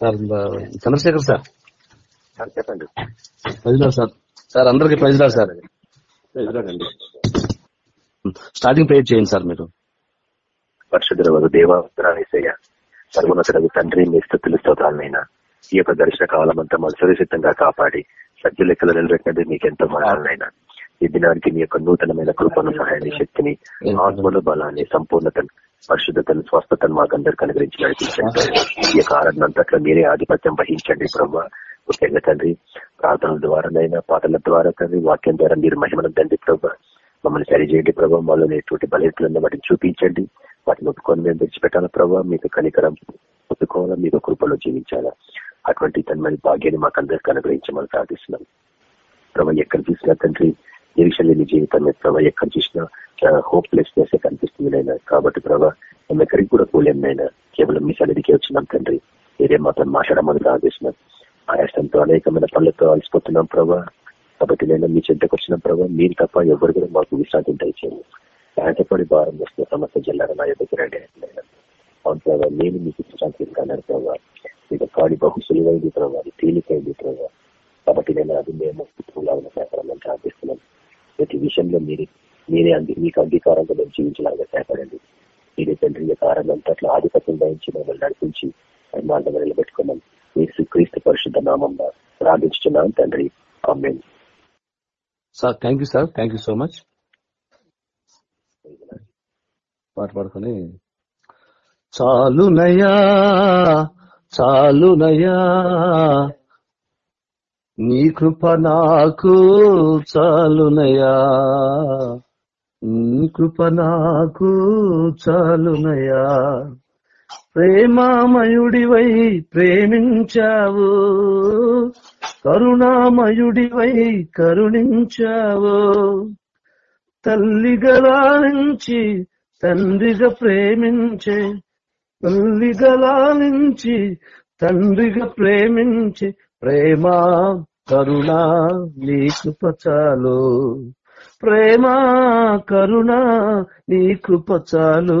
Sir Chandrashekar sir. చెప్పండి. Sir. Sir అందరికి praise lord sir. Starting prayer చేయండి sir మీరు. పరిశుద్ధ దేవాసయ్య సర్వోన్నతులకు తండ్రి మీ స్థుతులు స్తోత్రాలనైనా ఈ యొక్క దర్శన కాలమంతా మన సురక్షితంగా కాపాడి సత్య లెక్కలు నిలబెట్టినది మీకు ఎంతో మనాలనైనా ఈ దినానికి మీ యొక్క నూతనమైన కృపను సహాయాన్ని శక్తిని ఆత్మల బలాన్ని సంపూర్ణతను పరిశుద్ధతను స్వస్థతను మాకు అందరికి అనుగ్రహించి నడిపించండి. ఈ యొక్క ఆరాధన అంతట్లో మీరే ఆధిపత్యం వహించండి బ్రహ్మ ముఖ్యంగా తండ్రి ప్రార్థనల ద్వారానైనా పాటల ద్వారా తండ్రి వాక్యం ద్వారా మీరు మహిమను తండ్రి ప్రభావ మమ్మల్ని సరిచేయండి ప్రభావ మాలో ఎటువంటి బలహీనతలను వాటిని చూపించండి. వాటిని ఒప్పుకొని మేము తెచ్చిపెట్టాలా ప్రభావ మీకు కనికరం ఒప్పుకోవాలా మీకు కృపలో జీవించాలా? అటువంటి తన భాగ్యాన్ని మాకు అందరికీ అనుగ్రహించమని ప్రార్థిస్తున్నాం. ప్రభావ ఎక్కడ చూసినా తండ్రి నిరీక్షణ లేని జీవితం ప్రభావ ఎక్కడ చూసినా హోప్లెస్నెస్ కనిపిస్తుంది నైనా కాబట్టి ప్రభావ మేము ఎక్కడికి కూడా పోలేం కేవలం మీ సన్నిధికి వచ్చినాం తండ్రి. మీరే మాత్రం మాట్లాడమని ప్రార్థిస్తున్నాం ఆయాసంతో అనేకమైన పనులతో అలసిపోతున్నాం ప్రభా. కాబట్టి నేను మీ చెంతకు వచ్చిన ప్రభావ మీరు తప్ప ఎవరు కూడా మాకు విశ్రాంతి దయచేయండి ఆయాసపడి భారం వస్తున్న సమస్య జిల్లాలో నా యొక్క రండి అవును ప్రభావ నేను మీకు విశ్రాంతి ఇస్తాను ప్రభావ మీకు కాడి బహు ప్రభావ అది తేలికైంది ప్రభావ కాబట్టి నేను అది మేము లాగా సేపడాలని ప్రార్థిస్తున్నాను. ప్రతి విషయంలో మీరే మీరే అంది మీకు అంగీకారంగా మేము జీవించలాగా సహాయపడండి. మీరే తండ్రి యొక్క ఆరంభంతట్లో ఆధిపత్యం వహించి మమ్మల్ని నడిపించి మార్గంగా నిలబెట్టుకున్నాం మీరు క్రీస్తు పరిశుద్ధ నామం ప్రార్థించుతున్నాను తండ్రి. Amen. Sir thank you sir thank you so much. పాట పాడుకొని. చాలునయా చాలునయా నీ కృప నాకు చాలునయా నీ కృప నాకు చాలునయా ప్రేమామయుడివై ప్రేమించావు. కరుణామయుడివై కరుణించావు. తల్లిగా లాలించి తండ్రిగా ప్రేమించే తల్లిగా లాలించి తండ్రిగా ప్రేమించే ప్రేమ కరుణ నీకు పచాలు. ప్రేమ కరుణ నీకు పచాలు.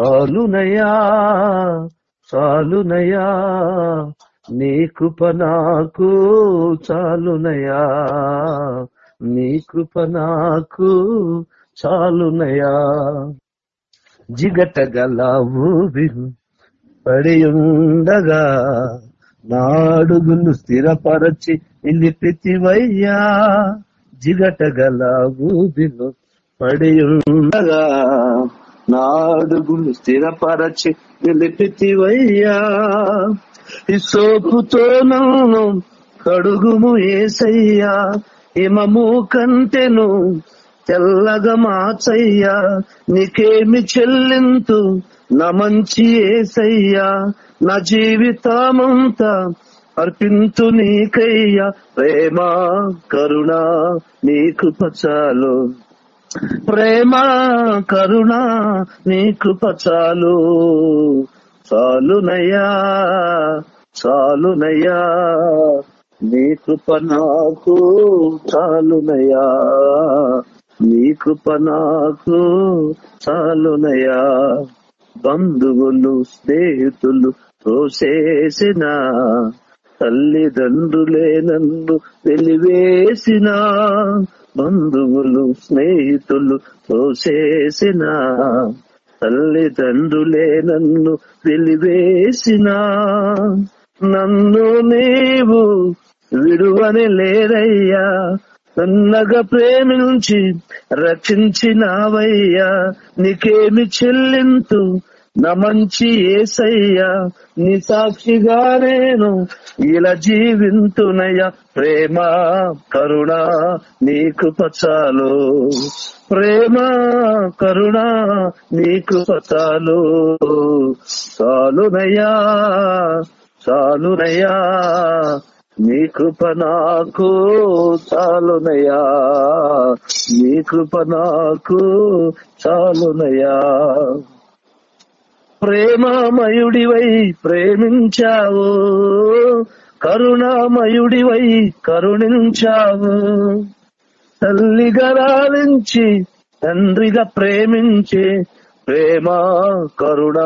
చాలునయా చాలునయా నీ కృప నాకు చాలునయా నీ కృప నాకు చాలునయా జిగట గల పడి ఉండగా నాడుగులు స్థిరపరచి నిలిపితివయ్యా జిగట గల ఊబిలో పడియుండగా. ఉండగా నాడుగులు స్థిరపరచి నిలిపితివయ్యా ఈ సోపుతో నన్ను కడుగుము ఏసయ్యా. హిమము కంటెను తెల్లగా మాచయ్యా నీకేమి చెల్లింతు నా మంచి ఏసయ్యా. నా జీవితమంతా అర్పింతు నీకయ్యా. ప్రేమ కరుణ నీకు పచాలు. ప్రేమ కరుణ నీకు పచాలు. చాలునయ్యా చాలునయ్యా. నీ కృప నాకు చాలునయ్యా. నీ కృప నాకు చాలునయ్యా. బంధువులు స్నేహితులు తోసేసిన తల్లిదండ్రులే నన్ను వెలివేసిన బంధువులు స్నేహితులు తోసేసిన తల్లిదండ్రులే నన్ను వెలివేసిన. నన్ను నీవు విడువని లేరయ్యా నన్నగా ప్రేమించి రక్షించినావయ్యా నీకేమి చెల్లింతు నా మంచి ఏసయ్యా నీ సాక్షిగా నేను ఇలా జీవింతునయ్యా. ప్రేమ కరుణ నీకు పచాలు ప్రేమ కరుణ నీకు పచాలు చాలునయ్యా చాలునయ్యా నీ కృప నాకు చాలునయ్యా. నీ కృప నాకు చాలునయ్యా. ప్రేమామయుడివై ప్రేమించావు. కరుణామయుడివై కరుణించావు. తల్లిగా లాలించి తండ్రిగా ప్రేమించి ప్రేమ కరుణ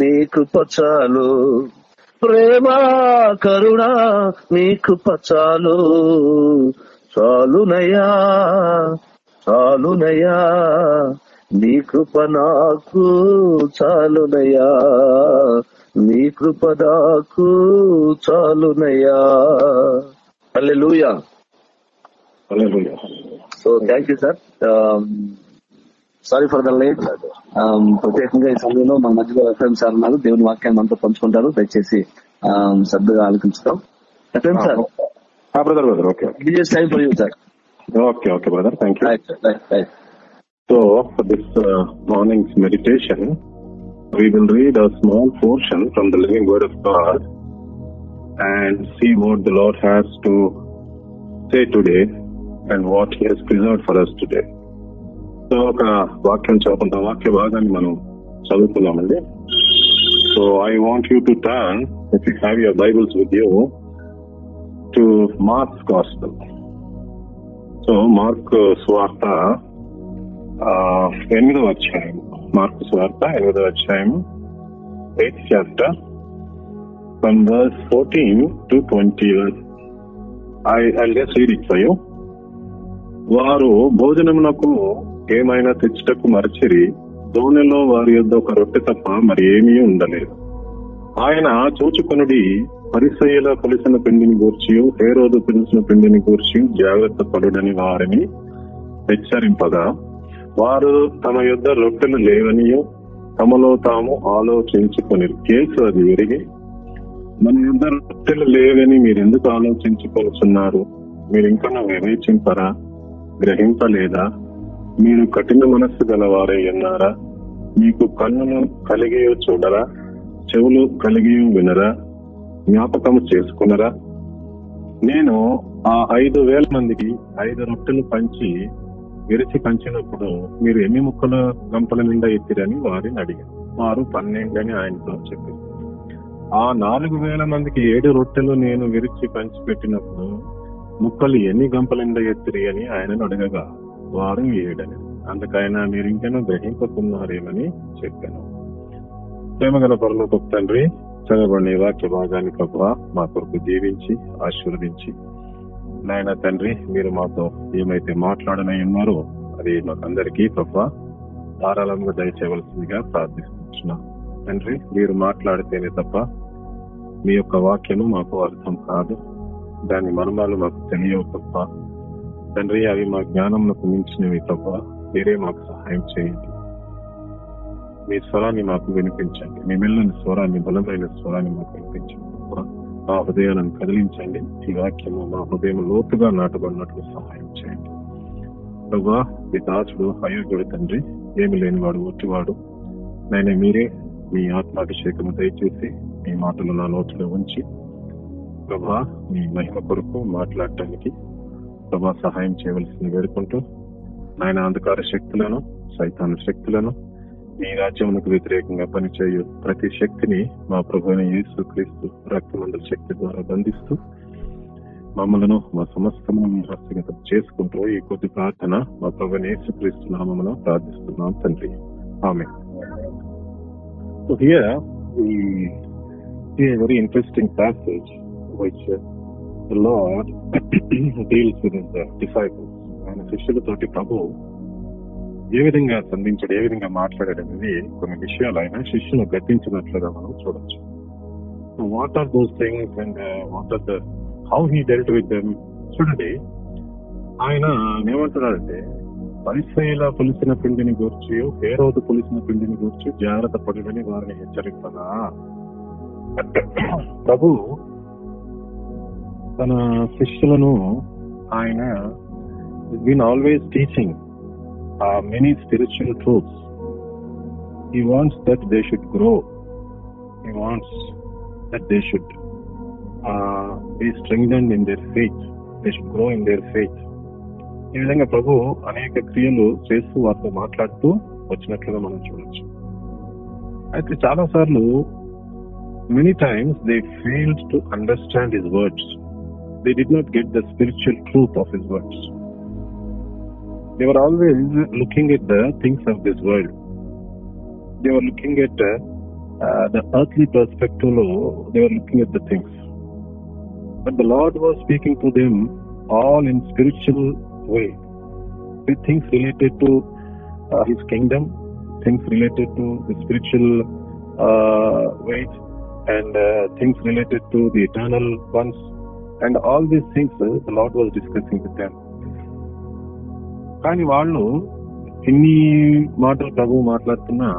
నీకు పచాలు. ప్రేమ కరుణ నీకు పచాలు. చాలునయా చాలునయా నీ కృప నాకు చాలునయ్యా. నీ కృప నాకు హల్లెలూయా. Hallelujah. So thank you sir sorry for the late ప్రత్యేకంగా ఈ సమయంలో మన మధ్యలో ఎఫ్ఎం సార్ ఉన్నారు. దేవుని వాక్యాన్ని మనతో పంచుకుంటారు. దయచేసి um, శ్రద్ధగా ఆలోచించుతాం FM sir. Okay. It is time for you sir Okay, okay, brother. Thank you. Right right right So, for this uh, morning's meditation, we will read a small portion from the living word of God and see what the Lord has to say today and what He has preserved for us today. So ఒక వాక్యం చదువుకుంటాం వాక్య భాగాన్ని మనం చదువుకున్నామండి so I want you to turn if you have your Bibles with you to Mark's gospel so Mark స్వార్త ఎనిమిదవ అధ్యాయం Mark స్వార్త ఎనిమిదవ అధ్యాయం eighth chapter from verse fourteen to twenty I I just read it for వారు భోజనమునకు ఏమైనా తెచ్చుటకు మరచిరి దోణిలో వారి యొద్ ఒక రొట్టె తప్ప మరి ఏమీ ఉండలేదు. ఆయన చూచుకొనుడి పరిసయ్యల కొలిసిన పిండిని గూర్చి హేరోదు పిలిచిన పిండిని గూర్చి జాగ్రత్త పడుడని వారిని హెచ్చరింపగా వారు తమ యొద్ద రొట్టెలు లేవనియో తమలో తాము ఆలోచించుకొని కేసు అది విరిగి మన యొద్ద రొట్టెలు లేవని మీరు ఎందుకు ఆలోచించుకొనుచున్నారు మీరు ఇంకా వివేచింపరా? గ్రహింపలేదా? మీరు కఠిన మనస్సు గలవారే అన్నారా? మీకు కన్నులు కలిగి చూడరా? చెవులు కలిగి వినరా? జ్ఞాపకం చేసుకునరా? నేను ఆ ఐదు వేల మందికి ఐదు రొట్టెలు పంచి విరిచి పంచినప్పుడు మీరు ఎన్ని ముక్కల గంపల నిండా ఎత్తిరని వారిని అడిగారు వారు పన్నెండని ఆయనతో చెప్పారు. ఆ నాలుగు వేల మందికి ఏడు రొట్టెలు నేను విరిచి పంచి పెట్టినప్పుడు ముక్కలు ఎన్ని గంపల నిండా ఎత్తిరి అని ఆయనను అడగగా వారు ఏడని. అందుకైనా మీరు ఇంకేనో గ్రహింపకున్నారేమని చెప్పాను. ప్రేమగల పరలోక తండ్రి చదవబడిన వాక్య భాగాన్ని ప్రభావ మా కొరకు జీవించి ఆశీర్వదించి నాయన తండ్రి మీరు మాతో ఏమైతే మాట్లాడనై ఉన్నారో అది మాకందరికీ తప్ప ధారాళంగా దయచేయవలసిందిగా ప్రార్థిస్తున్నాం. తండ్రి మీరు మాట్లాడితేనే తప్ప మీ యొక్క వాక్యము మాకు అర్థం కాదు. దాని మర్మాలు మాకు తెలియవు తప్ప. తండ్రి అవి మా జ్ఞానంలో మించినవి తప్ప మీరే మాకు సహాయం చేయండి. మీ స్వరాన్ని మాకు వినిపించండి. మీ మెల్లని స్వరాన్ని బలమైన స్వరాన్ని మాకు వినిపించండి. మా హృదయాలను కదిలించండి. ఈ వాక్యము మా హృదయం లోతుగా నాటబడినట్లు సహాయం చేయండి. ప్రభా మీ దాసుడు అయోగ్యుడు తండ్రి ఏమి లేనివాడు ఒట్టివాడు. నేను మీరే మీ ఆత్మాభిషేకము దయచేసి మీ మాటలు నా నోటిలో ఉంచి ప్రభా మీ మహిమ కొరకు మాట్లాడటానికి ప్రభా సహాయం చేయవలసింది వేడుకుంటూ నాయన అంధకార శక్తులను సైతాన శక్తులను ఈ రాజ్యమునకు వ్యతిరేకంగా పనిచేయు ప్రతి శక్తిని మా ప్రభు యేసు క్రీస్తు రక్తమండల శక్తి ద్వారా బంధిస్తూ మమ్మలను మా సమస్తము హస్తగతం చేసుకుంటూ ఈ కొద్ది ప్రార్థన మా ప్రభుని యేసు క్రీస్తు నామమున ప్రార్థిస్తున్నాం తండ్రి. ఆమె So interesting we see a very deals passage which uh, ఆయన శిష్యులతోటి ప్రభు ఏ విధంగా స్పందించాడు ఏ విధంగా మాట్లాడాడు అనేది కొన్ని విషయాలు ఆయన శిష్యులు గతించినట్లుగా మనం చూడొచ్చు. What are those things and what are the how he dealt with them చూడండి ఆయన ఏమంటున్నాడంటే పరిశ్రమల పులిసిన పిండిని గూర్చి హేరోదు పులిసిన పిండిని గూర్చి జాగ్రత్త పడుదని వారిని హెచ్చరింపగా ప్రభు తన శిష్యులను ఆయన been always teaching uh, many spiritual truths. He wants that they should grow. He wants that they should uh, be strengthened in their faith. They should grow in their faith. ఈ విధంగా ప్రభు అనేక క్రియలు చేస్తూ వారితో మాట్లాడుతూ వచ్చినట్లుగా మనం చూడొచ్చు అయితే చాలా సార్లు many times they failed to understand his words they did not get the spiritual truth of his words They were always looking at the things of this world. They were looking at uh, uh the earthly perspective, oh, they were looking at the things. But the Lord was speaking to them all in spiritual way, with things related to uh, His kingdom, things related to the spiritual uh, and uh, things related to the eternal ones, and all these things uh, the Lord was discussing with them. కానీ వాళ్ళు ఎన్ని మాటలు ప్రభు మాట్లాడుతున్నా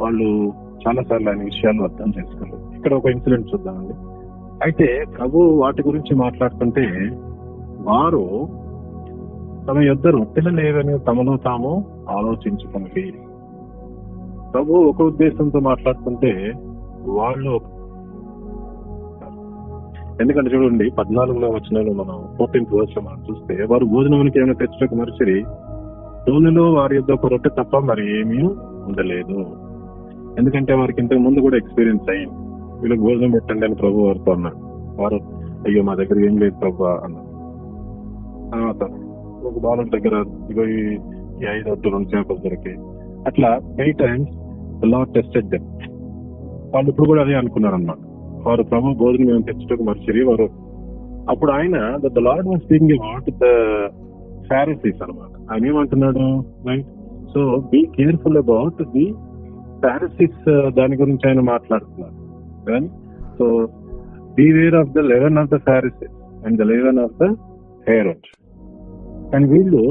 వాళ్ళు చాలా సార్లు ఆయన విషయాలు అర్థం చేసుకోలేదు. ఇక్కడ ఒక ఇన్సిడెంట్ చూద్దామండి. అయితే ప్రభు వాటి గురించి మాట్లాడుతుంటే వారు తమ యొద్ రొట్టెలు లేవని తమలో తాము ఆలోచించుకుని ప్రభు ఒక ఉద్దేశంతో మాట్లాడుతుంటే వాళ్ళు ఒక- ఎందుకంటే చూడండి పద్నాలుగులో వచ్చిన మనం ఫోర్టీన్త్ వర్స్ మనం చూస్తే వారు భోజనానికి ఏమైనా తెచ్చుటకు మరిచిరి రోజులో వారి యొక్క ఒక రొట్టె తప్ప మరి ఏమీ ఉండలేదు. ఎందుకంటే వారికి ఇంతకు ముందు కూడా ఎక్స్పీరియన్స్ అయ్యింది వీళ్ళకి భోజనం పెట్టండి అని ప్రభు వారితో అన్నారు. వారు అయ్యో మా దగ్గర ఏం లేదు ప్రభు అన్నారు. తర్వాత ఒక బాలుడి దగ్గర ఇగో ఈ ఐదు వద్దు రెండు చేపలు దొరికాయి అట్లా ఎయిట్ టైమ్స్ లా టెస్టెడ్ దెమ్ వాళ్ళు ఇప్పుడు కూడా అదే అనుకున్నారు అనమాట వారు ప్రభు భోజనం మేము తెచ్చుటకు మర్చిరి వారు అప్పుడు ఆయన the Lord was speaking about the Pharisees అనమాట ఆయన ఏమంటున్నాడు? Right so be careful about the Pharisees దాని గురించి ఆయన మాట్లాడుతున్నారు. So beware of the leaven of the Pharisees and the leaven of the Herod and వీళ్ళు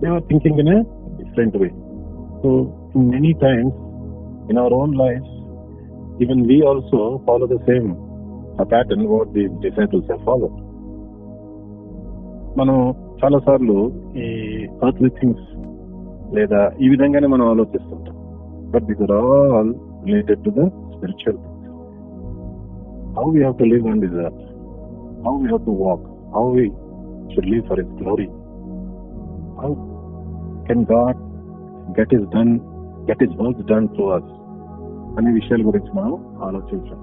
they are thinking in different way so many times in our own life even we also follow the same uh, pattern what the disciples have followed. మనం చాలా సార్లు ఈ earthly things లేదా ఈ విధంగానే మనం ఆలోచిస్తుంటాం. But this are all related to the spiritual things how we have to live on this earth how we have to walk how we should live for his glory how can God get his done get his work done to us అనే విషయాల గురించి మనం ఆలోచించాం.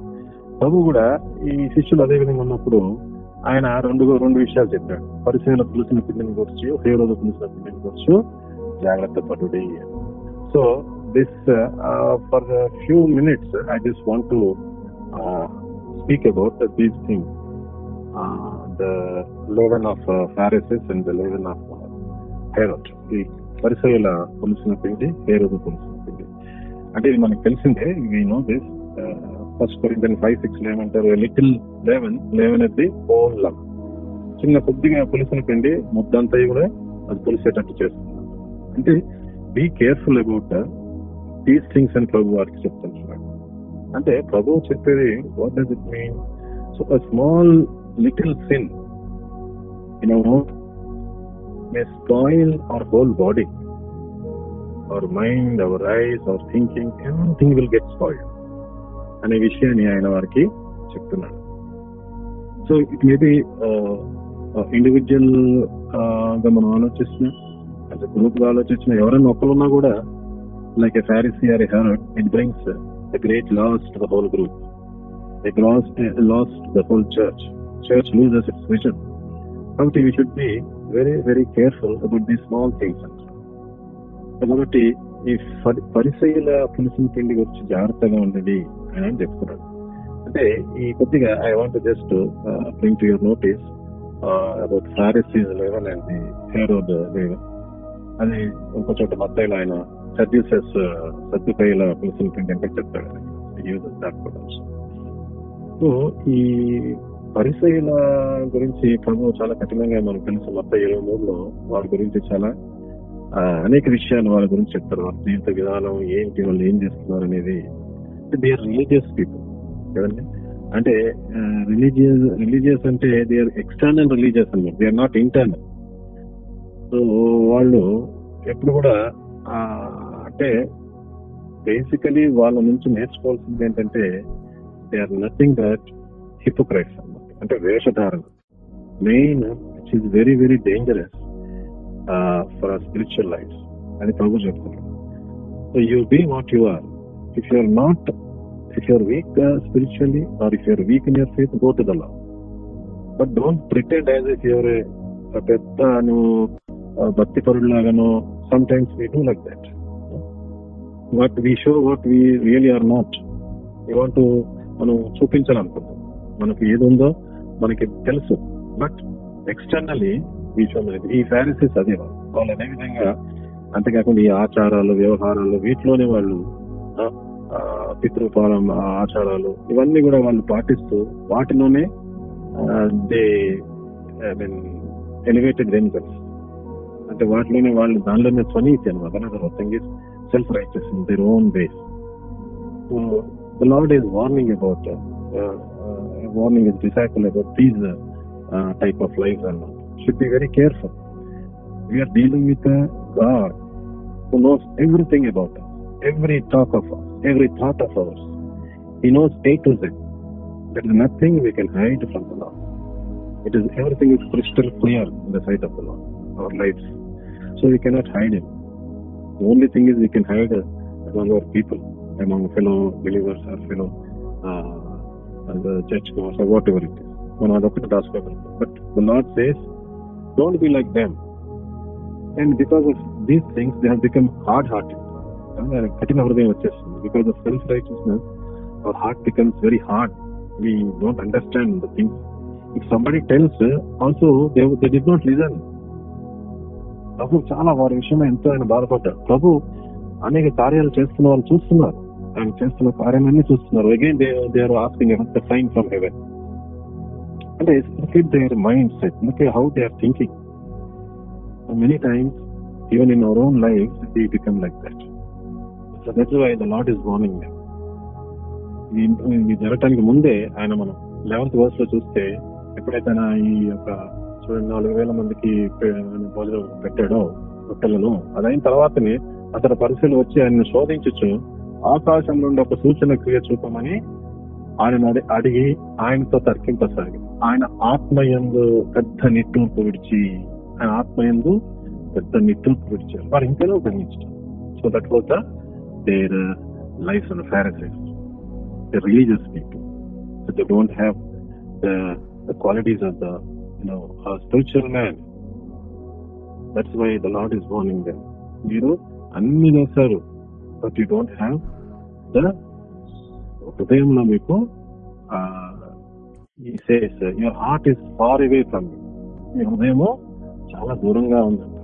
ప్రభు కూడా ఈ శిష్యులు అదే విధంగా ఉన్నప్పుడు ఆయన రెండు రెండు విషయాలు చెప్పాడు. పరిశీలన పిలిచిన పిల్లని గురించి హేరోలో పులిసిన పిల్లని గురించి జాగ్రత్త పడుడి. So this for few minutes I just want to speak about these thing the leaven of Pharisees and the leaven of Herod ఈ పరిశీల పులిసిన పిండి హేరోదు పులిసిన అంటే ఇది మనకు తెలిసిందే. We know this first Corinthian five six ఏమంటారు లిటిల్ లెవెన్ లెవెన్ అది హోల్ లవ్ చిన్న కొద్దిగా పులిసిన పిండి ముద్దంతా కూడా అది పులిసేటట్టు చేస్తుంది. అంటే be careful about these things అని ప్రభు వారికి చెప్తున్నాడు అంటే ప్రభు చెప్పేది what does it mean so small little sin in no may spoil our whole body our mind our eyes our thinking everything will get spoiled అనే విషయాన్ని ఆయన వారికి చెప్తున్నాడు. సో ఇట్ మేబీ ఇండివిజువల్గా మనం ఆలోచిస్తున్నా అంటే గ్రూప్గా ఆలోచించిన ఎవరైనా ఒక్కరున్నా కూడా like a Pharisee or Herod it brings the great loss to the whole group it loss loss the whole church church loses its vision కాబట్టి we should be very very careful about the small things కాబట్టి ఈ పరి- పరిసయుల పులిసిన పిండి గురించి జాగ్రత్తగా ఉండండి అని ఆయన చెప్తున్నాడు. అంటే ఈ కొద్దిగా I want just bring to your notice about Pharisees leaven and the Herod leaven అది ఒక చోట మత్తైలో ఆయన సర్డ్యూసెస్ uh, సత్తుపైల పులిసిన పిండి అంటే చెప్తాడు. యూజెస్ సో ఈ పరిసయుల గురించి ప్రభు చాలా కఠినంగా మనకు తెలుసు. మొత్తం ఇరవై మూడులో వారి గురించి చాలా అనేక విషయాలు వాళ్ళ గురించి చెప్తారు వాళ్ళ జీవిత విధానం ఏంటి వాళ్ళు ఏం చేస్తున్నారు అనేది. దే ఆర్ రిలీజియస్ పీపుల్ కదండి? అంటే రిలీజియస్ రిలీజియస్ అంటే దే ఆర్ ఎక్స్టర్నల్ రిలీజియస్ అనమాట they are not internal so వాళ్ళు ఎప్పుడు కూడా అంటే బేసికలీ వాళ్ళ నుంచి నేర్చుకోవాల్సింది ఏంటంటే they are nothing that hypocrites అన్నమాట. అంటే వేషధారణ main it is very very dangerous for our spiritual life అని ప్రభు చెప్తున్నాడు. So you be what you are if you are not if you are weak spiritually or if you are weak in your faith go to the law but don't pretend as if your పెద్ద నువ్వు భక్తి పరుడులాగాను sometimes we do like that what we show what we really are not want మనం చూపించాలనుకుంటాం మనకి ఏది ఉందో మనకి తెలుసు. బట్ ఎక్స్టర్నల్లీ ఈ ఫారిసీస్ అదే వాళ్ళు. వాళ్ళు అదే విధంగా అంతేకాకుండా ఈ ఆచారాలు వ్యవహారాలు వీటిలోనే వాళ్ళు పితృపాలం ఆచారాలు ఇవన్నీ కూడా వాళ్ళు పాటిస్తూ వాటిలోనే they I mean elevated vehicles అంటే వాటిలోనే వాళ్ళు దానిలోనే స్వనీతి అనమాట is self righteous in their own ways the Lord is warning about warning his disciple about these type of life should be very careful. We are dealing with a God who knows everything about us, every talk of us, every thought of ours. He knows A to Z. There is nothing we can hide from the Lord. It is everything is crystal clear in the sight of the Lord, our lives. So we cannot hide Him. The only thing is we can hide among our people, among fellow believers or fellow uh, the churchgoers or whatever it is. Look at the But the Lord says, don't be like them and because of these things they have become hard hearted కఠిన హృదయం వచ్చేస్తుంది. Because of self righteousness our heart becomes very hard we don't understand the things if somebody tells also they they did not listen ప్రభు చాలా వారి విషయమే ఎంతో ఆయన బాధపడ్డారు ప్రభు అనేక కార్యాలు చేస్తున్న వాళ్ళు చూస్తున్నారు. ఆయన చేస్తున్న కార్యాలన్నీ చూస్తున్నారు. Again they they are asking the sign from heaven అంటే look their mind set look how they are thinking many times even in our own life they become like that so that's why the Lord is warning ఇది జరగటానికి ముందే ఆయన మనం eleventh వర్స్లో చూస్తే ఎప్పుడైతే ఆయన ఈ యొక్క చూడండి నాలుగు వేల మందికి భోజనం పెట్టాడో రొట్టెలను అదైన తర్వాతనే అతని పరిశీలి వచ్చి ఆయన శోధించచ్చు ఆకాశం నుండి ఒక సూచన క్రియ చూపమని ఆయన అడిగి ఆయనతో తర్కింపసాగింది ఆయన ఆత్మయందు పెద్ద నిట్టూర్పు విడిచి ఆయన ఆత్మయందు పెద్ద నిట్టూర్పు విడిచారు. వారు ఇంకేనో ఉపయోగించారు so that was their life and Pharisees the religious people they don't have the qualities of the you know spiritual man that's why the Lord is warning them మీరు అన్ని చేస్తారు but you don't have the హృదయంలో మీకు ఈ says your heart is far away from మీ హృదయము చాలా దూరంగా ఉందంట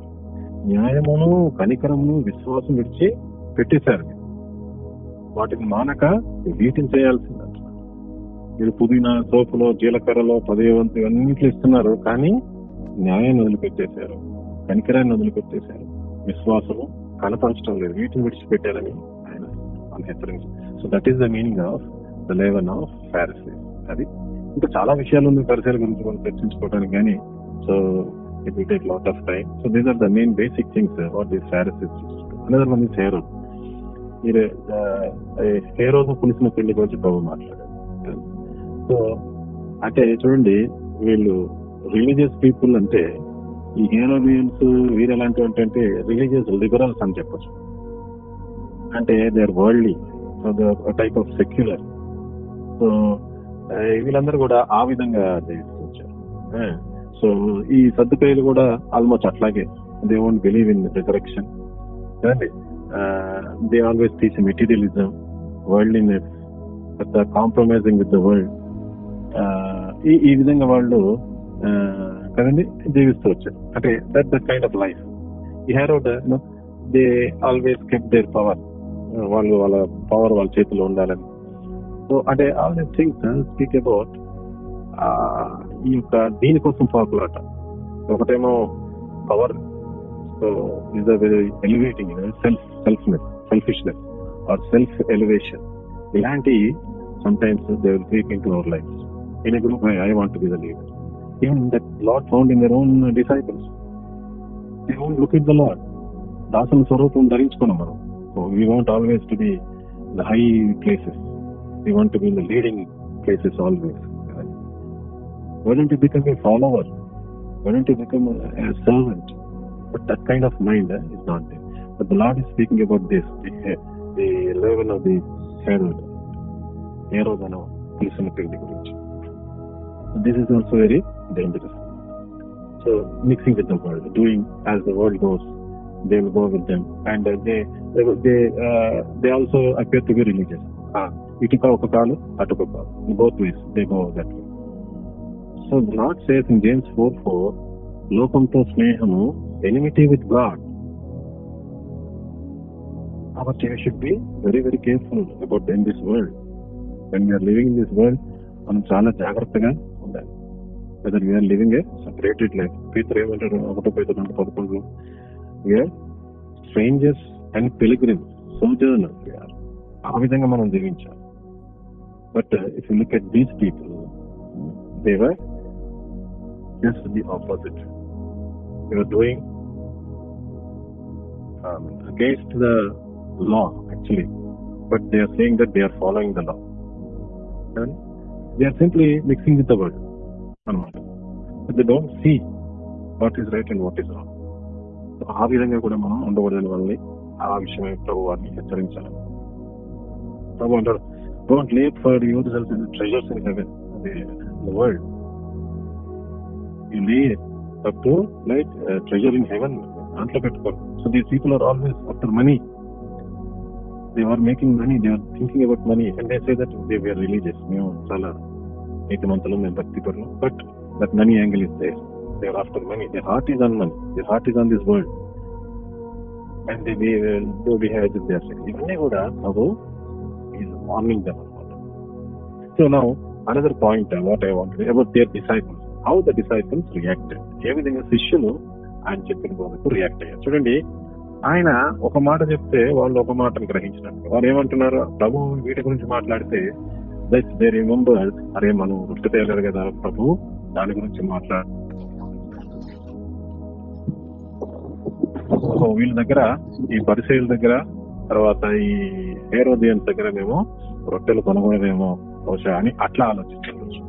న్యాయమును కనికరమును విశ్వాసం విడిచి పెట్టేశారు. వాటిని మానక వీటిని చేయాల్సిందంట మీరు పుదీనా సోపులో జీలకర్రలో పదేవంతు ఇవన్నిట్లు ఇస్తున్నారు కానీ న్యాయాన్ని వదిలిపెట్టేశారు. కనికరాన్ని వదిలిపెట్టేశారు. విశ్వాసము కనపరచడం లేదు. వీటిని విడిచిపెట్టారని ఆయన ఆయన హెచ్చరించారు so that is the meaning of the leaven of Pharisee అది ఇంకా చాలా విషయాలు ఉన్నాయి పరిచయాల గురించి మనం చర్చించుకోవడానికి కానీ so it will take lot of time so these are the main basic things what these Pharisees another one is Herod మీరు uh, ఏ రోజు పులిసిన పెళ్ళి గురించి ప్రభు మాట్లాడారు. సో అంటే చూడండి వీళ్ళు రిలీజియస్ పీపుల్ అంటే ఈ హేరోబియన్స్ వీరు ఎలాంటి అంటే రిలీజియస్ లిబరల్స్ అని చెప్పచ్చు. అంటే they are worldly so type of secular so వీళ్ళందరూ కూడా ఆ విధంగా వచ్చారు. సో ఈ సర్దుపేలు కూడా ఆల్మోస్ట్ అట్లాగే they won't believe in resurrection they always teach materialism worldliness compromising with the world ఈ ఈ విధంగా వాళ్ళు కదండి జీవిస్తూ వచ్చారు. అంటే that the kind of life ఈ Herod they always kept their power వాళ్ళు వాళ్ళ పవర్ వాళ్ళ చేతిలో ఉండాలని. సో అంటే all these things speak about ఈ యొక్క దీనికోసం పాపులాట ఒకటేమో power so is very elevating self selfness selfishness or self elevation ఇలాంటి sometimes they will creep into our life in group I want be the leader even that Lord found in their own disciples they own look in the Lord దాసన స్వరూపం ధరించుకున్నాం మనం. We want always to be the high places We want to be in the leading places always. Why don't you become a follower? Why don't you become a, a servant? But that kind of mind eh, is not there. But the Lord is speaking about this the, eh, the leaven of the herald. not and all. This is also very dangerous. So mixing with the world, doing as the world goes, they will go with them, and uh, they they they, uh, they also appear to be religious. Ah. ఇటుక ఒక కాలు అటు ఒక కాలు. Both ways they go that so not says in James four four లోకంతో స్నేహము enmity with God కాబట్టి you should be very very careful about in this world when we living in this world మనం చాలా జాగ్రత్తగా ఉండాలి. Whether we are living a separated life Peter ఏమంటారు ఒకటో Peter అంటే పదకొండు. We are strangers and pilgrim sojourners ఆ విధంగా మనం జీవించాలి. But uh, if you look at these people, they were just the opposite. They were doing um, against the law actually but they are saying that they are following the law and they are simply mixing with the world but they don't see what is right and what is wrong So, ఆ విధంగా కూడా మనం ఉండకూడదని వాళ్ళని ఆ విషయమై ప్రభు వారిని హెచ్చరించాలి ప్రభు అంటారు don't let for youth self in treasures in heaven the world you lay up to like treasure in heaven దాంట్లో పెట్టుకోరు. So these people are always after money they are making money they are thinking about money and they say that they were religious మేము చాలా నీతిమంతులు మేము భక్తి పరులు. But that money angle is there they are after money they heart is on money they heart is on this world and they behave with their ఇవన్నీ కూడా ప్రభు warning అనమాట. So now another point what I want about their disciples how the disciples reacted ఏ విధంగా శిష్యులు ఆయన చెప్పిన బోధకు react అయ్యారు. చూడండి ఆయన ఒక మాట చెప్తే వాళ్ళు ఒక మాటను గ్రహించినట్టు. వారు ఏమంటున్నారు? ప్రభు వీటి గురించి మాట్లాడితే దట్ దే రిమెంబర్ అరే మనం గుర్తు తేయలేదు కదా ప్రభు దాని గురించి మాట్లాడు వీళ్ళ దగ్గర ఈ పరిశీల దగ్గర తర్వాత ఈ హేరోదియన్స్ దగ్గర మేము రొట్టెలు కొనకూడదేమో బహుశా అని అట్లా ఆలోచించవచ్చు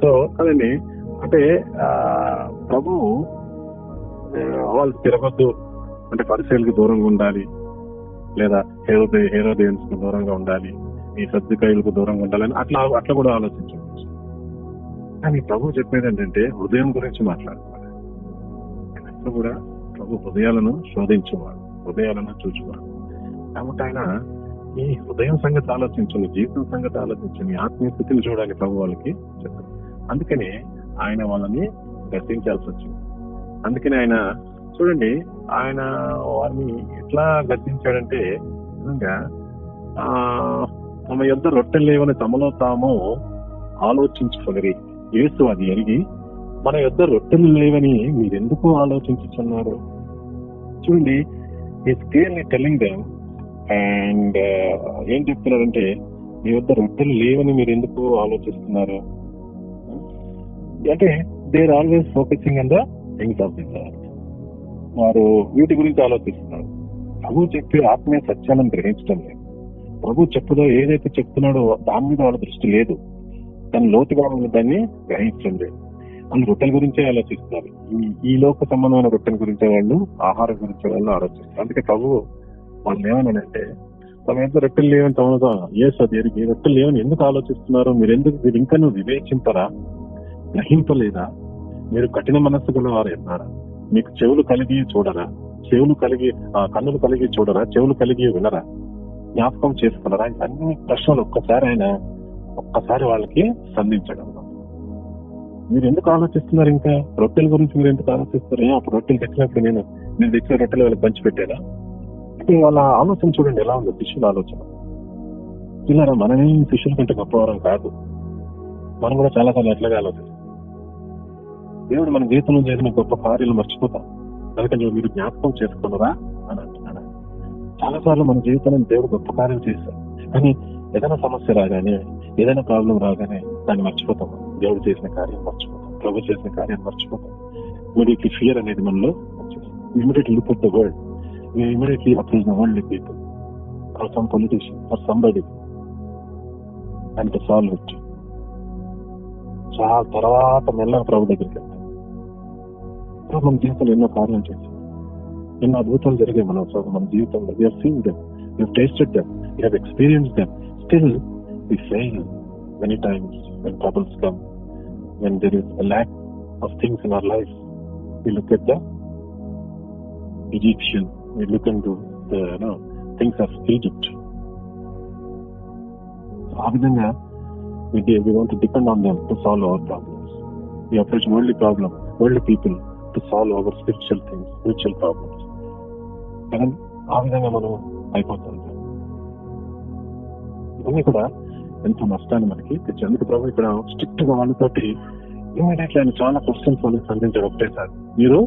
సో అదండి అంటే ప్రభు ప్రభువు వాళ్ళు తిరగొద్దు. అంటే పరిశీలికి దూరంగా ఉండాలి. లేదా హేరోదే హేరోదేయన్స్కు దూరంగా ఉండాలి. ఈ సర్దికాయలకు దూరంగా ఉండాలని అట్లా అట్లా కూడా ఆలోచించవచ్చు కానీ ప్రభు చెప్పేది ఏంటంటే హృదయం గురించి మాట్లాడుతున్నాడు కూడా ప్రభు హృదయాలను శోధించేవాడు. హృదయాలను చూచువారు. కాబట్టి ఆయన ఈ హృదయం సంగతి ఆలోచించండి జీవితం సంగతి ఆలోచించండి ఆత్మీయ స్థితిని చూడాలి ప్రభు వాళ్ళకి చెప్పారు అందుకని ఆయన వాళ్ళని గర్తించాల్సి వచ్చింది. అందుకని ఆయన చూడండి ఆయన వారిని ఎట్లా గర్తించాడంటే నిజంగా ఆ తమ యొద్ రొట్టెలు లేవని తమలో తాము ఆలోచించుకొనిరి. యేసు అది ఎరిగి మన యొద్ రొట్టెలు లేవని మీరెందుకు ఆలోచించుతున్నారు చూడండి is clearly telling them and ఏం చెప్తున్నారంటే మీ వద్ద రొట్టెలు లేవని మీరు ఎందుకు ఆలోచిస్తున్నారు? Hmm? అంటే they're always focusing on the things of this వారు వీటి గురించి ఆలోచిస్తున్నారు. ప్రభు చెప్పే ఆత్మీయ సత్యాలను గ్రహించడం లేదు. ప్రభు చెప్పుదో ఏదైతే చెప్తున్నాడో దాని మీద వాళ్ళ దృష్టి లేదు. దాని లోతుగా ఉన్న దాన్ని గ్రహించడం లేదు. వాళ్ళు రొట్టెల గురించే ఆలోచిస్తున్నారు ఈ ఈ లోక సంబంధమైన రొట్టెల గురించే వాళ్ళు ఆహారం గురించే వాళ్ళు ఆలోచిస్తారు. అందుకే ప్రభు వాళ్ళు ఏమనంటే తమ ఎంత రొట్టెలు లేవని తమతో ఏ ఎరిగి రొట్టెలు లేవని ఎందుకు ఆలోచిస్తున్నారు? మీరు ఎందుకు మీరు ఇంకా నువ్వు వివేచింపరా? గ్రహింపలేదా? మీరు కఠిన మనస్సు గల వారు ఎన్నారా మీకు చెవులు కలిగి చూడరా? చెవులు కలిగి ఆ, కన్నులు కలిగి చూడరా? చెవులు కలిగి వినరా? జ్ఞాపకం చేసుకున్నారా? అన్ని ప్రశ్నలు ఒక్కసారి ఆయన ఒక్కసారి వాళ్ళకి సంధించడం. మీరు ఎందుకు ఆలోచిస్తున్నారు ఇంకా? రొట్టెల గురించి మీరు ఎందుకు ఆలోచిస్తారు అప్పుడు రొట్టెలు తెచ్చినప్పుడు నేను నేను తెచ్చిన రొట్టెలు వాళ్ళకి పంచిపెట్టారా అంటే వాళ్ళ ఆలోచన చూడండి ఎలా ఉందో శిష్యుల ఆలోచన. పిల్లరా మనమే శిష్యుల కంటే గొప్పవారం కాదు. మనం కూడా చాలా సార్లు ఎట్లాగా ఆలోచిస్తాం దేవుడు మన జీవితంలో చేసిన గొప్ప కార్యాలు మర్చిపోతాం. అందుకని మీరు జ్ఞాపకం చేసుకున్నారా? అని అంటున్నాడు. చాలా సార్లు మన జీవితంలో దేవుడు గొప్ప కార్యం చేస్తాం కానీ ఏదైనా సమస్య రాగానే ఏదైనా ప్రాబ్లం రాగానే దాన్ని మర్చిపోతాం దేవుడు చేసిన కార్యం మర్చిపోతాం. ప్రభు చేసిన కార్యం మర్చిపోతాం. ఇమీడియట్లీ ఫియర్ అనేది మనలో immediately look at the world immediately approach the world people or some politician or somebody and solve it చాలా తర్వాత మెల్లగా ప్రభు దగ్గరికి వెళ్తాం. మన జీవితంలో ఎన్నో కార్యం చేశాం ఎన్నో అద్భుతాలు జరిగాయి మన మన జీవితంలో. We are seen them you tasted them you have experience them still we fail many times when troubles come when there is lack of things in our life we look at the Egyptian, we look into the you know, things of Egypt. ఆ విధంగా we want depend on them to solve our problems we approach world problem world people to solve our spiritual things spiritual problems కానీ ఆ విధంగా మనం అయిపోతాం ఇవన్నీ కూడా ఎంతో నష్టాన్ని మనకి తెచ్చి అందుకు ప్రభు ఇక్కడ స్ట్రిక్ట్గా వాళ్ళతోటి ఇమీడియట్లీ ఆయన చాలా క్వశ్చన్స్ వాళ్ళకి సంధించాడు ఒకటేసారి మీరు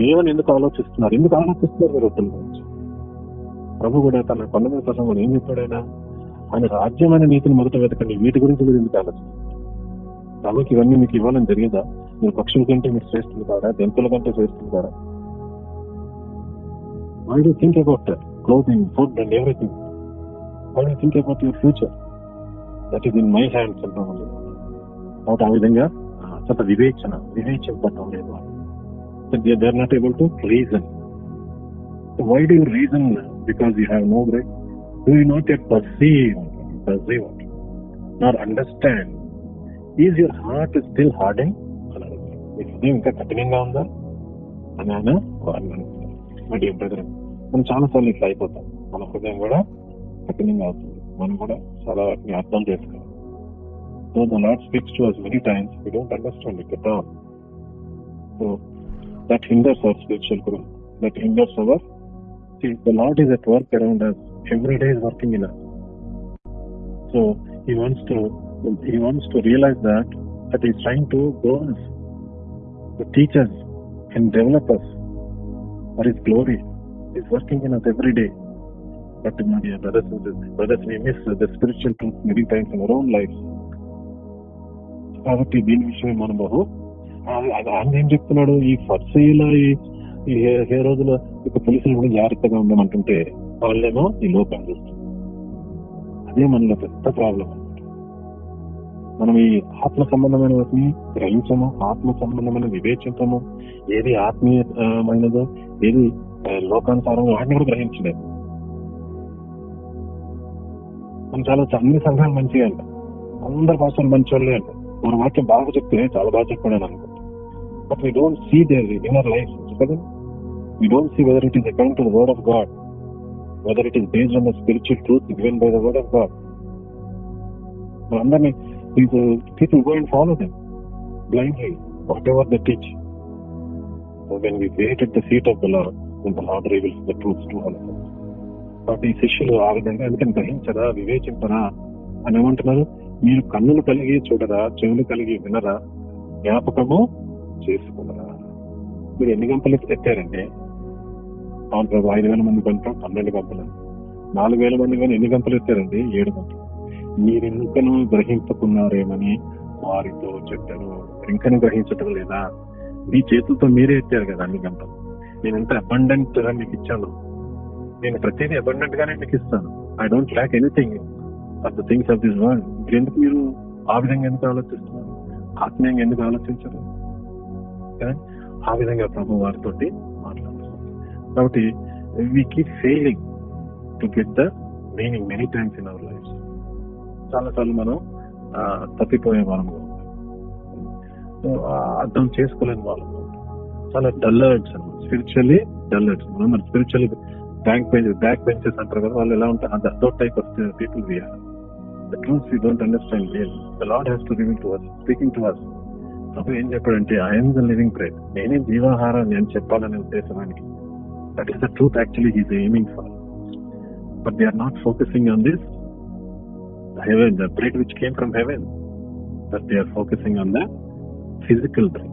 లేవని ఎందుకు ఆలోచిస్తున్నారు? ఎందుకు ఆలోచిస్తున్నారు మీరు వద్దు గురించి ప్రభు కూడా తన కొండ మీద ప్రసంగం ఏం చెప్పాడైనా ఆయన రాజ్యమైన నీతిని మొదట వెతకండి. వీటి గురించి మీరు ఎందుకు ఆలోచిస్తారు ప్రభుకి ఇవన్నీ మీకు ఇవ్వాలని జరిగేదా? మీరు పక్షుల కంటే మీరు శ్రేష్ఠులు కాదా? జంతువుల కంటే శ్రేష్ఠులు కాదా? Why do think about that clothing food and everything why do think about your future that is in my hands అంటాం కాబట్టి ఆ విధంగా ఆ, కొంత వివేచన వివేచింపటం లేదు they are not able to reason why do reason because you have no break do you not yet perceive perceive not understand is your heart still hardening అని హృదయం ఇంకా కఠినంగా ఉందా అని ఆయన అన్నాడు. మరి బ్రదర్ మనం చాలాసార్లు ఇట్లా అయిపోతాం మన హృదయం కూడా కఠినంగా అవుతుంది మనం కూడా చాలా వాటిని అర్థం చేసుకోవాలి So the Lord speaks to us many times, we don't understand it at all. So that hinders our spiritual growth. That hinders our see the Lord is at work around us. Every day is working in us. So he wants to he wants to realize that that he's trying to grow us, to teach us and develop us for his glory. He's working in us every day. But my dear brothers and sisters, brothers, we miss the spiritual truth many times in our own lives. కాబట్టి దీని విషయమే మనం బహు అది ఆయన ఏం చెప్తున్నాడు? ఈ ఫర్సీల ఈ హే- రోజుల ఇక పోలీసులు కూడా జాగ్రత్తగా ఉండమంటుంటే వాళ్ళేమో ఈ లోపం చూస్తారు. అదే మనలో పెద్ద ప్రాబ్లం మనం ఈ ఆత్మ సంబంధమైన వాటిని గ్రహించము ఆత్మ సంబంధమైన వివేచించము ఏది ఆత్మీయమైనదో ఏది లోకానుసారం వాటిని కూడా గ్రహించలేదు మనం చాలా అన్ని సంఘాలు మంచిగా అంట. అందరు భాషలు మంచి వాళ్ళే అంట. మన వాక్యం బాగా చెప్తే చాలా బాగా చెప్పాడని అనుకుంటా. But we don't see their inner life కదా we don't see whether it is according to the word of God whether it is based on the spiritual truth given by the word of God మనందరినీ people go and follow them blindly whatever the teach when we the at uh, of the Lord, the the Lord reveals the truth to all of us. ఈ శిష్యులు ఆ విధంగా ఎందుకని గ్రహించరా వివేచింపరా అని ఏమంటున్నారు? మీరు కన్నులు కలిగి చూడరా చెవులు కలిగి వినరా జ్ఞాపకము చేసుకున్నరా మీరు ఎన్ని గంటలు ఎత్తారండి అవును ప్రభు ఐదు వేల మంది గంటలు పన్నెండు గంటలు నాలుగు వేల మంది కానీ ఎన్ని గంటలు ఎత్తారండి? ఏడు గంటలు మీరు ఇంకను గ్రహించుకున్నారేమని వారితో చెప్పారు మీరు ఇంకను గ్రహించటం లేదా? మీ చేతులతో మీరే ఎత్తారు కదా అన్ని గంటలు నేను ఎంత అబండెంట్ మీకు ఇచ్చాను. నేను ప్రతిదీ అబండెంట్ గానే మీకు ఇస్తాను I don't lack anything of the things of this world ఇప్పుడు ఎందుకు మీరు ఆ విధంగా ఎందుకు ఆలోచిస్తున్నారు? ఆత్మీయంగా ఎందుకు ఆలోచించరు? ఆ? విధంగా ప్రభు వారితో మాట్లాడుతున్నారు కాబట్టి we keep failing to get the meaning many times in our life చాలా సార్లు మనం తప్పిపోయే వాళ్ళం సో అర్థం చేసుకోలేని వాళ్ళం చాలా డల్లర్డ్స్ అనమాట స్పిరిచువల్లీ డల్లర్డ్స్ మనం spiritually bank bench back benches అంటారు కదా వాళ్ళు ఎలా ఉంటారు? అంత those type of people we are the truth we don't understand real the Lord has to reveal to us speaking to us ప్రభు ఏం చెప్పాడంటే ఐఎమ్ ద లివింగ్ బ్రెడ్ నేనే జీవాహారాన్ని అని చెప్పాలనే ఉద్దేశానికి that is the truth actually he's aiming for but they are not focusing on this heaven the bread which came from heaven but they are focusing on the physical bread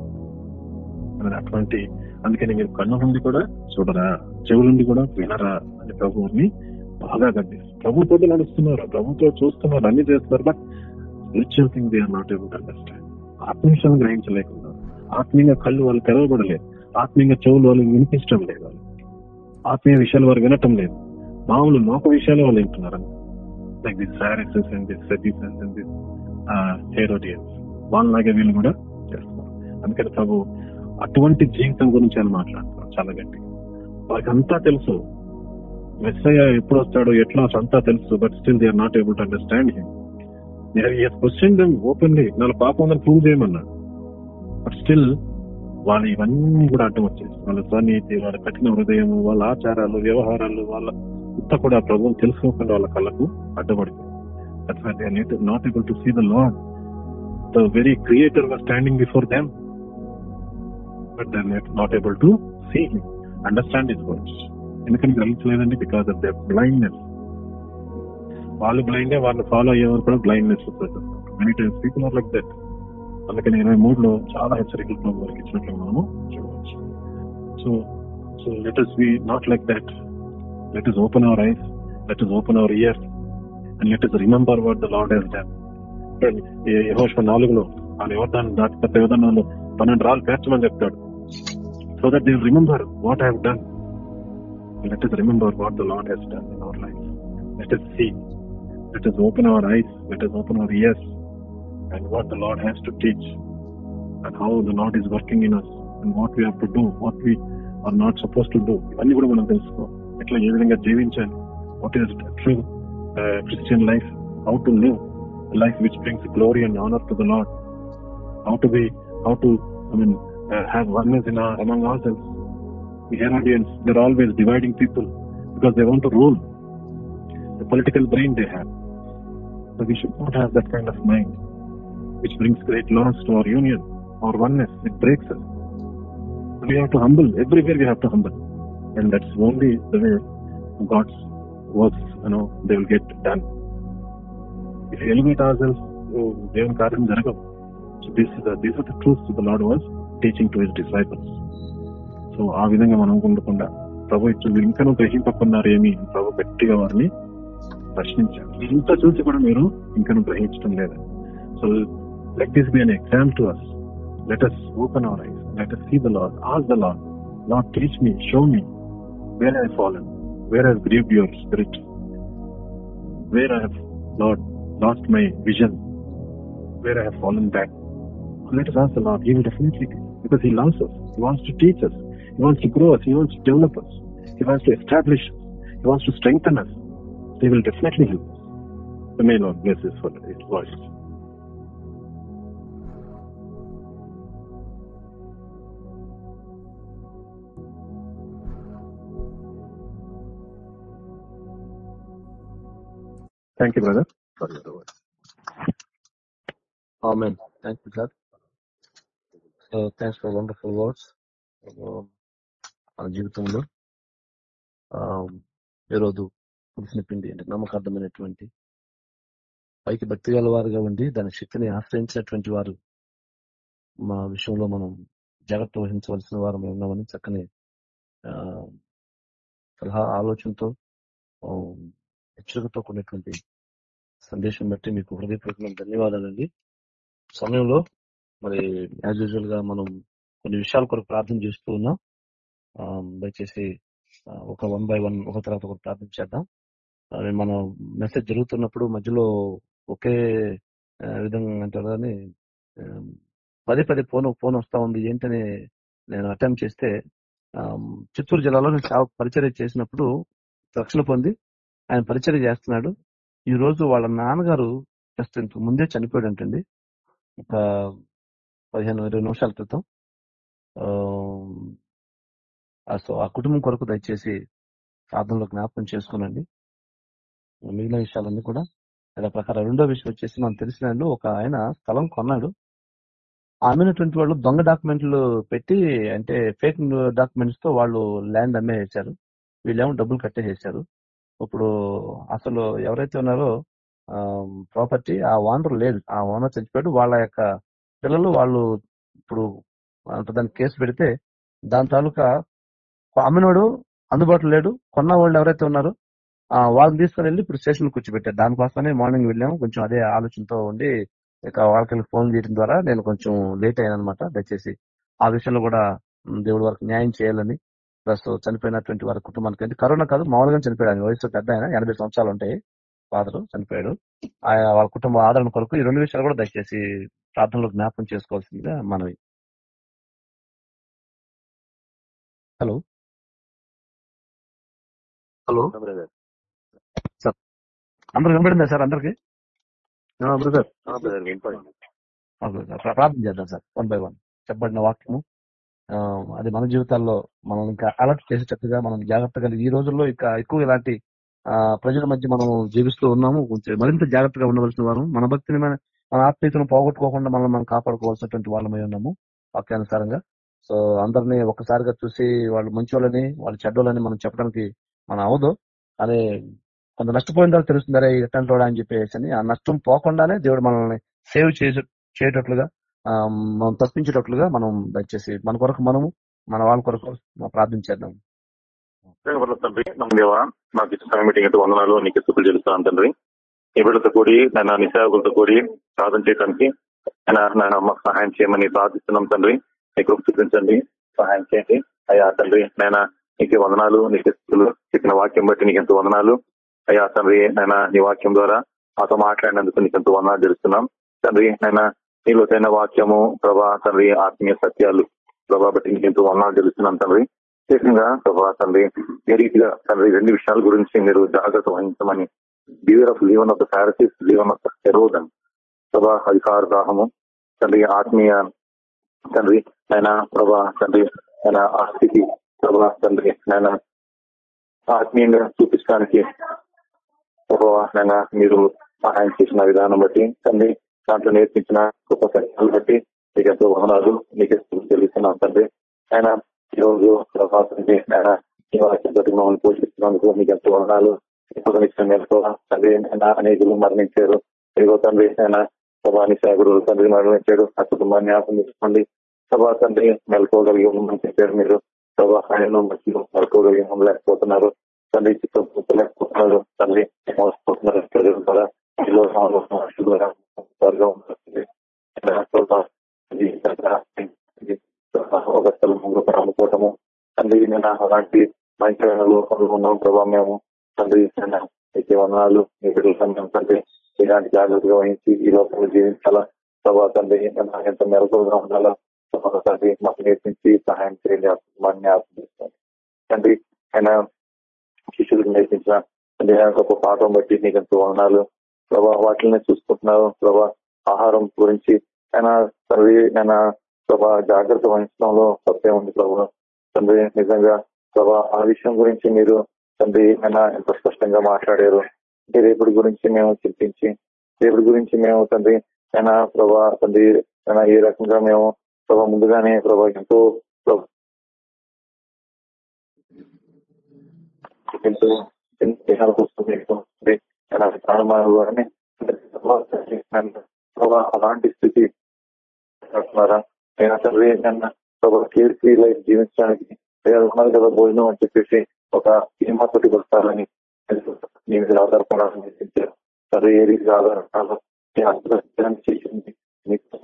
అటువంటి అందుకని మీరు కన్ను నుండి కూడా చూడరా చెవుల నుండి కూడా వినరా అని ప్రభువుని బాగా గడ్డిస్తారు ప్రభుతో నడుస్తున్నారు? ప్రభుతో చూస్తున్నారు? అన్ని చేస్తున్నారు? But spiritual thing they are not able understand ఆత్మీయం గ్రహించలేకున్నారు ఆత్మీయంగా కళ్ళు వాళ్ళు తెరవబడలేదు ఆత్మీయంగా చెవులు వాళ్ళు వినిపించడం లేదు. వాళ్ళు ఆత్మీయ విషయాలు వారు వినటం లేదు. మామూలు లోక విషయాలు వాళ్ళు వింటున్నారు like this Pharisees and this Sadducees and this Herodians వాళ్ళలాగే వీళ్ళు కూడా చేస్తున్నారు. అందుకని ప్రభు అటువంటి జీవితం గురించి ఆయన మాట్లాడుతున్నారు చాలా గట్టిగా. వాళ్ళకి అంతా తెలుసు. మెస్సయ్య ఎప్పుడు వస్తాడో ఎట్లా అంతా తెలుసు but still they are not able to understand him question them openly వాళ్ళ పాపం ఉందని ప్రూవ్ చేయమన్నాడు బట్ స్టిల్ వాళ్ళ ఇవన్నీ కూడా అడ్డం వచ్చేసి వాళ్ళ స్వనీతి వాళ్ళ కఠిన హృదయం వాళ్ళ ఆచారాలు వ్యవహారాలు వాళ్ళ ఇంత కూడా ప్రభుత్వం తెలుసుకోకుండా వాళ్ళ కళ్ళకు అడ్డపడింది not able to see the Lord the very creator the Lord. The but was standing before them, but they are not- not able ఎందుకని గ్రహించలేదండి? బికాస్ ఆఫ్ ద బ్లైండ్నెస్ వాళ్ళు బ్లైండే వాళ్ళు ఫాలో అయ్యేవారు కూడా blindness many times people are like that అందుకని ఇరవై మూడులో చాలా హెచ్చరికలు ప్రభు వారికి ఇచ్చినట్లు మనము చూడవచ్చు so so let us be not like that let us open our eyes let us open our ear and let us remember what the Lord he's done యహోష నాలుగులో వాళ్ళు యువదాన్ని దాటి తప్ప యువదానంలో పన్నెండు రాళ్ళు పేర్చమని చెప్తాడు. So that they remember what have done let us remember what the Lord has done in our life let us see let us open our eyes let us open our ears and what the Lord has to teach and how the Lord is working in us and what we have to do, what we are not supposed to do. ఇవన్నీ కూడా మనం తెలుసుకో ఎట్లా ఏ విధంగా జీవించాలి what is true Christian life how to live life which brings glory and honour to the Lord how to be how to I mean uh, have oneness in our, among ourselves. The Herodians, they're always dividing people because they want to rule. The political brain they have. So we should not have that kind of mind, which brings great loss to our union, our oneness. It breaks us. We have to humble. Everywhere we have to humble, and that's only the way God's works, you know, they will get done. If we elevate ourselves, Devan Karyam Jaragam. So this is the, these are the truths of the Lord was teaching to his disciples so ఆ విధంగా మనం ఉండకుండా ప్రభు ఇచ్చింది ఇంకనూ గ్రహింపకున్నారేమి? ఏమి ప్రభు గట్టిగా వారిని ప్రశ్నించారు ఇంత చూసి కూడా మీరు ఇంకనూ గ్రహించడం లేదు. So let this be an exam to us let us open our eyes let us see the Lord as the Lord Lord teach me show me where I fallen where I grieve your spirit where I Lord lost my vision where I have fallen back let us ask the Lord. He will because He loves us. He wants to teach us. He wants to grow us. He wants to develop us. He wants to establish us. He wants to strengthen us. He will definitely help us. The may Lord bless us for His voice. Thank you, brother. word. Amen. Thank you, God. Thanks for wonderful words మన జీవితంలో ఈరోజు పులిసిన పిండి అంటే నమ్మకార్థమైనటువంటి పైకి భక్తి గల వారుగా ఉండి దాని శక్తిని ఆశ్రయించినటువంటి వారు మా విషయంలో మనం జాగ్రత్త వహించవలసిన వారు ఉన్నామని చక్కని సలహా ఆలోచనతో um, హెచ్చరికతో కూడినటువంటి సందేశం బట్టి మీకు హృదయపూర్వకంగా ధన్యవాదాలండి. సమయంలో మరి యాజ్ యూజువల్గా మనం కొన్ని విషయాల కొరకు ప్రార్థన చేస్తూ ఉన్నాం. ఆ, దయచేసి ఒక వన్ బై వన్ ఒక తర్వాత ఒక ప్రార్థన చేద్దాం. అది మనం మెసేజ్ జరుగుతున్నప్పుడు మధ్యలో ఒకే విధంగా అంటారు కానీ పదే పదే ఫోన్ ఫోన్ వస్తా ఉంది. ఏంటని నేను అటెంప్ట్ చేస్తే ఆ, చిత్తూరు జిల్లాలో నేను పరిచయం పరిచర్య చేసినప్పుడు రక్షణ పొంది ఆయన పరిచర్య చేస్తున్నాడు. ఈ రోజు వాళ్ళ నాన్నగారు జస్ట్ ఇంతకు ముందే చనిపోయాడు అంటండి ఒక పదిహేను ఇరవై నిమిషాల క్రితం. ఆ, సో ఆ కుటుంబం కొరకు దయచేసి ప్రార్థనలో జ్ఞాపకం చేసుకునండి. మిగిలిన విషయాలన్నీ కూడా ఇలా ప్రకారం రెండో విషయం వచ్చేసి మనకు తెలిసిన ఒక ఆయన స్థలం కొన్నాడు. అమ్మినటువంటి వాళ్ళు దొంగ డాక్యుమెంట్లు పెట్టి అంటే ఫేక్ డాక్యుమెంట్స్తో వాళ్ళు ల్యాండ్ అమ్మేసారు వీళ్ళేమో డబ్బులు కట్టేసేసారు ఇప్పుడు అసలు ఎవరైతే ఉన్నారో ప్రాపర్టీ ఆ ఓనర్ లేదు. ఆ ఓనర్ చచ్చిపోయాడు. వాళ్ళ యొక్క పిల్లలు వాళ్ళు ఇప్పుడు దానికి కేసు పెడితే దాని తాలూకా అమ్మినోడు అందుబాటులో లేడు కొన్న వాళ్ళు ఎవరైతే ఉన్నారో ఆ, వాళ్ళని తీసుకుని వెళ్ళి ఇప్పుడు స్టేషన్ కూర్చోబెట్టారు. దానికోసమే మార్నింగ్ వెళ్ళాము. కొంచెం అదే ఆలోచనతో ఉండి ఇక వాళ్ళకి ఫోన్ చేయడం ద్వారా నేను కొంచెం లేట్ అయ్యాను అనమాట దయచేసి ఆ విషయంలో కూడా దేవుడి వరకు న్యాయం చేయాలని ప్లస్ చనిపోయినటువంటి వారి కుటుంబానికి అంటే కరోనా కాదు మామూలుగా చనిపోయాడు వయసు పెద్ద ఆయన ఎనభై సంవత్సరాలు ఉంటాయి. ఫాదర్ చనిపోయాడు. ఆయన వాళ్ళ కుటుంబ ఆదరణ కొరకు ఈ రెండు విషయాలు కూడా దయచేసి ప్రార్థనలో జ్ఞాపకం చేసుకోవాల్సిందిగా మనవి. హలో. హలో. బ్రదర్. అందరు కనబడిందా సార్ అందరికి? సార్. ప్రార్థన చేద్దాం సార్ వన్ బై వన్. చెప్పబడిన వాక్యము అది మన జీవితాల్లో మనం ఇంకా అలర్ట్ చేసేటట్టుగా మనం జాగ్రత్త కలిగి ఈ రోజుల్లో ఇంకా ఎక్కువ ఇలాంటి ప్రజల మధ్య మనం జీవిస్తూ ఉన్నాము. కొంచెం మరింత జాగ్రత్తగా ఉండవలసిన వారు. మన భక్తిని మన ఆత్మీయతను పోగొట్టుకోకుండా మనం మనం కాపాడుకోవాల్సినటువంటి వాళ్ళమై ఉన్నాము వాక్యానుసారంగా. సో అందరినీ ఒక్కసారిగా చూసి వాళ్ళు మంచి వాళ్ళని వాళ్ళు చెడ్డోళ్ళని మనం చెప్పడానికి మనం అవదు అదే కొంత నష్టపోయిన తర్వాత తెలుస్తుంది అరే అని చెప్పేసి అని. ఆ నష్టం పోకుండానే దేవుడు మనల్ని సేవ్ చేసేటట్లుగా చేయటట్లుగా ఆ, మనం తప్పించేటట్లుగా మనం దయచేసి మన కొరకు మనము మన వాళ్ళ కొరకు ప్రార్థన చేద్దాం. తండ్రి నమ్మ దేవా. ఇచ్చిన మీటింగ్ వందనాలు నీకు చెల్లిస్తాను తండ్రి. ఈ కూడి నాయన నీ కూడి సాధన చేయడానికి ఆయన నాయన మాకు సహాయం చేయమని ప్రార్థిస్తున్నాం తండ్రి. నీకు చూపించండి. సహాయం చేయండి. అయ్యా తండ్రి నాయన నీకు వందనాలు నీకు చెప్పిన వాక్యం బట్టి నీకు ఎంతో వందనాలు. అయ్యా తండ్రి నాయన నీ వాక్యం ద్వారా మాతో మాట్లాడినందుకు నీకు ఎంతో వందనాలు తెలుస్తున్నాం. తండ్రి నాయన నీ లోతైన వాక్యము ప్రభా తండ్రి ఆత్మీయ సత్యాలు ప్రభా బట్టి నీకు ఎంతో వందనాలు తెలుస్తున్నాం తండ్రి. ప్రత్యేకంగా ప్రభా తండ్రి ఏ రీతిగా తండ్రి రెండు విషయాల గురించి మీరు జాగ్రత్త వహించమని beware of leaven of the Pharisees leaven of the ప్రభా అధికార దాహము. తండ్రి ఆత్మీయ తండ్రి ఆయన ప్రభా తండ్రి ఆయన ఆ స్థితి ప్రభా తండ్రి ఆయన ఆత్మీయంగా చూపించడానికి ప్రభా నాయన మీరు సహాయం చేసిన విధానం బట్టి తండ్రి దాంట్లో నేర్పించిన గొప్ప సత్యాలు బట్టి మీకు ఎంతో వదనాలు మీకు తెలుస్తున్నాం తండ్రి. ఆయన ఈరోజు రోజు ప్రభా తండ్రి ఆయన ఈ వాక్యం బట్టి మమ్మల్ని పోషిస్తున్నందుకు మీకు ఎంతో వదనాలు ఇప్పుడు ఇచ్చిన మేరకు తండ్రి అనేకులు మరణించారు ఇదిగో తండ్రి ఆయన సభాని సాగుడు తండ్రి మరణించాడు ఆ కుటుంబాన్ని జ్ఞాపకం తీసుకోండి ప్రభా తండ్రి మెలకోగలిగి ఉండమని చెప్పారు మీరు సభా ఆయన మధ్యలో మెలకోగలిగి ఉండలేకపోతున్నారు తండ్రి చిత్తలేకపోతున్నారు తండ్రి మోసపోతున్నారు ప్రజల కూడా ఈలో ఒక స్థలం ముందు అమ్ముకోవటము తండ్రి నేను అలాంటి మంచి లోకంలో ఉన్నాం ప్రభావ మేము తండ్రి నేను వందనాలు. మీ బిడ్డల సమయం తండ్రి ఇలాంటి జాగ్రత్తగా వహించి ఈ లోకంలో జీవించాలా? ప్రభావ తండ్రి ఎంత మెలకుగా ఉండాలా? ప్రభావ తండ్రి మాకు నేర్పించి సహాయం చేయండి. ఆత్మాన్ని ఆత్మిస్తాను తండ్రి ఆయన శిష్యులకు నేర్పించిన తండ్రి ఆయన గొప్ప పాఠం బట్టి నీకు ఎంత వందనాలు. ప్రభా వాటిని చూసుకుంటున్నారు. ప్రభా ఆహారం గురించి ఆయన తండ్రి ఆయన ప్రభా జాగ్రత్త వహించడంలో తప్పే ఉంది. ప్రభు తండ్రి నిజంగా ప్రభా ఆ విషయం గురించి మీరు తండ్రి అయినా ఎంత స్పష్టంగా మాట్లాడారు. అంటే రేపటి గురించి మేము చింతించి రేపటి గురించి మేము తండ్రి అయినా ప్రభా తండ్రి అయినా ఏ రకంగా మేము ప్రభా ముందుగానే ప్రభా ఎంతో ఎంతో దేహాలకు వస్తుంది ప్రభా, అలాంటి స్థితి అంటున్నారా? తండ్రి కేర్ ఫ్రీ లైఫ్ జీవించడానికి ఉన్నది కదా భోజనం అని చెప్పేసి ఒక హిమ్మతోటి వస్తారని నీ మీద ఆధారపడాలని నేర్పించారు సరే ఏ రీతిగా ఆధారపడాలో చేసింది నీకు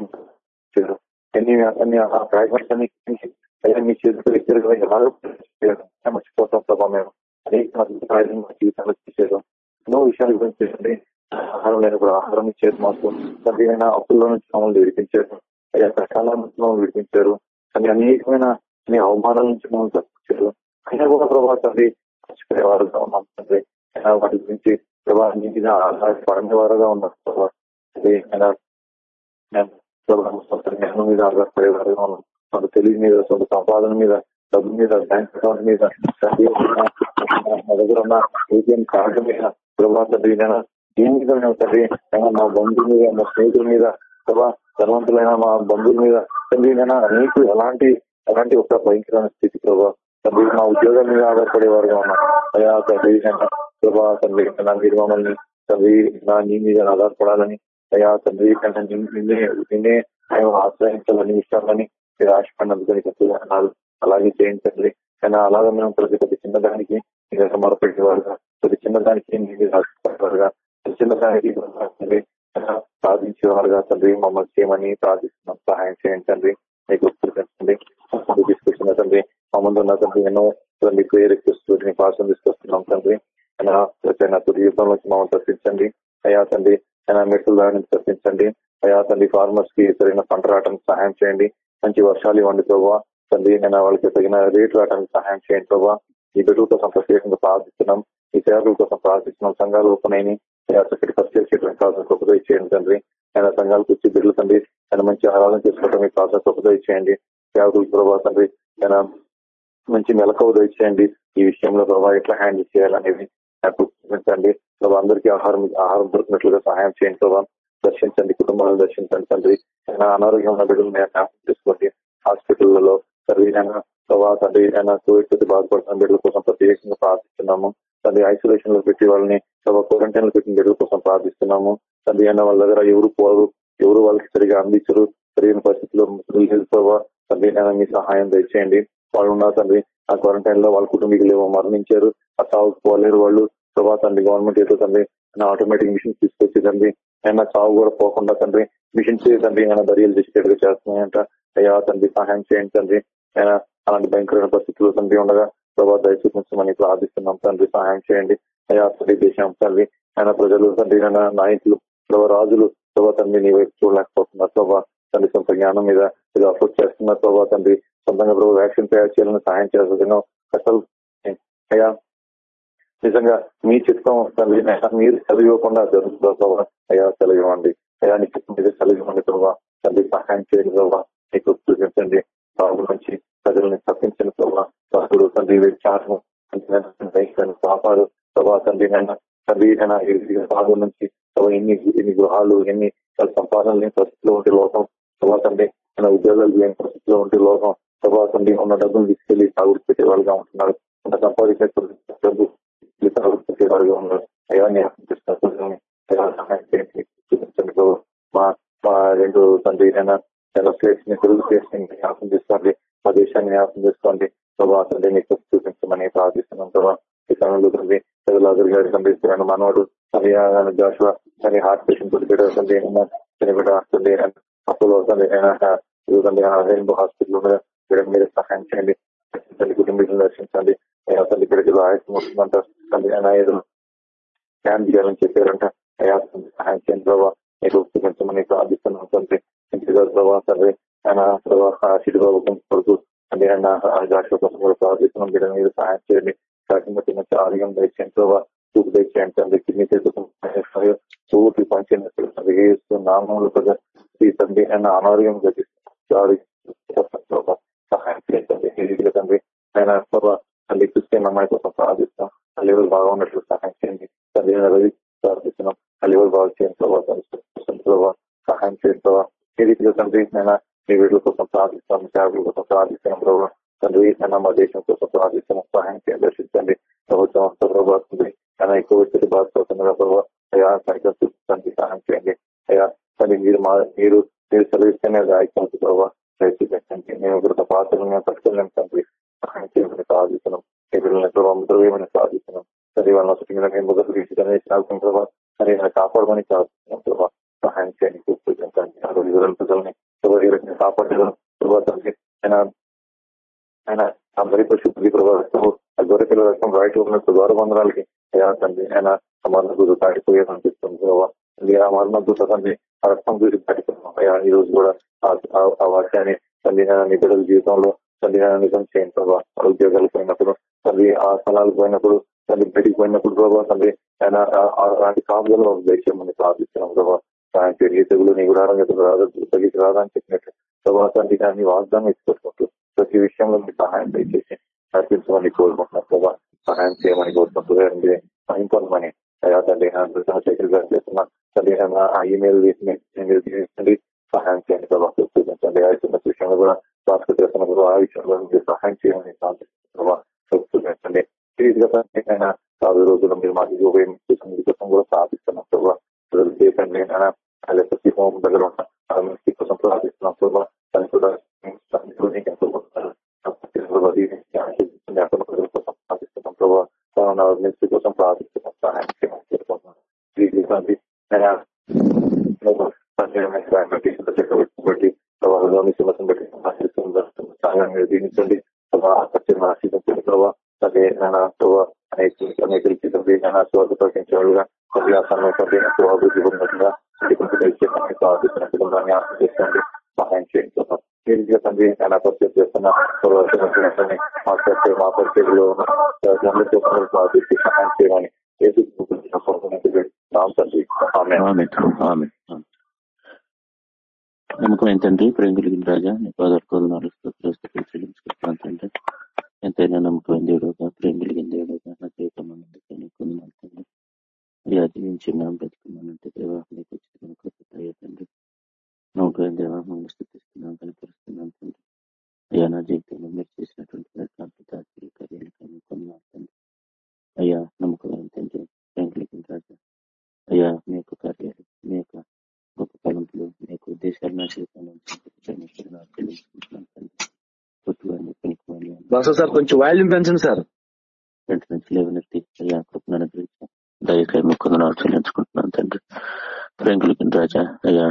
అన్ని ఆ ప్రయత్నాలు అన్ని అయ్యా మీ చేతికి వ్యక్తిగా ఎలాగో చేయడం. మర్చిపోతాం ప్రభావ మేము. అనేక అద్భుతాలు మా జీవితంలో చేసేదాం ఎన్నో విషయాల గురించి చేయండి ఆహారం లేనప్పుడు ఆహారం ఇచ్చేది మాకు. సరైన అప్పుల్లో నుంచి మమ్మల్ని విడిపించారు. అయ్యా కష్టాల నుంచి మమ్మల్ని విడిపించారు. కానీ అనేకమైన అవమానాల నుంచి మమ్మల్ని తప్పించారు. అయినా కూడా ప్రభావ తండ్రి మర్చిపోయేవారుగా ఉన్నాం తండ్రి. అయినా వాటి గురించి ప్రభావ నీ వారుగా ఆధారపడేవారుగా ఉన్నారు ప్రభావ ప్రభావం సొంత జ్ఞానం మీద ఆధారపడేవారుగా ఉన్నాం. సొంత తెలివి మీద సొంత సంపాదన మీద డబ్బు మీద బ్యాంక్ అకౌంట్ మీద మా దగ్గర ఉన్న ఏటీఎం కార్డు మీద ప్రభావ తండ్రి నేను దేని మీద మేము తండ్రి అయినా మా బంధువుల మీద మా స్నేహితుల మీద ప్రభా ధనవంతులైన మా బంధువుల మీద తండ్రి నేను అనేక ఎలాంటి అలాంటి ఒక భయంకరమైన స్థితి ప్రభావ తండ్రి మా ఉద్యోగం మీద ఆధారపడేవారుగా ఉన్నాం అయ్యా తండ్రి ప్రభా తండ్రి నా మీరు మమ్మల్ని తండ్రి నా నీ మీద ఆధారపడాలని అయ్యా తండ్రి కన్నా నిన్ను- నిన్నే నిన్నే మేము ఆశ్రయించాలని ఇస్తామని మీరు ఆశపడినందుకు నీకు అలాగే చేయించండి కానీ అలాగే మేము ప్రతి ప్రతి చిన్నదానికి మీరు సమర్పించేవారుగా ప్రతి చిన్నదానికి మీరు ఆశపడేవారుగా ప్రతి చిన్నదానికి సాధించేవారుగా తండ్రి మమ్మల్ని చేయమని ప్రార్థిస్తున్నాం. సహాయం చేయండి తండ్రి మీకు మమ్మల్ని మా ముందు ఉన్న తండ్రి ఎన్నో తండ్రి ప్రేయర్ రిక్వెస్ట్ నీ పాసం తీసుకొస్తున్నాం తండ్రి. అయినా ప్రతి తుది యుద్ధం నుంచి మమ్మల్ని తప్పించండి. అయ్యా తండ్రి అయినా మెట్టుల దారి నుంచి తప్పించండి. అయ్యా తండ్రి ఫార్మర్స్కి సరైన పంట రావడానికి సహాయం చేయండి. మంచి వర్షాలు ఇవ్వండి ప్రభావ తండ్రి నేను వాళ్ళకి తగిన రేటు రావడానికి సహాయం చేయండి ప్రభావ ఈ బిడ్డల కోసం ప్రత్యేకంగా ప్రార్థిస్తున్నాం. ఈ సేవల కోసం ప్రార్థిస్తున్నాం. సంఘాలు ఓపెన్ అయినాయి చక్కటి పరిచయం చేయడానికి కావాల్సిన కృపద ఇచ్చేయండి తండ్రి. ఆయన సంఘాలకు వచ్చి బిడ్డలు తండ్రి ఆయన మంచి ఆరాధన చేసుకోవడం మీకు కావాల్సిన కృపద ఇచ్చేయండి సేవకులు ప్రభావ తండ్రి ఆయన మంచి మెలకువ దయచేయండి ఈ విషయంలో ప్రభావ ఎట్లా హ్యాండిల్ చేయాలనేది నాకు చూపించండి ప్రభావ అందరికీ ఆహారం ఆహారం దొరికినట్లుగా సహాయం చేయండి ప్రభావ దర్శించండి కుటుంబాలను దర్శించండి తండ్రి. అనారోగ్యం ఉన్న బిడ్డలు నేను జ్ఞాపకం చేసుకోండి. హాస్పిటల్లో సర్వీనైనా ప్రభావ తండ్రి ఆయన కోవిడ్ తోటి బాధపడుతున్న బిడ్డల కోసం ప్రత్యేకంగా ప్రార్థిస్తున్నాము. తండ్రి ఐసోలేషన్లో పెట్టి వాళ్ళని ప్రభావ క్వారంటైన్లో పెట్టిన బిడ్డల కోసం ప్రార్థిస్తున్నాము. తండ్రి అయినా వాళ్ళ దగ్గర ఎవరు పోరు ఎవరు వాళ్ళకి సరిగా అందించరు సరైన పరిస్థితుల్లో ప్రభావ తండ్రి మీ సహాయం దయచేయండి. వాళ్ళు ఉన్నారు తండ్రి. ఆ క్వారంటైన్లో వాళ్ళ కుటుంబీకులు ఏమో మరణించారు. ఆ సాగుకు పోలేరు వాళ్ళు. ప్రభావ తండ్రి గవర్నమెంట్ ఏదో తండ్రి. ఆటోమేటిక్ మిషన్స్ తీసుకొచ్చి తండ్రి. ఆయన సాగు కూడా పోకుండా తండ్రి. మిషన్స్ తండ్రి ఆయన దర్యాలు చేసేటట్టుగా చేస్తున్నాయంట. అయ్యా తండ్రి సహాయం చేయండి తండ్రి. ఆయన అలాంటి భయంకరమైన పరిస్థితులు తండ్రి ఉండగా ప్రభావ దయచేసి ప్రార్థిస్తున్నాం తండ్రి. సహాయం చేయండి. అయ్యా తండ్రి దేశం తండ్రి. ఆయన ప్రజలు తండ్రి ఆయన నాయకులు ప్రభావ రాజులు ప్రభావ తండ్రి నీ వైపు చూడలేకపోతున్నారు. ప్రభావ తండ్రి సొంత జ్ఞానం మీద ఇది అఫోర్డ్ చేస్తున్నారు. తర్వాత తండ్రి సొంతంగా ప్రభు వ్యాక్సిన్ తయారు చేయాలని సహాయం చేస్తున్నా కష్టాలు అయ్యా నిజంగా మీ చిత్తం తండ్రి మీరు చదివ్వకుండా జరుగుతుందో ప్రభావ అయ్యా చదివివ్వండి. అయ్యా నీ చిత్తం మీద చదివివ్వండి ప్రభావ తల్లి సహాయం చేయండి ప్రభావ నీకు చూపించండి. బాబు నుంచి ప్రజల్ని తప్పించిన ప్రభావ భక్తుడు తండ్రి విచారము కాపాడు ప్రభావ తండ్రి తండ్రి బాబు నుంచి ఎన్ని ఎన్ని గృహాలు ఎన్ని సంపాదనలు లేని పరిస్థితిలో ఉంటే లోకం. ప్రభావ తండ్రి ఉద్యోగాలు లేని పరిస్థితిలో ఉంటే లోకం. ప్రభావ ఉన్న డబ్బును తీసుకెళ్ళి తాగుడు పెట్టే వాళ్ళుగా ఉంటున్నారు అంత సంపాదించిన డబ్బు తాగుడు పెట్టే వాళ్ళుగా ఉన్నారు. అయ్యాన్ని చూపించండి మా మా రెండు తండ్రి చాలా స్టేట్స్ని తెలుగు స్టేట్స్ని జ్ఞాపకం చేసుకోండి. మా దేశాన్ని జ్ఞాపకం చేసుకోండి. ప్రభావ తండ్రి నీకు చూపించమని ప్రార్థిస్తున్నాం ప్రభావ ఈ సమయంలో తండ్రి చదువులాగర్ గారి తండ్రి మనవాడు జాషువా అని హార్ట్ పేషెంట్ తోటి తండ్రి చనిపెట్ట తండ్రి అప్పుడు తండ్రి తండ్రి రెయిన్బో హాస్పిటల్ మీరు సహాయం చేయండి తల్లి కుటుంబీకులను దర్శించండి అయ్యా తల్లి బిడ్డలు ఆయుసం వస్తుందంట తండ్రి ఆయన ఏదో స్కాన్ చేయాలని చెప్పారంట. అయ్యా సహాయం చేయండి ప్రభావ మీకు చూపించమని ప్రార్థిస్తున్నాం తండ్రి. ఇంటిగా ప్రభావ సరే ఆయన ప్రభావ సిడిబాబు కొడుకు అంటే ఆయన జాషువా కోసం కూడా ప్రార్థిస్తున్నాం. బిడ్డ మీరు సహాయం చేయండి. కాకిమతి మంచి ఆరోగ్యం దయచేయండి ప్రభావ చూపు దయచేయండి తండ్రి. కిడ్నీ పూర్తి పనిచేయనప్పుడు నామంలో ఈ తండ్రి ఆయన అనారోగ్యం సహాయం చేయండి తండ్రి ఆయన తల్లి క్రిస్టియన్ అమ్మాయి కోసం ప్రార్థిస్తాం తల్లి ఎవరు బాగా ఉన్నట్లు సహాయం చేయండి. తల్లి రవి ప్రార్థిస్తున్నాం. తల్లి ఎవరు బాగా చేయండి ప్రభావ సహాయం చేయండి ప్రభావ ఏ రీతిగా తండ్రి నేను మీ వీళ్ళ కోసం ప్రార్థిస్తాం సేవకుల కోసం ప్రార్థిస్తున్నాం ప్రభావ తండ్రి నేను మా దేశం కోసం ప్రార్థిస్తున్నాం. సహాయం చేయండి దర్శించండి. ప్రభుత్వం ప్రభావ ఆయన ఎక్కువ వ్యక్తులు బాధపడుతున్నారు ప్రభావ అయ్యా తండ్రి సహాయం చేయండి. అయ్యా తండ్రి మీరు మా మీరు మీరు సెలవిస్తేనే అది ఐక్యం ప్రభావ దయచేసి మేము ఇక్కడ మేము పట్టుకోలేము తండ్రి సహాయం చేయమని ప్రార్థిస్తున్నాం. మీ పిల్లల్ని ప్రభావం ద్రవ్యమని సరే వాళ్ళ వసతి మేము తీసుకునే సాగుతాం ప్రభావ సరే కాపాడమని ప్రార్థిస్తున్నాం ప్రభావ సహాయం చేయండి కూర్చోండి ఆ రోజు ప్రజల్ని ఎవరి కాపాడగలం ప్రభావ తండ్రి. ఆయన ఆయన అందరి పరిశుద్ధి ప్రభావం ఆ రక్తం రాయటం ఉన్నట్టు అయ్యా తండ్రి. ఆయన దాటిపోయేది అనిపిస్తుంది ప్రభావ ఆ మరణ తండ్రి ఆ రక్తం చూసి దాటిపోతున్నాం. అయ్యా ఈ రోజు కూడా ఆ వాక్యాన్ని తండ్రి బిడ్డల జీవితంలో తండ్రి నిజం చేయండి ప్రభావ ఉద్యోగాలు పోయినప్పుడు తండ్రి ఆ స్థలాలు పోయినప్పుడు తండ్రి బయటికి పోయినప్పుడు ప్రభావ తండ్రి ఆయన అలాంటి కాపుదలు దయచేయమని ప్రార్థిస్తున్నాం ప్రభావ ఆయన పెరిగే తెగులు నీ గుడారం రాదు తగ్గికి రాదని చెప్పినట్టు ప్రభావ తండ్రి దాన్ని వాగ్దానం ఇచ్చుకుంటూ ప్రతి విషయంలో మీ సహాయం దయచేసి నడిపించమని కోరుకుంటున్నాం ప్రభావ సహాయం చేయమని కోరుకుంటూ మహింపమని అయ్యా తండ్రి చంద్రశేఖర్ గారు తండ్రి ఆ ఇమెయిల్ తీసుకుని సహాయం చేయండి ప్రభావ చూపించండి ఆ చిన్న విషయంలో కూడా భాస్కర్ చేస్తున్న ఆ విషయంలో మీరు సహాయం చేయమని ప్రభావ చూపించండి ఆయన పది రోజులు మీరు మాకు ఉపయోగించుకున్న కోసం కూడా ప్రార్థిస్తున్నాం ప్రభావ చేయండి ప్రతి హోమ్ దగ్గర ఉన్న కోసం ప్రార్థిస్తున్నాం ప్రభావ దాన్ని కూడా ప్రార్థిస్తున్నాం ప్రభావ మినిస్ట్రీ కోసం ప్రార్థిస్తున్నాం సహాయం చేయమని చెప్పుకుంటున్నాం ప్రభావం సమస్యను బట్టి దీనించండి ప్రభావ ఆశీర్వదించండి ప్రభావ అదే కొద్దిగా సమయం పొందినట్టుగా సహాయం తండ్రి ఆయన పరిచయం చేస్తున్న మా చర్చ మా సహాయం చేయమని నమ్మకం ఏంటండి ప్రేమ కలిగిన రాజా నీ పాదాలు నడుస్తూ చెల్లించుకుంటున్నాను ఎంతైనా నమ్మకం దేవుడుగా ప్రేమ కలిగిన దేవుడుగా నా జీవితం కొన్ని అయ్యా జీవించున్నాం బ్రతుకున్నానంటే దేవా మీకు వచ్చిన కృప అయ్యా తండ్రి నమ్మకం దేవా మమ్మల్ని స్థుతిస్తున్నాం కనపరుస్తున్నాం తండ్రి అయ్యా నా జీవితంలో మీరు చేసినటువంటి అద్భుత ఆశ్చర్య కార్యాలకైనా కొన్నాను తండ్రి అయ్యా నమ్మకం తండ్రి వెంకలికి రాజా అయ్యా మీ యొక్క కార్యాలు మీ యొక్క గొప్ప తలంపులు మీ యొక్క ఉద్దేశాలు నా జీవితంలో చెల్లించుకుంటున్నాను తండ్రి పొట్టువారిని పనికివారిని సార్ కొంచెం వాల్యూమ్ పెంచండి సార్. వెంట నుంచి లేవనెత్తి అయ్యా కృపను అనుగ్రహించాం దయకై చెల్లించుకుంటున్నాను తండ్రి. ప్రేంకులకి రాజా అయ్యా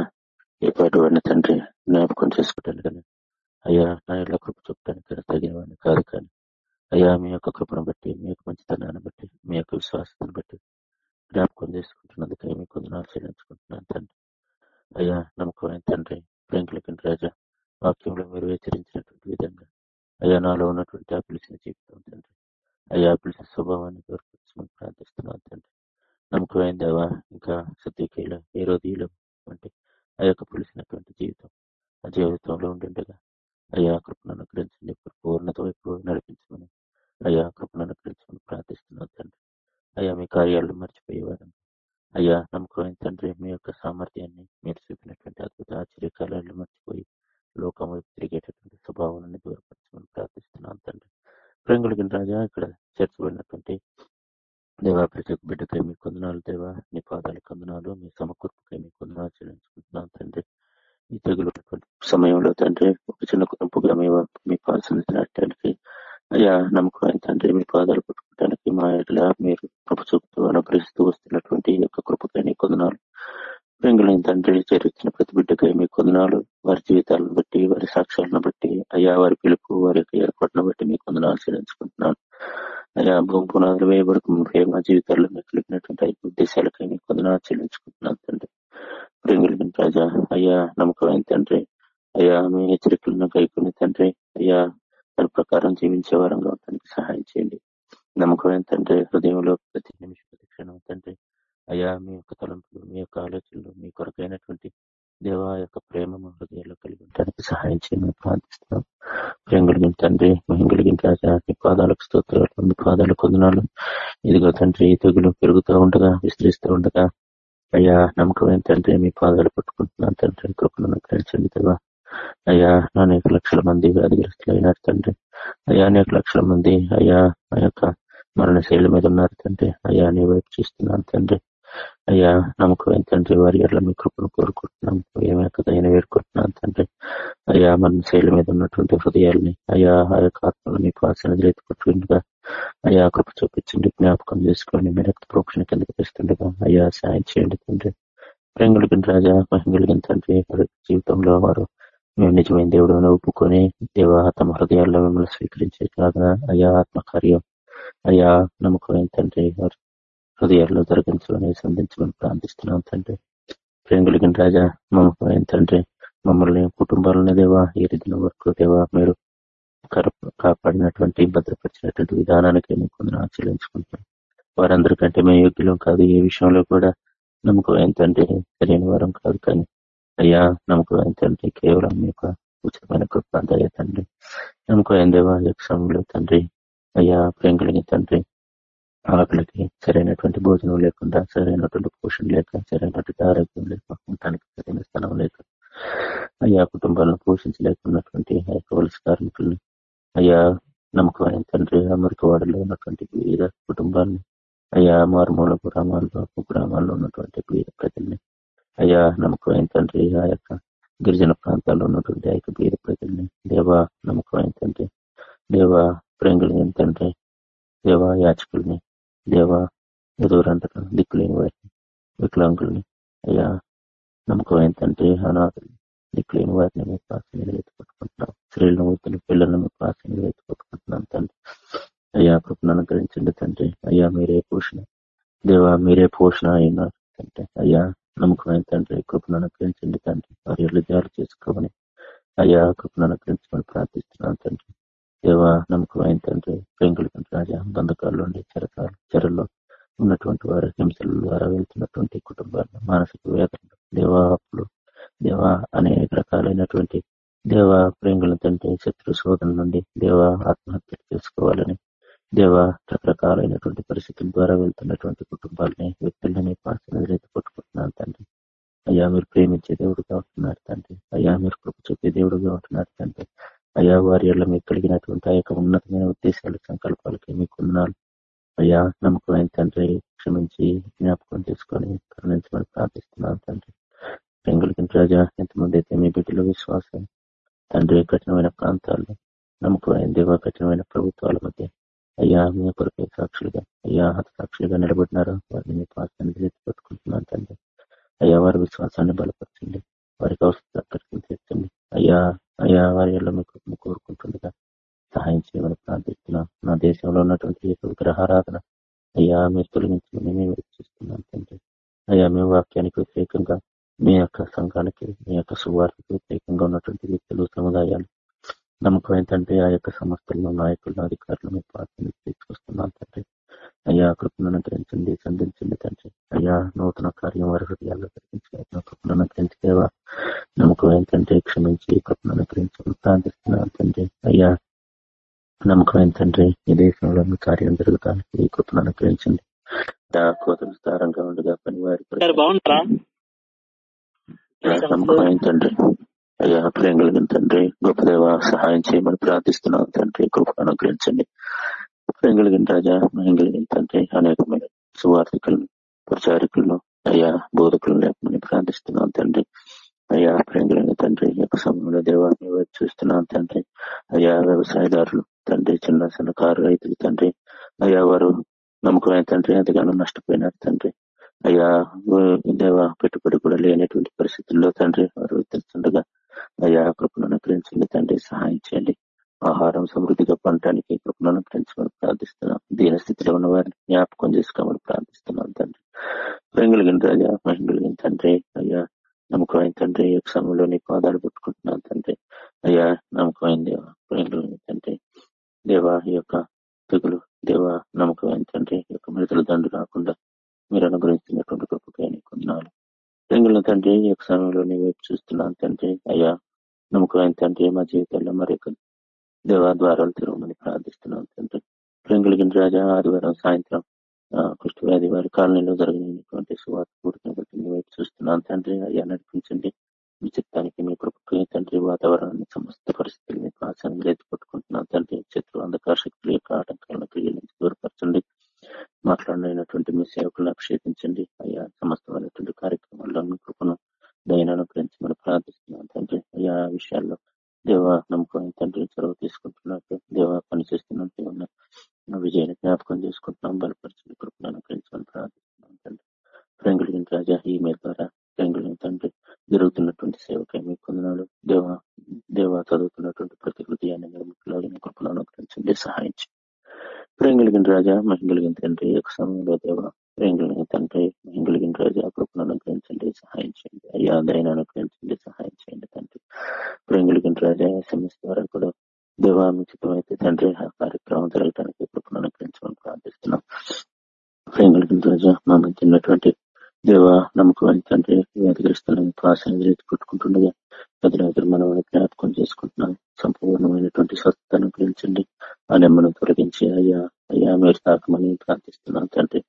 మంది అయ్యా ఆ యొక్క మరణశైలి మీద ఉన్నారు తండ్రి. అయ్యా నీ వైపు చూస్తున్నాను తండ్రి. అయ్యా నమ్మకం తండ్రి వారి ఎట్లా మీ కృపను కోరుకుంటున్నాం. ఏమేకదైన వేడుకుంటున్నాను తండ్రి. అయ్యా మన శైలి మీద ఉన్నటువంటి హృదయాల్ని అయ్యా ఆ యొక్క ఆత్మలు మీకు పాసన ఎత్తుకుంటుండగా అయ్యా కృప చూపించండి జ్ఞాపకం చేసుకోండి మీరు రక్త ప్రోక్షణ కిందకి తెస్తుండగా. అయ్యా సాయం చేయండి తండ్రి. ప్రేంగులకి రాజా మహిళలకి తండ్రి జీవితంలో వారు మేము నిజమైన దేవుడు అని ఒప్పుకొని దేవ తమ హృదయాల్లో మిమ్మల్ని స్వీకరించే కాదన అయ్యా ఆత్మకార్యం. అయ్యా నమ్మకమైన తండ్రి హృదయాల్లో జరిగించాలని సంధించమని ప్రార్థిస్తున్నాం తండ్రి. ప్రేంగులకి రాజా నమ్మకమైన తండ్రి మమ్మల్ని కుటుంబాలను దేవా ఈ రీతిన వరకు దేవా మీరు కాపాడినటువంటి భద్రపరిచినటువంటి విధానానికి కొందరు ఆచరించుకుంటాం వారందరికంటే మేము యోగ్యులం కాదు ఏ విషయంలో కూడా నమ్మకం ఏంటంటే సరైన వారం కాదు కానీ అయ్యా నమ్మకం ఏంటంటే కేవలం మీ యొక్క ఉచితమైన కృప దయ తండ్రి. నమ్మకం ఏందేవా యక్షంలో తండ్రి అయ్యా ప్రేమ కలిగిన తండ్రి ఆకలికి సరైనటువంటి భోజనం లేకుండా సరైనటువంటి పోషణ లేక సరైనటువంటి ఆరోగ్యం లేక ఉండటానికి సరైన స్థలం లేక అయ్యా కుటుంబాలను పోషించలేకున్నటువంటి ఆ యొక్క వలస కార్మికుల్ని అయ్యా నమ్మకమైన తండ్రి అమెరికవాడలో ఉన్నటువంటి వివిధ కుటుంబాన్ని అయ్యా మారుమూల గ్రామాల్లో గ్రామాల్లో ఉన్నటువంటి వివిధ ప్రజల్ని అయ్యా నమ్మకమైన తండ్రి ఆ యొక్క గిరిజన ప్రాంతాల్లో ఉన్నటువంటి ఆ యొక్క బీద ప్రజల్ని దేవా నమ్మకమైన తండ్రి దేవా ప్రేంగులని తండ్రి దేవా యాచకుల్ని దేవా ఎదురంతటం దిక్కులేని వారిని వికలాంగుల్ని అయ్యా నమ్మకమైన తండ్రి అనాథుల్ని దిక్కులేని వారిని మేము ప్రాసన ఎత్తుపట్టుకుంటున్నాం స్త్రీలను వృద్ధులు పిల్లలను మీ ప్రాసన ఎత్తుపట్టుకుంటున్నాం తండ్రి. అయ్యా కృపను అనుగ్రహించండి తండ్రి. అయ్యా మీరే పోషణ. దేవా మీరే పోషణ అయినారు తండ్రి. అయ్యా నమ్మకమైన తండ్రి కృపను అనుగ్రహించండి తండ్రి. వారి ఇళ్ళు చేసుకోమని అయ్యా కృపను అనుగ్రహించమని ప్రార్థిస్తున్నాను తండ్రి. దేవా నమ్మకమైన తండ్రి పెంగుల రాజా బంధకాల్లో చెరకాలు చెరల్లో ఉన్నటువంటి వారి హింసల ద్వారా వెళ్తున్నటువంటి కుటుంబాలు మానసిక వేదనలు. దేవా అప్పులు. దేవా అనేక రకాలైనటువంటి దేవ ప్రేంగుల తండ్రి శత్రు శోధన నుండి దేవ ఆత్మహత్య చేసుకోవాలని దేవ రకరకాలైనటువంటి పరిస్థితుల ద్వారా వెళ్తున్నటువంటి కుటుంబాలని వ్యక్తులని పాసనైతే పట్టుకుంటున్నాను తండ్రి. అయ్యా మీరు ప్రేమించే దేవుడుగా ఉంటున్నారు తండ్రి. అయ్యా మీరు కృప చూపే దేవుడుగా ఉంటున్నారు తండ్రి. అయ్యా వారి వల్ల మీకు కలిగినటువంటి ఆ యొక్క ఉన్నతమైన ఉద్దేశాలు సంకల్పాలకి మీకు ఉన్నాను అయ్యా నమ్మకమైన తండ్రి క్షమించి జ్ఞాపకం చేసుకొని కరుణించమని ప్రార్థిస్తున్నాను తండ్రి. పెంగులకి రాజా ఎంతమంది అయితే మీ బిడ్డల విశ్వాసం తండ్రి కఠినమైన ప్రాంతాల్లో నమ్మకమైన దేవ కఠినమైన ప్రభుత్వాల మధ్య అయ్యా మీ కొరకే సాక్షులుగా అయ్యా హత సాక్షులుగా నిలబడినారు వారిని మీ పాసాన్ని పట్టుకుంటున్నాను తండ్రి. అయ్యా వారి విశ్వాసాన్ని బలపరచండి వారికి అవసరం తెచ్చండి అయ్యా అయ్యా వారి మీకు కోరుకుంటుండగా సహాయం చేయమని ప్రార్థిస్తున్నాం. నా దేశంలో ఉన్నటువంటి విగ్రహారాధన అయ్యా మీరు తొలగించమని మేము వీక్షిస్తున్నాం తండ్రి. అయ్యా మీ వాక్యానికి వ్యతిరేకంగా మీ యొక్క సంఘానికి మీ యొక్క సువార్తకు వ్యతిరేకంగా ఉన్నటువంటి వ్యక్తులు సముదాయాలు నమ్మకం ఏంటంటే ఆ యొక్క సంస్థల్లో నాయకులు అధికారులు మీ పాత్రని తీసుకొస్తున్నాం తండ్రి అయ్యా కృపను అనుగ్రహించండి సంధించండి తండ్రి. అయ్యా నూతన కార్యం వారి హృదయాల్లో జరిగించిన కృపను అనుగ్రహించేవా నమ్మకం ఏంటంటే క్షమించి కృపను అనుగ్రహించమని ప్రార్థిస్తున్నాం తండ్రి. అయ్యా నమ్మకం తండ్రి ఈ దేశంలో మీ కార్యం జరగడానికి ఈ కృపను అనుగ్రహించండి. కోతలు స్థారంగా ఉండగా పని వారి నమ్మకం తండ్రి అయ్యా ప్రేమ కలిగిన తండ్రి గొప్పదేవ సహాయం చేయమని ప్రార్థిస్తున్నాం తండ్రి కృపను అనుగ్రహించండి. ప్రేమ కలిగిన రాజా మహిం కలిగిన తండ్రి అనేకమైన సువార్థికులను ప్రచారికులను అయ్యా బోధకులను లేకమని ప్రార్థిస్తున్నాం తండ్రి. అయ్యా ప్రేమ కలిగిన తండ్రి యొక్క సమయంలో దేవాన్ని వైపు తండ్రి. అయ్యా వ్యవసాయదారులు తండ్రి చిన్న చిన్న కారు రైతులు తండ్రి. అయ్యా వారు నమ్మకమైన తండ్రి ఎంతగానో నష్టపోయినారు తండ్రి. అయ్యా దేవ పెట్టుబడి కూడా లేనటువంటి పరిస్థితుల్లో తండ్రి వారు తెలుస్తుండగా అయ్యా కృపను అనుగ్రహించండి తండ్రి సహాయం చేయండి. ఆహారం సమృద్ధిగా పండటానికి కృపను అనుగ్రహించమని ప్రార్థిస్తున్నాం. దీని స్థితిలో ఉన్న వారిని జ్ఞాపకం చేసుకోమని ప్రార్థిస్తున్నాం తండ్రి. ప్రేంగలిగిన రాజా మహిళగిన తండ్రి అయ్యా నమ్మకమైన తండ్రి యొక్క సమయంలో నీ పాదాలు పెట్టుకుంటున్నాను తండ్రి. అయ్యా నమ్మకమైన దేవ ప్రేంగలిగిన తండ్రి. దేవ ఈ యొక్క తెగులు దేవ నమ్మకమైన తండ్రి యొక్క మృతుల దండు రాకుండా మీరు అనుగ్రహిస్తున్నటువంటి కృపకై కొన్నాను ప్రేంగుల తండ్రి ఈ యొక్క సమయంలో నీ వైపు చూస్తున్నాను తండ్రి. అయ్యా నమ్మకమైన తండ్రి మా జీవితంలో మరి యొక్క దేవాద్వారాలు తిరగమని ప్రార్థిస్తున్నాను తండ్రి. ప్రేంగులిగిన రాజా ఆదివారం సాయంత్రం కృష్ణవ్యాధి వారి కాలనీలో జరిగినటువంటి సువార్త కూడికను బట్టి నీ వైపు చూస్తున్నాను తండ్రి. అయ్యా నడిపించండి. మీ చిత్తానికి మీ కృపకి తండ్రి వాతావరణాన్ని సమస్త పరిస్థితులు మీకు ఆశాన్ని ఎత్తుపట్టుకుంటున్నాను తండ్రి. శత్రు అంధకార శక్తుల యొక్క ఆటంకాలను క్రియల నుంచి దూరపరచండి. మాట్లాడినటువంటి మీ సేవకులను అభిషేకించండి. అయ్యా సమస్తమైనటువంటి కార్యక్రమాల్లో మీ కృపను దయనను గురించి మనం ప్రార్థిస్తున్నాం తండ్రి. అయ్యా విషయాల్లో దేవ నమ్మకం తండ్రి చొరవ తీసుకుంటున్నట్టు దేవ పనిచేస్తున్నట్టు ఉన్న విజయాన్ని జ్ఞాపకం చేసుకుంటున్నాం బలపరిచిన కృపను అనుగ్రహించమని ప్రార్థిస్తున్నాం తండ్రి. ప్రేంగులిగిన రాజా ఈమెయిల్ ద్వారా ప్రేంగులిగిన తండ్రి జరుగుతున్నటువంటి సేవకై మీ కొందనాలు దేవ దేవ చదువుతున్నటువంటి ప్రతి హృదయాన్ని నిర్మికులాగిన కృపను అనుగ్రహించండి. సహాయించి. ప్రేంగులిగిన రాజా మహిళగిన తండ్రి ఒక సమయంలో దేవ ప్రేంగులిగిన తండ్రి మహిళగిన రాజా కృపను అనుగ్రహించండి సహాయం చేయండి అయ్యా దయను అనుగ్రహించండి సహాయం చేయండి తండ్రి. ప్రేంగులిగిన రాజా ఎస్ఎంఎస్ ద్వారా కూడా దేవామిచితమైతే తండ్రి ఆ కార్యక్రమం జరగడానికి కృపను అనుగ్రహించమని ప్రార్థిస్తున్నాం. ప్రేంగులిగిన రాజా మా మధ్య ఉన్నటువంటి దేవ నమ్మకం తండ్రి వ్యాధిగ్రస్తులను ఆశని కొట్టుకుంటుండగా ప్రజలందరూ మనం జ్ఞాపకం చేసుకుంటున్నాం. సంపూర్ణమైనటువంటి స్వస్థతను గురించండి ఆ నెమ్మను తొలగించి అయ్యా అయ్యా మీరు తాకమని ప్రార్థిస్తున్నాం తండ్రి.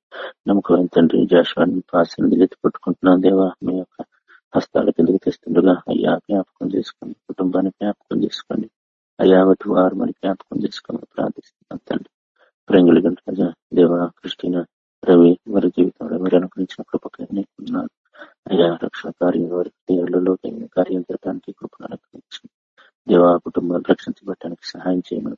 నమ్మకం తండ్రి జాషువాన్ని పాసని ఎత్తి పట్టుకుంటున్నాం దేవా. మీ యొక్క హస్తాల కిందకు తెస్తుండగా అయ్యా జ్ఞాపకం చేసుకోండి. కుటుంబాన్ని జ్ఞాపకం చేసుకోండి. అయ్యా ఒకటి వారు మరి జ్ఞాపకం చేసుకోమని ప్రార్థిస్తున్నాం తండ్రి. ప్రేంగులు గంట దేవ కృష్ణ రవి వారి జీవితంలో మీరు అనుకరించిన కృపకైనా అయ్యా రక్షణ కార్యం వారి దేవుళ్ళలో కార్యం జరగడానికి కృపను అనుగ్రహించండి దేవా కుటుంబాలు రక్షించబడటానికి సహాయం చేయమని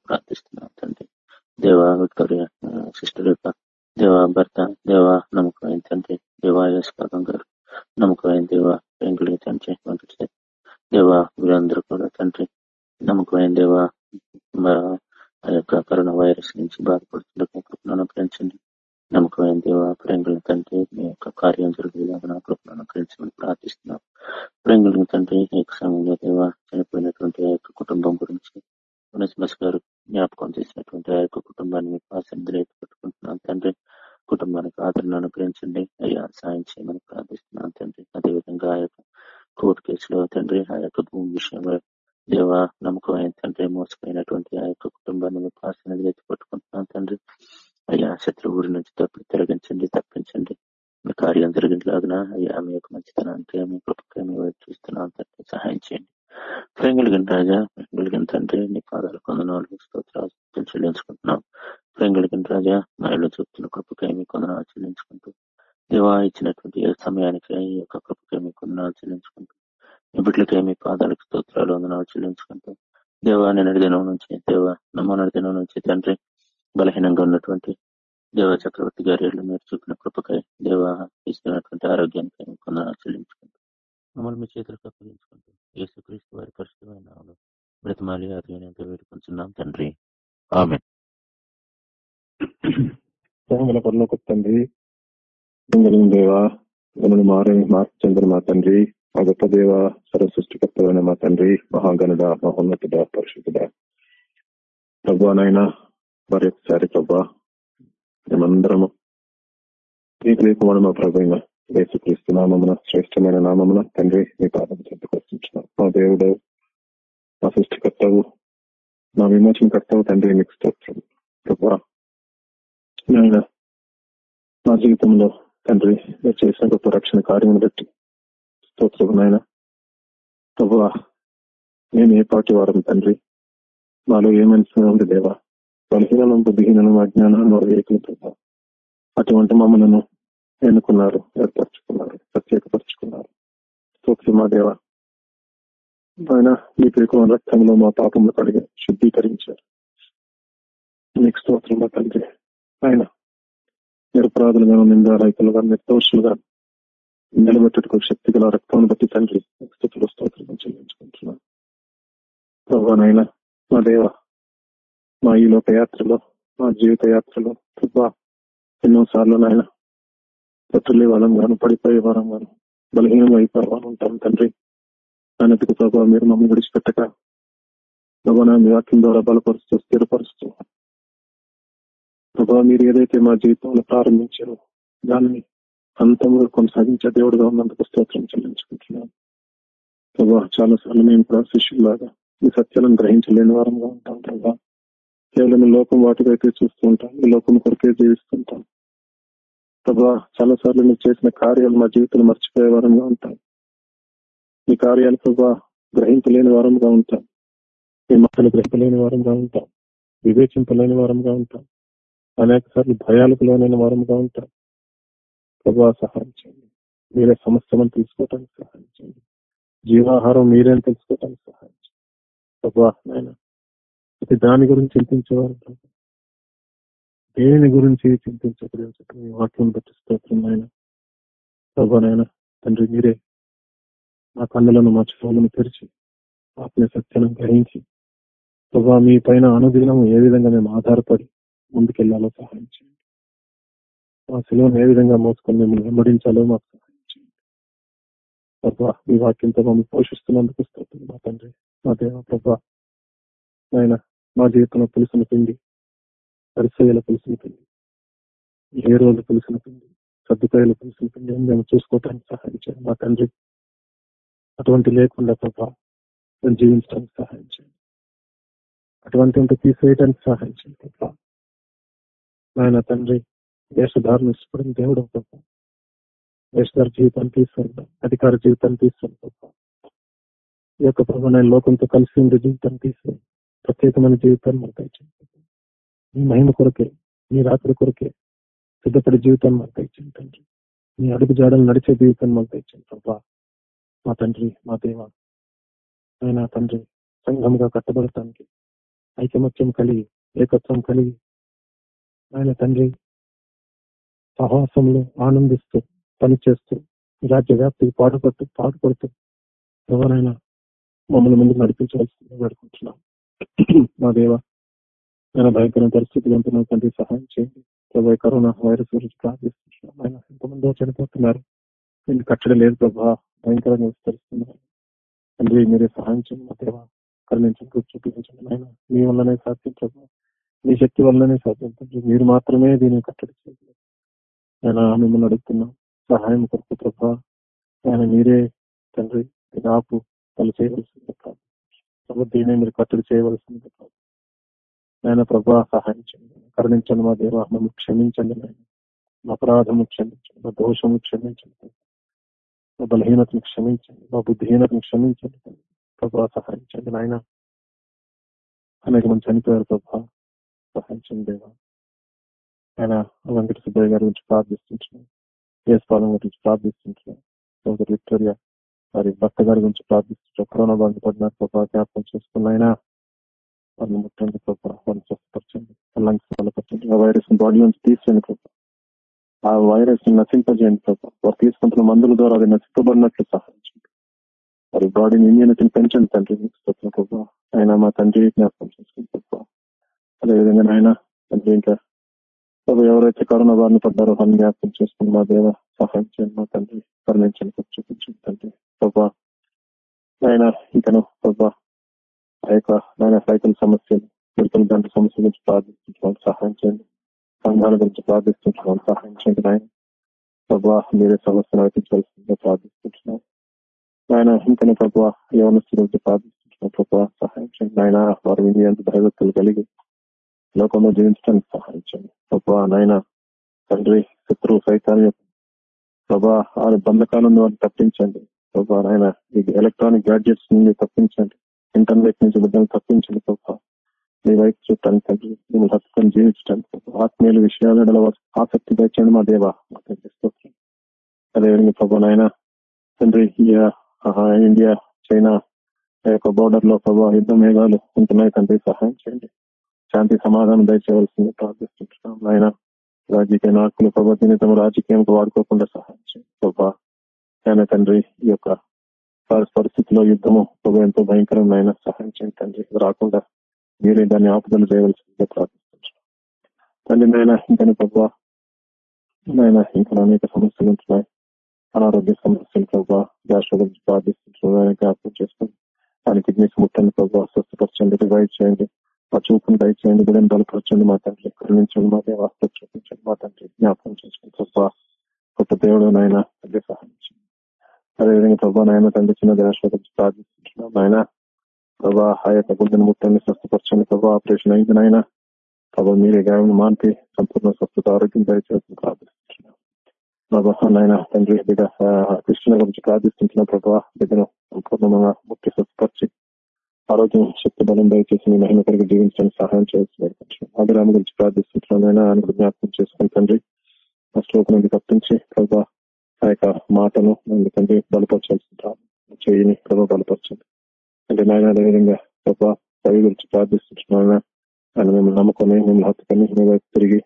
సంవత్సరం కర్తవ తండ్రి మీకు స్తోత్రం ప్రభా నాయన మా జీవితంలో తండ్రి మీరు చేసిన గొప్ప రక్షణ కార్యం బట్టి స్తోత్రం నాయన. ప్రభా నేను ఏ పాటి వారం తండ్రి? మాలో ఏమనిసిన ఉంది దేవా? బలహీనం బుద్ధిహీనం అజ్ఞానం వివేకులు ప్రభా. అటువంటి మమ్మలను ఎన్నుకున్నారు ఏర్పరచుకున్నారు ప్రత్యేకపరుచుకున్నారు. స్తోత్రం మా దేవా. ఆయన మీ పేరు రక్తంలో మా పాపంలో కడిగి శుద్ధీకరించారు మీకు స్తోత్రంలో మా తండ్రి ఆయన నిరపరాధులుగా నిందా రైతులుగా నిర్దోషులుగా నిలబెట్టుకు శక్తి గల రక్తం బట్టి తండ్రి స్థుతులు స్తోత్రం చెల్లించుకుంటున్నాను ప్రభానైనా మా దేవ మా ఈ లోక యాత్రలో మా జీవిత యాత్రలో ప్రభా ఎన్నో సార్లు నాయన పత్రులే వాళ్ళం గాను పడిపోయే వారం గాను బలహీనం అయిపోయే వారం ఉంటాం తండ్రి అన్నట్టుకు ప్రభావ మీరు మమ్మల్ని విడిచిపెట్టక ప్రభావ మీ వాక్యం ద్వారా బలపరుస్తూ స్థిరపరుస్తూ ప్రభావ మీరు ఏదైతే మా జీవితంలో ప్రారంభించారో దాన్ని అంతంలో కొనసాగించే దేవుడుగా ఉన్నందుకు స్తోత్రం చెల్లించుకుంటున్నాను. ప్రభావ చాలా సార్లు మేము కూడా శిష్యులాగా ఈ సత్యాలను గ్రహించలేని వారంగా ఉంటాం ప్రభావ కేవలం లోకం వాటికైతే చూస్తూ ఉంటాం ఈ లోకం కొరకే జీవిస్తుంటాం ప్రభా చాలా సార్లు మీరు చేసిన కార్యాలు మా జీవితంలో మర్చిపోయే వారంగా ఉంటాం ఈ కార్యాలు ప్రభా గ్రహింపలేని వారంగా ఉంటాం. ఈ మాటలు గ్రహించలేని వారంగా ఉంటాం. వివేచింపలేని వారంగా ఉంటాం. అనేక సార్లు భయాలకు లోనైన వారంగా ఉంటాం. ప్రభా సహాయం చేయండి. మీరే సమస్యలను తెలుసుకోవటానికి సహాయం చేయండి. జీవాహారం మీరేం తెలుసుకోవటానికి సహాయం చేయండి. ప్రభా నాయన ప్రతి దాని గురించి చింతించేవారు దేని గురించి చింతించకూడదు మీ వాక్యం బట్టి స్తోత్రం నాయన. ప్రభా నాయన తండ్రి మీరే మా కళ్ళలను మా చెవులను తెరిచి ఆత్మీయ సత్యాలను గ్రహించి ప్రభా మీ పైన అనుదినం ఏ విధంగా మేము ఆధారపడి ముందుకెళ్ళాలో సహాయం చేయండి మా సెలవును ఏ విధంగా మోసుకొని మిమ్మల్ని వెంబడించాలో మాకు సహాయం చేయండి ప్రభా మీ వాక్యంతో మమ్మల్ని పోషిస్తున్నందుకు స్తోత్రం మా తండ్రి మా దేవ ప్రభా. ఆయన మా జీవితంలో పులుసుని పిండి పరిచయాల పులుసుని పిండి ఏ రోజు పులుసుని పిండి సర్దుకాయల పులుసుని పిండి అని మేము చూసుకోవటానికి సహాయం చేయండి మా తండ్రి. అటువంటి లేకుండా ప్రభావ మేము జీవించడానికి సహాయం చేయండి. అటువంటి ఉంటే తీసేయడానికి సహాయం చేయండి ప్రభా. నాయన తండ్రి వేషధారణ ఇష్టపడిన దేవుడు ప్రభావ వేషధార జీవితాన్ని తీసుకుంటాం అధికార జీవితాన్ని తీసుకుంటాం ఈ యొక్క ప్రభావ నేను లోకంతో కలిసి ఉండే జీవితాన్ని తీసుకుని ప్రత్యేకమైన జీవితాన్ని మాకు దయచేయండి మీ మహిమ కొరకే మీ రాత్రి కొరకే సిద్ధపడే జీవితాన్ని మాకు దయచేయండి తండ్రి. మీ అడుగు జాడలు నడిచే జీవితాన్ని మాకు ప్రభా. మా తండ్రి మా దేవ ఆయన తండ్రి సంఘంగా కట్టబడటానికి ఐకమత్యం కలిగి ఏకత్వం కలిగి ఆయన తండ్రి సహాసంలో ఆనందిస్తూ పనిచేస్తూ రాజ్య వ్యాప్తికి పాటుపడుతూ పాటుపడుతూ ఎవరైనా మమ్మల్ని ముందు నడిపించవలసింది వేడుకుంటున్నాం. మా దేవ ఆయన భయంకర పరిస్థితులు ఎంతనో తండ్రి సహాయం చేయండి. ప్రభావ కరోనా వైరస్ గురించి ప్రార్థిస్తున్నాం. ఆయన ఎంతమందో చనిపోతున్నారు. నేను కట్టడం లేదు ప్రభా? భయంకరంగా విస్తరిస్తున్నారు. తండ్రి మీరే సహాయం చేయండి మా దేవ. కరుణించండి చూపించండి ఆయన మీ వల్లనే సాధ్యం మీ శక్తి వల్లనే సాధ్యం తండ్రి. మీరు మాత్రమే దీన్ని కట్టడి చేయగలరు. ఆయన మిమ్మల్ని అడుగుతున్నాం. సహాయం కొరకు ప్రభా. ఆయన మీరే తండ్రి నాకు తను చేయవలసింది ప్రభు. దీనే మీరు కట్టడి చేయవలసింది కాదు ఆయన ప్రభా సహాయం చేయండి. కరుణించండి మా దేవ. మమ్మల్ని క్షమించండి నాయన. మా అపరాధము క్షమించండి. మా దోషము క్షమించండి బలహీనతను క్షమించండి మా బుద్ధిహీనతను క్షమించండి ప్రభా సహాయించండి నాయన అనేక మంది చనిపోయారు ప్రభా సహాయించండి దేవా ఆయన వెంకట సుబ్బయ్య గారి గురించి ప్రార్థిస్తుంటున్నాం కేసుపాలెం గురించి ప్రార్థిస్తుంటున్నాం సోదరు విక్టోరియా వారి భర్త గారి గురించి ప్రార్థిస్తుంటాం కరోనా బాధపడినారు ప్రభా జ్ఞాపకం చేసుకున్న వాళ్ళని ముట్టండి ప్రభా వాళ్ళని స్వస్థపరచండి లంగ్స్ బలపరచండి ఆ వైరస్ బాడీ నుంచి తీసేయండి ప్రభా ఆ వైరస్ని నశింపజేయండి ప్రభావ వారు తీసుకుంటున్న మందుల ద్వారా అది నశింపబడినట్లు సహాయించండి వారి బాడీని ఇమ్యూనిటీని పెంచండి తండ్రి స్తోత్రం ఆయన మా తండ్రి జ్ఞాపకం చేసుకుని ప్రభావ అదేవిధంగా ఆయన తండ్రి ఇంకా ఎవరైతే కరోనా బారిన పడ్డారో వారిని జ్ఞాపకం చేసుకుని మా దేవ సహాయం చేయండి మా తండ్రి కరుణించండి చూపించండి తండ్రి. ప్రభా ఆయన ఇంకను ప్రభా ఆ యొక్క నాయన రైతుల సమస్యలు మిడతల దాంట్లో సమస్యల గురించి ప్రార్థిస్తుంటున్నాం సహాయం చేయండి. సంఘాల గురించి ప్రార్థిస్తుంటున్నాం. సహాయం చేయండి నాయన. ప్రభా మీరే సమస్యను నడిపించవలసిందిగా ప్రార్థిస్తుంటున్నాం. ఆయన ఇంకనే ప్రభా యవనస్తుల గురించి ప్రార్థిస్తుంటున్నాం. ప్రభా సహాయం చేయండి ఆయన వారి విని భయభక్తులు కలిగి లోకంలో జీవించడానికి సహాయం చేయండి ప్రభా నాయన తండ్రి శత్రువు సైతాన్ని ప్రభా వారి బంధకాలం వారిని తప్పించండి. ప్రభా నాయన ఎలక్ట్రానిక్ గ్యాడ్జెట్స్ నుండి తప్పించండి. ఇంటర్నెట్ నుంచి బిడ్డలు తప్పించండి. ప్రభా మీ వైపు చూడటానికి తండ్రి మిమ్మల్ని హత్తుకొని జీవించడానికి ఆత్మీయుల విషయాలలో ఆసక్తి తెచ్చండి మా దేవ. అదేవిధంగా ప్రభా నాయన తండ్రి ఇండియా చైనా ఆ యొక్క బోర్డర్లో ప్రభా యుద్ధ మేఘాలు ఉంటున్నాయి. తండ్రి సహాయం చేయండి. శాంతి సమాధానం దయచేయవలసింది ప్రార్థిస్తుంటున్నాం. ఆయన రాజకీయ నాయకులు ప్రభుత్వం తమ రాజకీయంకు వాడుకోకుండా సహాయం చేయండి ప్రభా. ఆయన తండ్రి ఈ యొక్క పరిస్థితిలో యుద్ధము ప్రభు ఎంతో భయంకరమైన సహాయం చేయండి తండ్రి. రాకుండా మీరే దాన్ని ఆపుదల చేయవలసిందిగా ప్రార్థిస్తున్నాం. తండ్రి నాయన ఇంకా ప్రభావ నాయన ఇంకా అనేక సమస్యలు ఉంటున్నాయి. అనారోగ్య సమస్యలు ప్రభావ గ్యాస్ గురించి ప్రార్థిస్తున్నాం. జ్ఞాపకం చేసుకుని దాని కిడ్నీస్ ముట్టండి ప్రభావ స్వస్థపరచండి రివైవ్ చేయండి. మా చూపును దయచేయండి బిడ్డను బలపరచండి. మా తండ్రి కరుణించండి మా దేవాస్త చూపించండి. మా తండ్రి జ్ఞాపకం చేసుకుని ప్రభావ కొత్త దేవుడు నాయన తండ్రి సహాయించండి. అదేవిధంగా ప్రభావ నాయన తండ్రి చిన్న దేశ గురించి ప్రార్థిస్తున్నాం. నాయన ప్రభా ఆ యొక్క గుండెను ముట్టండి స్వస్థపరచండి ప్రభా ఆపరేషన్ అయింది నాయన ప్రభా మీరే గాయం మాన్పి సంపూర్ణ స్వస్థత ఆరోగ్యం దయచేసి ప్రార్థిస్తున్నాం ప్రభా నాయన తండ్రి బిడ్డ ఆ, కృష్ణ గురించి ప్రార్థిస్తున్న ప్రభా బిడ్డను సంపూర్ణంగా ముట్టి స్వస్థపరిచి ఆరోగ్యం శక్తి బలం దయచేసి మీ మహిమ కలిగి జీవించడానికి సహాయం చేయాల్సి అభిరామ గురించి ప్రార్థిస్తున్నాను ఆయన ఆయన జ్ఞాపకం చేసుకుని తండ్రి ఆ నుండి తప్పించి ప్రభా ఆ యొక్క మాటను తండ్రి బలపరచాల్సి చేయని ప్రభావ బలపరచండి అంటే నాయన అదేవిధంగా గొప్ప రవి గురించి ప్రార్థిస్తున్నాను ఆయన మిమ్మల్ని నమ్ముకొని మిమ్మల్ని హత్తుకొని మీ వైపు తిరిగి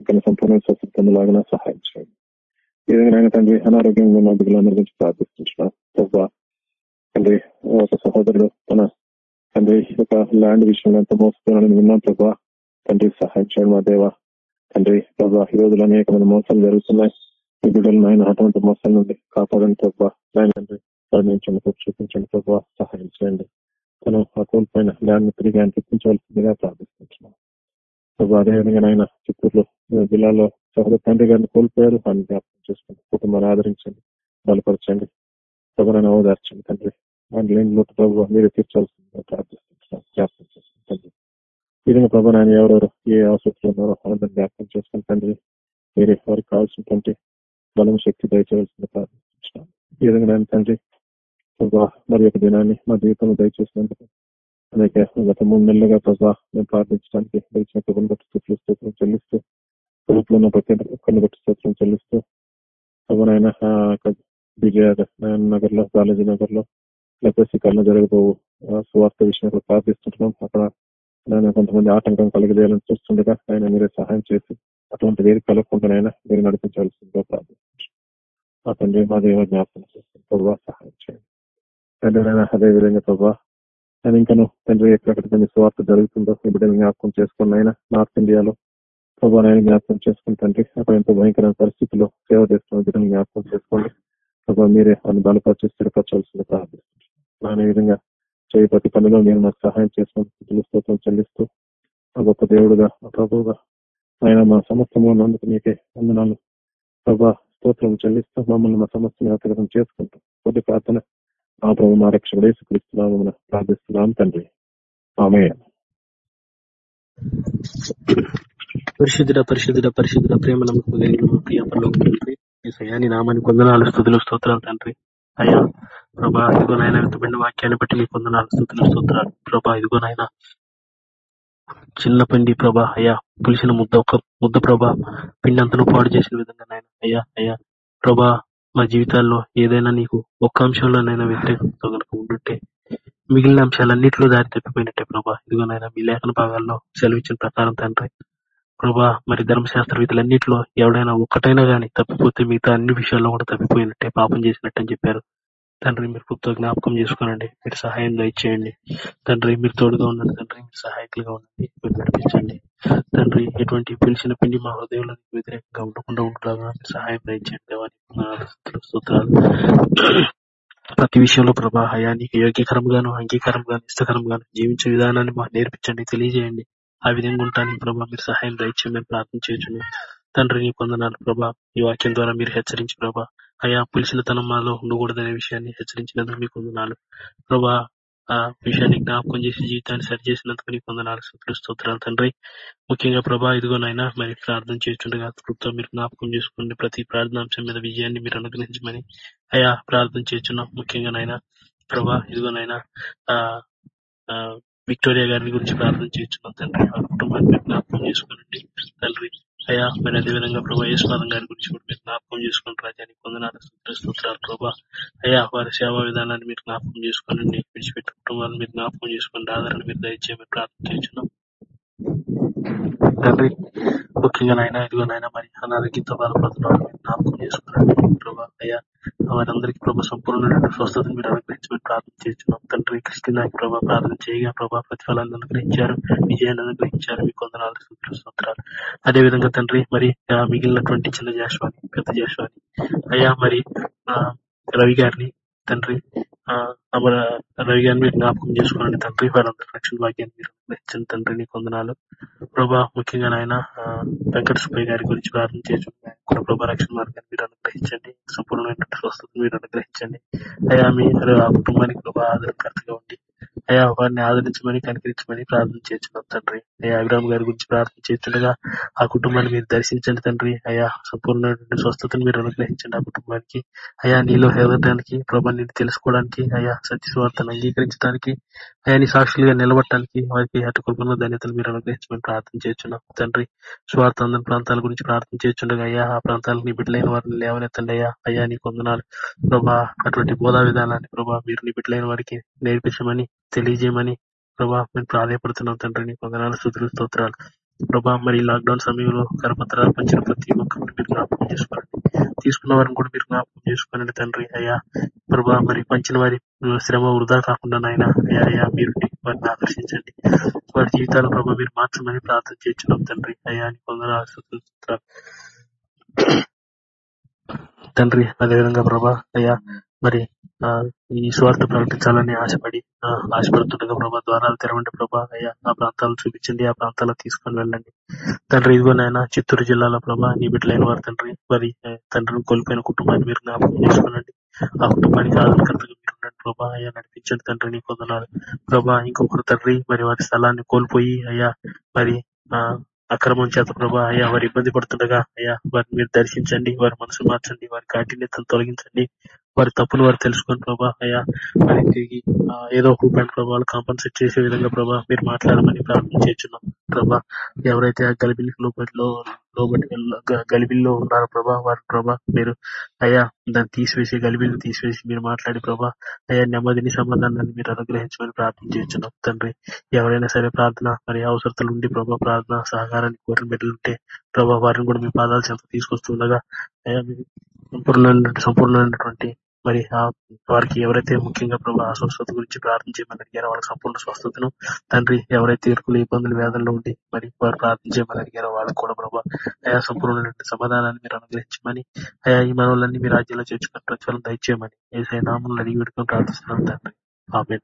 ఇక్కడ సంపూర్ణ స్వస్థతలాగా సహాయం చేయండి. ఈ విధంగా నాయన తండ్రి అనారోగ్యంగా ఉన్న బిడ్డలందరి గురించి ప్రార్థిస్తున్నాను గొప్ప తండ్రి ఒక సహోదరుడు తన తండ్రి ఒక ల్యాండ్ విషయంలో ఎంత మోసపోయానని విన్నాం ప్రభా. తండ్రి సహాయం చేయండి మా దేవ. తండ్రి ప్రభా ఈ రోజులు అనేకమైన మోసాలు జరుగుతున్నాయి. ఈ బిడ్డలు నాయన అటువంటి మోసాల నుండి కాపాడండి ప్రభా. నాయన తండ్రి కరుణించండి చూపించండి ప్రభా సహాయం చేయండి తను ఆ కోల్పోయిన ల్యాండ్ తిరిగి ఆయన తెప్పించవలసిందిగా ప్రార్థిస్తున్నాం ప్రభా అదేవిధంగా ఆయన చిత్తూరులో జిల్లాలో సహోదరు తండ్రి గారిని కోల్పోయారు ఆయన జ్ఞాపకం చేసుకోండి కుటుంబాన్ని ఆదరించండి బలపరచండి ప్రభాని ఓదార్చండి తండ్రి ఆయన లేని లోటు ప్రభు మీరు తీర్చాల్సిందిగా ప్రార్థిస్తున్నాం జ్ఞాపకం చేసుకుని తండ్రి విధంగా ప్రభా ఆయన ఎవరెవరు ఏ ఆసక్తులు ఉన్నారో అందరిని జ్ఞాపకం చేసుకుని తండ్రి మీరే వారికి కావాల్సినటువంటి బలం శక్తి దయచేయాల్సింది ప్రార్థిస్తున్నాం ఈ విధంగా తండ్రి ప్రభా మరి యొక్క దినాన్ని మా జీవితంలో దయచేసినందుకు అనేక గత మూడు నెలలుగా ప్రజా మేము ప్రార్థించడానికి దయచిన కృపను బట్టి స్థుతులు స్తోత్రం చెల్లిస్తూ ప్రభుత్వం ఉన్న ప్రతి ఒక్కరిని బట్టి స్తోత్రం చెల్లిస్తూ ప్రభానైనా విజయ నగర్లో బాలాజీ నగర్లో లేకపోతే కళ్ళ జరగబోవు సువార్త విషయంలో ప్రార్థిస్తుంటున్నాం. అక్కడ ఆయన కొంతమంది ఆటంకం కలిగజేయాలని చూస్తుండగా ఆయన మీరే సహాయం చేసి అటువంటి వేరు కలగకుండానైనా మీరు నడిపించాల్సిందిగా ప్రార్థిస్తున్నాం. ఆ తండ్రి మా దేవ జ్ఞాపకం చేస్తాం సహాయం చేయండి. తండ్రి నాయన అదే విధంగా ప్రభా నేను ఇంకను తండ్రి ఎక్కడెక్కడ స్వార్థ జరుగుతుందో ఈ బిడ్డలు జ్ఞాపకం చేసుకున్న ఆయన నార్త్ ఇండియాలో ప్రభా నాయన జ్ఞాపకం చేసుకుని తండ్రి అక్కడ ఎంతో భయంకరమైన పరిస్థితుల్లో సేవ చేస్తున్న బిడ్డలు జ్ఞాపకం చేసుకోండి. ప్రభావ మీరే వాళ్ళని బలపరిచి స్థిరపరచాల్సింది ప్రార్థిస్తున్నాం అనే విధంగా చేయ ప్రతి పనిలో మీరు నాకు సహాయం చేసుకుని స్తోత్రం చెల్లిస్తూ ఆ గొప్ప దేవుడుగా ఆ ప్రభువుగా ఆయన మా సమస్తంలో నందుకు మీకే వందనాలు. ప్రభా స్తోత్రం చెల్లిస్తూ మమ్మల్ని మా సమస్యను హస్తగతం చేసుకుంటాం కొద్ది ప్రార్థన ఆ ప్రభు మా రక్షకుడు యేసుక్రీస్తున్నాము ప్రార్థిస్తున్నాం తండ్రి. ఆమె పరిశుద్ధుడ పరిశుద్ధుడ పరిశుద్ధుడ ప్రేమ నమ్మకం కలిగిన ప్రియ తండ్రి. ఏసయ్యా నీ నామాన్ని కొందనాలు స్థుతులు స్తోత్రాలు తండ్రి. అయ్యా ప్రభా ఇదిగో నాయన వెతుబడిన వాక్యాన్ని బట్టి మీ కొందనాలు స్థుతులు స్తోత్రాలు. ప్రభా ఇదిగో నాయన. చిన్న పిండి ప్రభా అయ్యా పులిసిన ముద్ద ఒక ముద్ద ప్రభా పిండి అంతను పాడు చేసిన విధంగా నాయన. అయ్యా అయ్యా ప్రభా మా జీవితాల్లో ఏదైనా నీకు ఒక్క అంశంలోనైనా వ్యతిరేకతతో కనుక ఉండుంటే మిగిలిన అంశాలన్నింటిలో దారి తప్పిపోయినట్టే ప్రభా. ఇదిగోనైనా మీ లేఖన భాగాల్లో సెలవిచ్చిన ప్రకారం తండ్రి. ప్రభా మరి ధర్మశాస్త్రవేత్తలన్నింటిలో ఎవడైనా ఒక్కటైనా గానీ తప్పిపోతే మిగతా అన్ని విషయాల్లో కూడా తప్పిపోయినట్టే పాపం చేసినట్టు అని చెప్పారు. తండ్రి మీరు పుత్తో జ్ఞాపకం చేసుకోనండి. మీరు సహాయం దయచేయండి. తండ్రి మీరు తోడుగా ఉండండి. తండ్రి మీరు సహాయకులుగా ఉండండి. మీరు నడిపించండి. తండ్రి ఎటువంటి పిలిచిన పిండి మా హృదయంలో వ్యతిరేకంగా ఉండకుండా ఉండలాగా మీరు సహాయం దయచేయండి. వందనాలు, స్తుతులు, స్తోత్రాలు. ప్రతి విషయంలో ప్రభా హయా నీకు యోగ్యకరంగాను అంగీకారంగాను ఇష్టకరంగాను జీవించే విధానాన్ని మాకు నేర్పించండి తెలియజేయండి. ఆ విధంగా ఉంటానికి ప్రభా మీరు సహాయం దయచేయమని ప్రార్థన చేయొచ్చును. తండ్రి నీ పొందనాలు ప్రభా ఈ వాక్యం ద్వారా మీరు హెచ్చరించి ప్రభా అయా పులిసినతనం మాలో ఉండకూడదనే విషయాన్ని హెచ్చరించినందుకు మీకు వందనాలు. ప్రభా ఆ విషయాన్ని జ్ఞాపకం చేసి జీవితాన్ని సరిచేసినందుకు నీకు వందనాలు స్తుతులు, స్తోత్రాలు తండ్రి. ముఖ్యంగా ప్రభా ఇదిగోనైనా మరి ప్రార్థన చేస్తుండగా కృప్తో మీరు జ్ఞాపకం చేసుకోండి ప్రతి ప్రార్థనాంశం మీద విజయాన్ని మీరు అనుగ్రహించమని అయా ప్రార్థన చేస్తున్నాం. ముఖ్యంగా నాయన ప్రభా ఇదిగోనైనా ఆ ఆ, విక్టోరియా గారిని గురించి ప్రార్థన చేస్తున్నాం తండ్రి. ఆ కుటుంబాన్ని జ్ఞాపకం చేసుకోనండి. తండ్రి అయ్యా మరి అదే విధంగా ప్రభా యేసునాథం గారి గురించి కూడా మీరు జ్ఞాపకం చేసుకుని రాజ్యానికి పొందనాలు స్తోత్ర స్తోత్రాలు ప్రభా. అయ్యా వారి సేవా విధానాన్ని మీరు జ్ఞాపకం చేసుకోనండి విడిచిపెట్టి కుటుంబాలను మీరు జ్ఞాపకం చేసుకోండి ఆదరణ మీరు దయచేయమని ప్రార్థన చేస్తున్నాం. తండ్రి ముఖ్యంగా నాయన ఇదిగో నాయనా మరి అనారోగ్యంతో బాధపడుతున్న మీరు జ్ఞాపకం ప్రభా అయ్యా వారందరికీ ప్రభా సంపూర్ణమైన స్వస్థతను మీరు అనుగ్రహించమని ప్రార్థన చేస్తున్నాం తండ్రి క్రిస్టియన్ ప్రభా ప్రార్థన చేయగా ప్రభా ప్రతిఫలాన్ని అనుగ్రహించారు విజయాన్ని అనుగ్రహించారు. మీ కొందనాలు స్తోత్రాలు. సూత్రాలు అదే విధంగా తండ్రి మరి మిగిలినటువంటి చిన్న జాషువాని పెద్ద జాషువాని అయ్యా మరి ఆ, రవి గారిని తండ్రి ఆ అమర రవి గారిని మీరు జ్ఞాపకం చేసుకోండి. తండ్రి వారందరి రక్షణ భాగ్యాన్ని మీరు ఇచ్చిన తండ్రి నీ కొందనాలు. ప్రభా ముఖ్యంగా నాయన వెంకట సుబ్బయ్య గారి గురించి ప్రార్థన చేసుకున్న ప్రభా రక్షణ మార్గాన్ని మీరు అనుగ్రహించండి. సంపూర్ణమైనటువంటి స్వస్థత మీరు అనుగ్రహించండి. అయా మీ ఆ కుటుంబానికి ప్రభా ఆదరణకర్తగా ఉండి అయా వారిని ఆదరించమని కనికరించమని ప్రార్థన చేస్తున్నాం తండ్రి. అయ్యా అభిరామ్ గారి గురించి ప్రార్థన చేస్తుండగా ఆ కుటుంబాన్ని మీరు దర్శించండి తండ్రి. అయా సంపూర్ణమైనటువంటి స్వస్థతను మీరు అనుగ్రహించండి ఆ కుటుంబానికి. అయా నీలో ఎదగడానికి ప్రభా నేను తెలుసుకోవడానికి అయా సత్య స్వార్థను అంగీకరించడానికి అయా సాక్షులుగా నిలబడటానికి వారికి అటు కృపణ ధన్యతలు మీరు అనుగ్రహించమని ప్రార్థన చేస్తున్నాం. తండ్రి స్వార్థ అందరి ప్రాంతాల గురించి ప్రార్థన చేస్తుండగా అయ్యా ఆ ప్రాంతాలకు నీ బిడ్డలైన వారిని లేవనెత్తండి అయ్యా. అయ్యా నీ కొందనాలు. ప్రభా అటువంటి బోధా విధానాన్ని ప్రభా మీరు నీ బిడ్డలైన వారికి నేర్పించమని తెలియజేయమని ప్రభా మేము ప్రాధాయపడుతున్నాం తండ్రి. నీ కొందనాలు శుద్ధులు స్తోత్రాలు. ప్రభా మరి లాక్డౌన్ సమయంలో కరపత్రాలు పంచిన ప్రతి ఒక్కరిని మీరు జ్ఞాపకం చేసుకోండి. తీసుకున్న వారిని కూడా మీరు జ్ఞాపకం చేసుకోనండి తండ్రి. అయ్యా ప్రభా మరి పంచిన వారి శ్రమ వృధా కాకుండా నాయన అయ్యా అయ్యా మీరు వారిని ఆకర్షించండి వారి జీవితాల ప్రభా మీరు మార్చమని ప్రార్థన చేస్తున్నాం తండ్రి. అయ్యా అని కొందరు స్తుతులు తండ్రి అదేవిధంగా ప్రభా అయ్యా మరి ఆ, ఈ స్వార్థ ప్రకటించాలని ఆశపడి ఆశపడుతుండగా ప్రభా ద్వారాలు తెరవండి ప్రభా. అయ్యా ఆ ప్రాంతాలు చూపించండి ఆ ప్రాంతాల్లో తీసుకొని వెళ్ళండి. తండ్రి ఇదిగో నాయన చిత్తూరు జిల్లాలో ప్రభా నీ బిడ్డలైన వారు తండ్రి మరి తండ్రిని కోల్పోయిన కుటుంబాన్ని మీరు జ్ఞాపకం చేసుకోనండి. ఆ కుటుంబానికి ఆదరణకర్తగా మీరు ఉండండి ప్రభా. అయ్యా నడిపించండి తండ్రి నీ కొందనాలు. ప్రభా ఇంకొకరు తండ్రి మరి వారి స్థలాన్ని కోల్పోయి అయ్యా మరి ఆ అక్రమం చేత ప్రభా అయ్యా వారు ఇబ్బంది పడుతుండగా అయ్యా వారిని మీరు దర్శించండి వారి మనసు మార్చండి వారి కాఠిన్యతను తొలగించండి. వారి తప్పులు వారు తెలుసుకొని ప్రభా అయ్యా మరి తిరిగి ఏదో ఒక రూపాయల కాంపన్సేట్ చేసే విధంగా ప్రభా మీరు మాట్లాడమని ప్రార్థన చేస్తున్నాం. ప్రభా ఎవరైతే ఆ గలిబిలి లోబట్టి గలిబిల్లో ఉన్నారు ప్రభా వారి ప్రభా మీరు అయ్యా దాన్ని తీసివేసి గలిబిల్ని తీసివేసి మీరు మాట్లాడి ప్రభా అయ్యా నెమ్మదిని సమాధానాన్ని మీరు అనుగ్రహించమని ప్రార్థన తండ్రి ఎవరైనా సరే ప్రార్థన మరి అవసరతలు ఉండి ప్రభా ప్రార్థన సహకారానికి కోరిన బిడ్డలుంటే ప్రభా వారిని కూడా మీ పాదాల చెంత తీసుకొస్తుండగా అయ్యా మీరు సంపూర్ణమైన సంపూర్ణమైనటువంటి మరి ఆ వారికి ఎవరైతే ముఖ్యంగా ప్రభా అస్వస్థత గురించి ప్రార్థన చేయమని అడిగారో వాళ్ళకి సంపూర్ణ స్వస్థతను తండ్రి ఎవరైతే ఇరుకులు ఇబ్బందులు వేదనలో ఉండి మరి వారు ప్రార్థన చేయమని అడిగారో వాళ్ళకి కూడా ప్రభా అయా సంపూర్ణమైన సమాధానాన్ని మీరు అనుగ్రహించమని అయా ఈ మనవులన్నీ మీ రాజ్యంలో చేర్చుకుని ప్రతిఫలం దయచేయమని ఏసై నామములు అడిగి పెట్టుకుని ప్రార్థిస్తున్నాం తండ్రి ఆమె.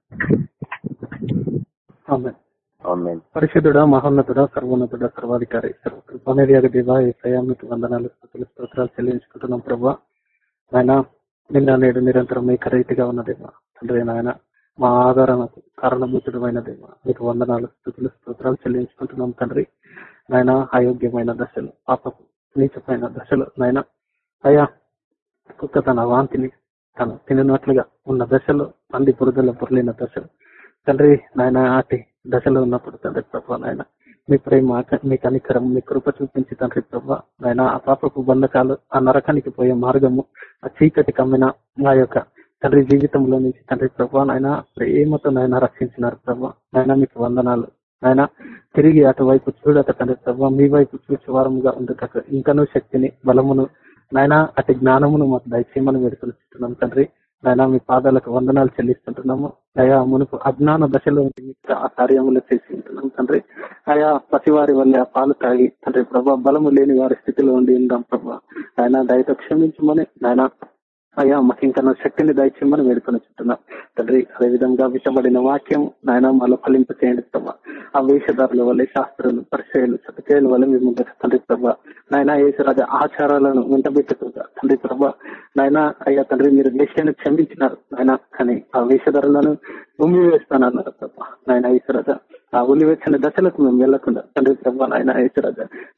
పరిశుద్ధుడా మహోన్నతుడా సర్వోన్నతుడా సర్వాధికారి సర్వకృపణర్యాగ దేవా ఏసయ్యా మీకు వందనాలు స్థుతులు స్తోత్రాలు చెల్లించుకుంటున్నాం ప్రభా ఆయన నిన్న నేడు నిరంతరం మీకు రైతుగా ఉన్న తండ్రి నాయన మా ఆధారణకు కారణభూతుడమైన దేవా. మీకు వందనాలు స్థుతులు స్తోత్రాలు చెల్లించుకుంటున్నాం తండ్రి. నాయన అయోగ్యమైన దశలు పాపకు నీచమైన దశలు నాయన. అయ్యా కుక్క తన వాంతిని తను తిననట్లుగా ఉన్న దశలు పంది బురదలో పొరలిన దశలు. తండ్రి నాయన ఆటి దశలో ఉన్నప్పుడు తండ్రి ప్రభా నాయన మీ ప్రేమ మీ కనికరం మీ కృప చూపించి తండ్రి ప్రభా నాయన ఆ పాపపు బంధకాలు ఆ నరకానికి పోయే మార్గము ఆ చీకటి కమ్మిన ఆ యొక్క తండ్రి జీవితంలో నుంచి తండ్రి ప్రభా నాయన ప్రేమతో నాయన రక్షించినారు ప్రభా. నాయన మీకు వందనాలు. ఆయన తిరిగి అటువైపు చూడక తండ్రి ప్రభా మీ వైపు చూసి వారముగా ఉండటకు ఇంకనూ శక్తిని బలమును నాయన అటు జ్ఞానమును మాకు దయచేయమని వేడుకొనిస్తున్నాం తండ్రి. నాయన మీ పాదాలకు వందనాలు చెల్లిస్తుంటున్నాము. అయా మునుపు అజ్ఞాన దశలో ఆ కార్యములు చేసి ఉంటున్నాం తండ్రి. ఆయా పసివారి వల్ల పాలు తాగి తండ్రి ప్రభా బలము లేని వారి స్థితిలో ఉండి ఉందాం ప్రభా. ఆయన దయతో క్షమించమని నాయన అయ్యా మాకు ఇంకా నా శక్తిని దయచేయమని వేడుకొని చుట్టున్నాం తండ్రి అదే విధంగా విషబడిన వాక్యం నాయన మాలో ఫలింపు చేయండి ప్రభా. ఆ వేషధారుల వల్ల శాస్త్రాలు పరిచయాలు సతకేయుల వల్ల మేము తండ్రి ప్రభా. నాయన ఏసరాజ ఆచారాలను వెంటబెట్టుకుంటా తండ్రి ప్రభా నాయన అయ్యా తండ్రి మీరు దేశాన్ని క్షమించినారు నాయన కానీ ఆ వేషధారులను ఉమ్మి వేస్తానన్నారు ప్రభా. నాయన ఈశ్వరాజ ఆ ఉలివెచ్చని దశలకు మేము వెళ్ళకుండా తండ్రి ప్రభా నాయన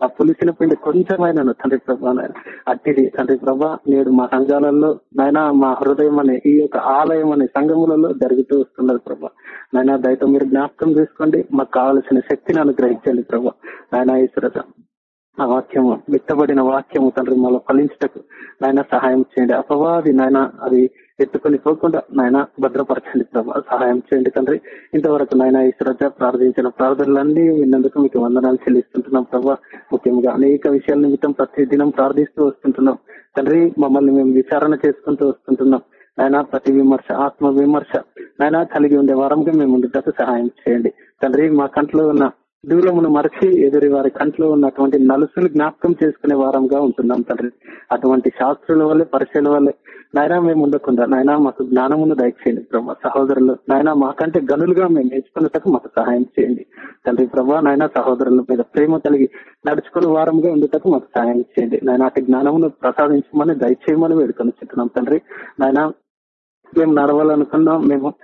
ఆ పులిసిన పిండి కొంచెమైనాను తండ్రి ప్రభా నాయన. అట్టిది తండ్రి ప్రభా నేడు మా సంఘాలలో నాయన మా హృదయం అనే ఈ యొక్క ఆలయం అనే సంఘములలో జరుగుతూ వస్తున్నది ప్రభా. నాయన దయతో మీరు జ్ఞాపకం చేసుకోండి మాకు కావలసిన శక్తిని అనుగ్రహించండి ప్రభా. నాయన ఈశ్వరత ఆ వాక్యము విత్తబడిన వాక్యము తండ్రి మళ్ళీ ఫలించటకు నాయన సహాయం చేయండి. అపవాది నాయన అది ఎత్తుకొని పోకుండా నాయన భద్రపరచండి ప్రభా సహాయం చేయండి తండ్రి. ఇంతవరకు నాయన ఈశ్వరజ ప్రార్థించిన ప్రార్థనలన్నీ విన్నందుకు మీకు వందనాలు చెల్లిస్తుంటున్నాం ప్రభా. ముఖ్యంగా అనేక విషయాల నిమిత్తం ప్రతి దినం ప్రార్థిస్తూ వస్తుంటున్నాం. తండ్రి మమ్మల్ని మేము విచారణ చేసుకుంటూ వస్తుంటున్నాం. నాయన ప్రతి విమర్శ ఆత్మ విమర్శ నాయన కలిగి ఉండే వారంగా మేము ఉండేటట్టు సహాయం చేయండి. తండ్రి మా కంట్లో ఉన్న దూరమును మరచి ఎదురు వారి కంట్లో ఉన్నటువంటి నలుసులు జ్ఞాపకం చేసుకునే వారంగా ఉంటున్నాం తండ్రి. అటువంటి శాస్త్రుల వల్లే పరిచయాల వల్లే. నాయన మేము ఉండకుండా నాయన మాకు జ్ఞానమును దయచేయండి ప్రభా సహోదరులు. నాయన మాకంటే గనులుగా మేము నేర్చుకున్నట్టు మాకు సహాయం చేయండి. తండ్రి ప్రభా నాయన సహోదరుల మీద ప్రేమ కలిగి నడుచుకునే వారంగా ఉండేటకు మాకు సహాయం చేయండి. నాయన అటు జ్ఞానమును ప్రసాదించమని దయచేయమని వేడుకొని చెప్తున్నాం తండ్రి. నాయన మేము నడవాలనుకున్నాం మేము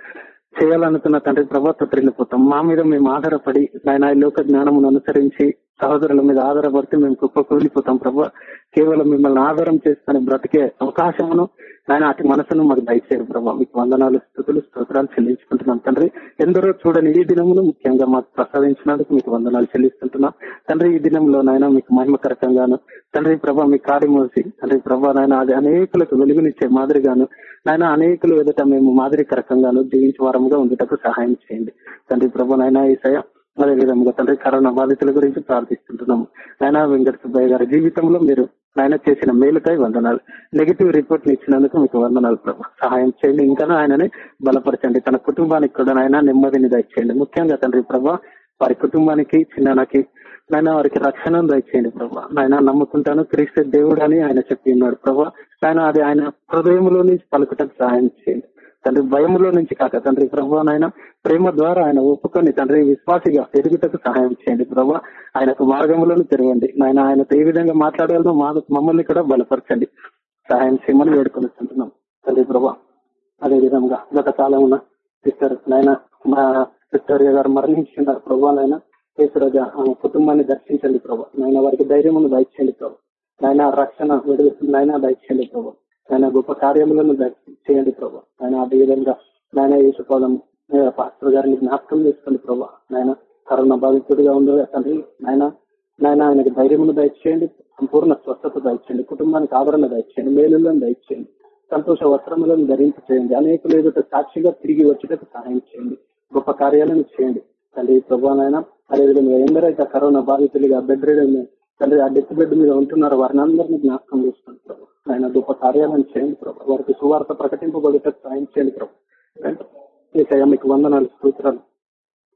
చేయాలనుకున్న తండ్రి ప్రభా తొట్టిల్లిపోతాం మా మీద మేము ఆధారపడి ఆయన లోక జ్ఞానమును అనుసరించి సహోదరుల మీద ఆధారపడితే మేము గొప్ప కూలిపోతాం ప్రభా కేవలం మిమ్మల్ని ఆధారం చేసుకుని బ్రతికే అవకాశమును ఆయన అటు మనసును మాకు దయచేయరు ప్రభావ మీకు వందనాలు స్థుతులు స్తోత్రాలు చెల్లించుకుంటున్నాం తండ్రి. ఎందరో చూడని ఈ దినమును ముఖ్యంగా మాకు ప్రసాదించినందుకు మీకు వందనాలు చెల్లిస్తుంటున్నాం. తండ్రి ఈ దినంలో నాయన మీకు మహిమకరకంగాను తండ్రి ప్రభా మీ కార్యమోసి తండ్రి ప్రభా నాయన అది అనేకులకు వెలుగునిచ్చే మాదిరిగాను నాయన అనేకులు ఎదుట మేము మాదిరికరకంగాను జీవించే వారముగా ఉండటకు సహాయం చేయండి. తండ్రి ప్రభా నాయన ఈసయ అదే విధంగా తండ్రి కరోనా బాధితుల గురించి ప్రార్థిస్తుంటున్నాము. నాయన వెంకట సుబ్బయ్య గారి జీవితంలో మీరు ఆయన చేసిన మేలుకై వందనాలు. నెగిటివ్ రిపోర్ట్ ఇచ్చినందుకు మీకు వందనాలు ప్రభు. సహాయం చేయండి. ఇంకా ఆయనని బలపరచండి. తన కుటుంబానికి కూడా ఆయన నెమ్మదిని దయచేయండి. ముఖ్యంగా తండ్రి ప్రభా వారి కుటుంబానికి చిన్నకి నాయన వారికి రక్షణ దయచేయండి ప్రభా. నాయన నమ్ముకుంటాను. క్రీస్తు దేవుడు అని ఆయన చెప్పి ఉన్నాడు ప్రభా. ఆయన అది ఆయన హృదయంలోని పలుకుటకు సహాయం చేయండి. తండ్రి భయములో నుంచి కాక తండ్రి ప్రభు నాయన ప్రేమ ద్వారా ఆయన ఒప్పుకొని తండ్రి విశ్వాసిగా ఎదుగుటకు సహాయం చేయండి ప్రభు. ఆయనకు మార్గములను తెరవండి. నాయన ఆయనతో ఏ విధంగా మాట్లాడాలో మమ్మల్ని కూడా బలపరచండి. సహాయం చేయమని వేడుకొనిస్తుంటున్నాం తండ్రి ప్రభా అదే విధంగా గత కాలం సిస్టర్ నాయన మా సిస్టర్ గారు మరణించున్నారు ప్రభా నాయన. కేసురాజ ఆమె కుటుంబాన్ని దర్శించండి ప్రభా. నాయన వారికి ధైర్యమును దయచేయండి ప్రభు. నాయన రక్షణ విడుదల నాయన దయచేయండి ప్రభు. ఆయన గొప్ప కార్యములను చేయండి ప్రభా. ఆయన అదే విధంగా నాయన యేసుపాదం పాస్టర్ గారిని జ్ఞాపకం చేసుకోండి ప్రభా. నాయన కరోనా బాధితుడిగా ఉండగా తండ్రి. నాయన నాయన ఆయనకు ధైర్యమును దయచేయండి సంపూర్ణ స్వస్థత దయచేయండి కుటుంబానికి ఆదరణ దయచేయండి మేలులను దయచేయండి సంతోష వస్త్రములను ధరించి చేయండి అనేకులు ఏదో సాక్షిగా తిరిగి వచ్చేటట్టు సహాయం చేయండి గొప్ప కార్యాలను చేయండి. తండ్రి ప్రభా నాయన అదేవిధంగా ఎందరైతే కరోనా బాధితులుగా బెడ్ రెడ్ తండ్రి ఆ డెత్ బెడ్ మీద ఉంటున్నారు వారిని అందరినీ జ్ఞాపకం చేసుకోండి ప్రభు. ఆయన గొప్ప కార్యాలను చేయండి ప్రభు. వారికి సువార్త ప్రకటింపబడేటట్టు సాయం చేయండి ప్రభు. మీకు వందనాలు సూత్రాలు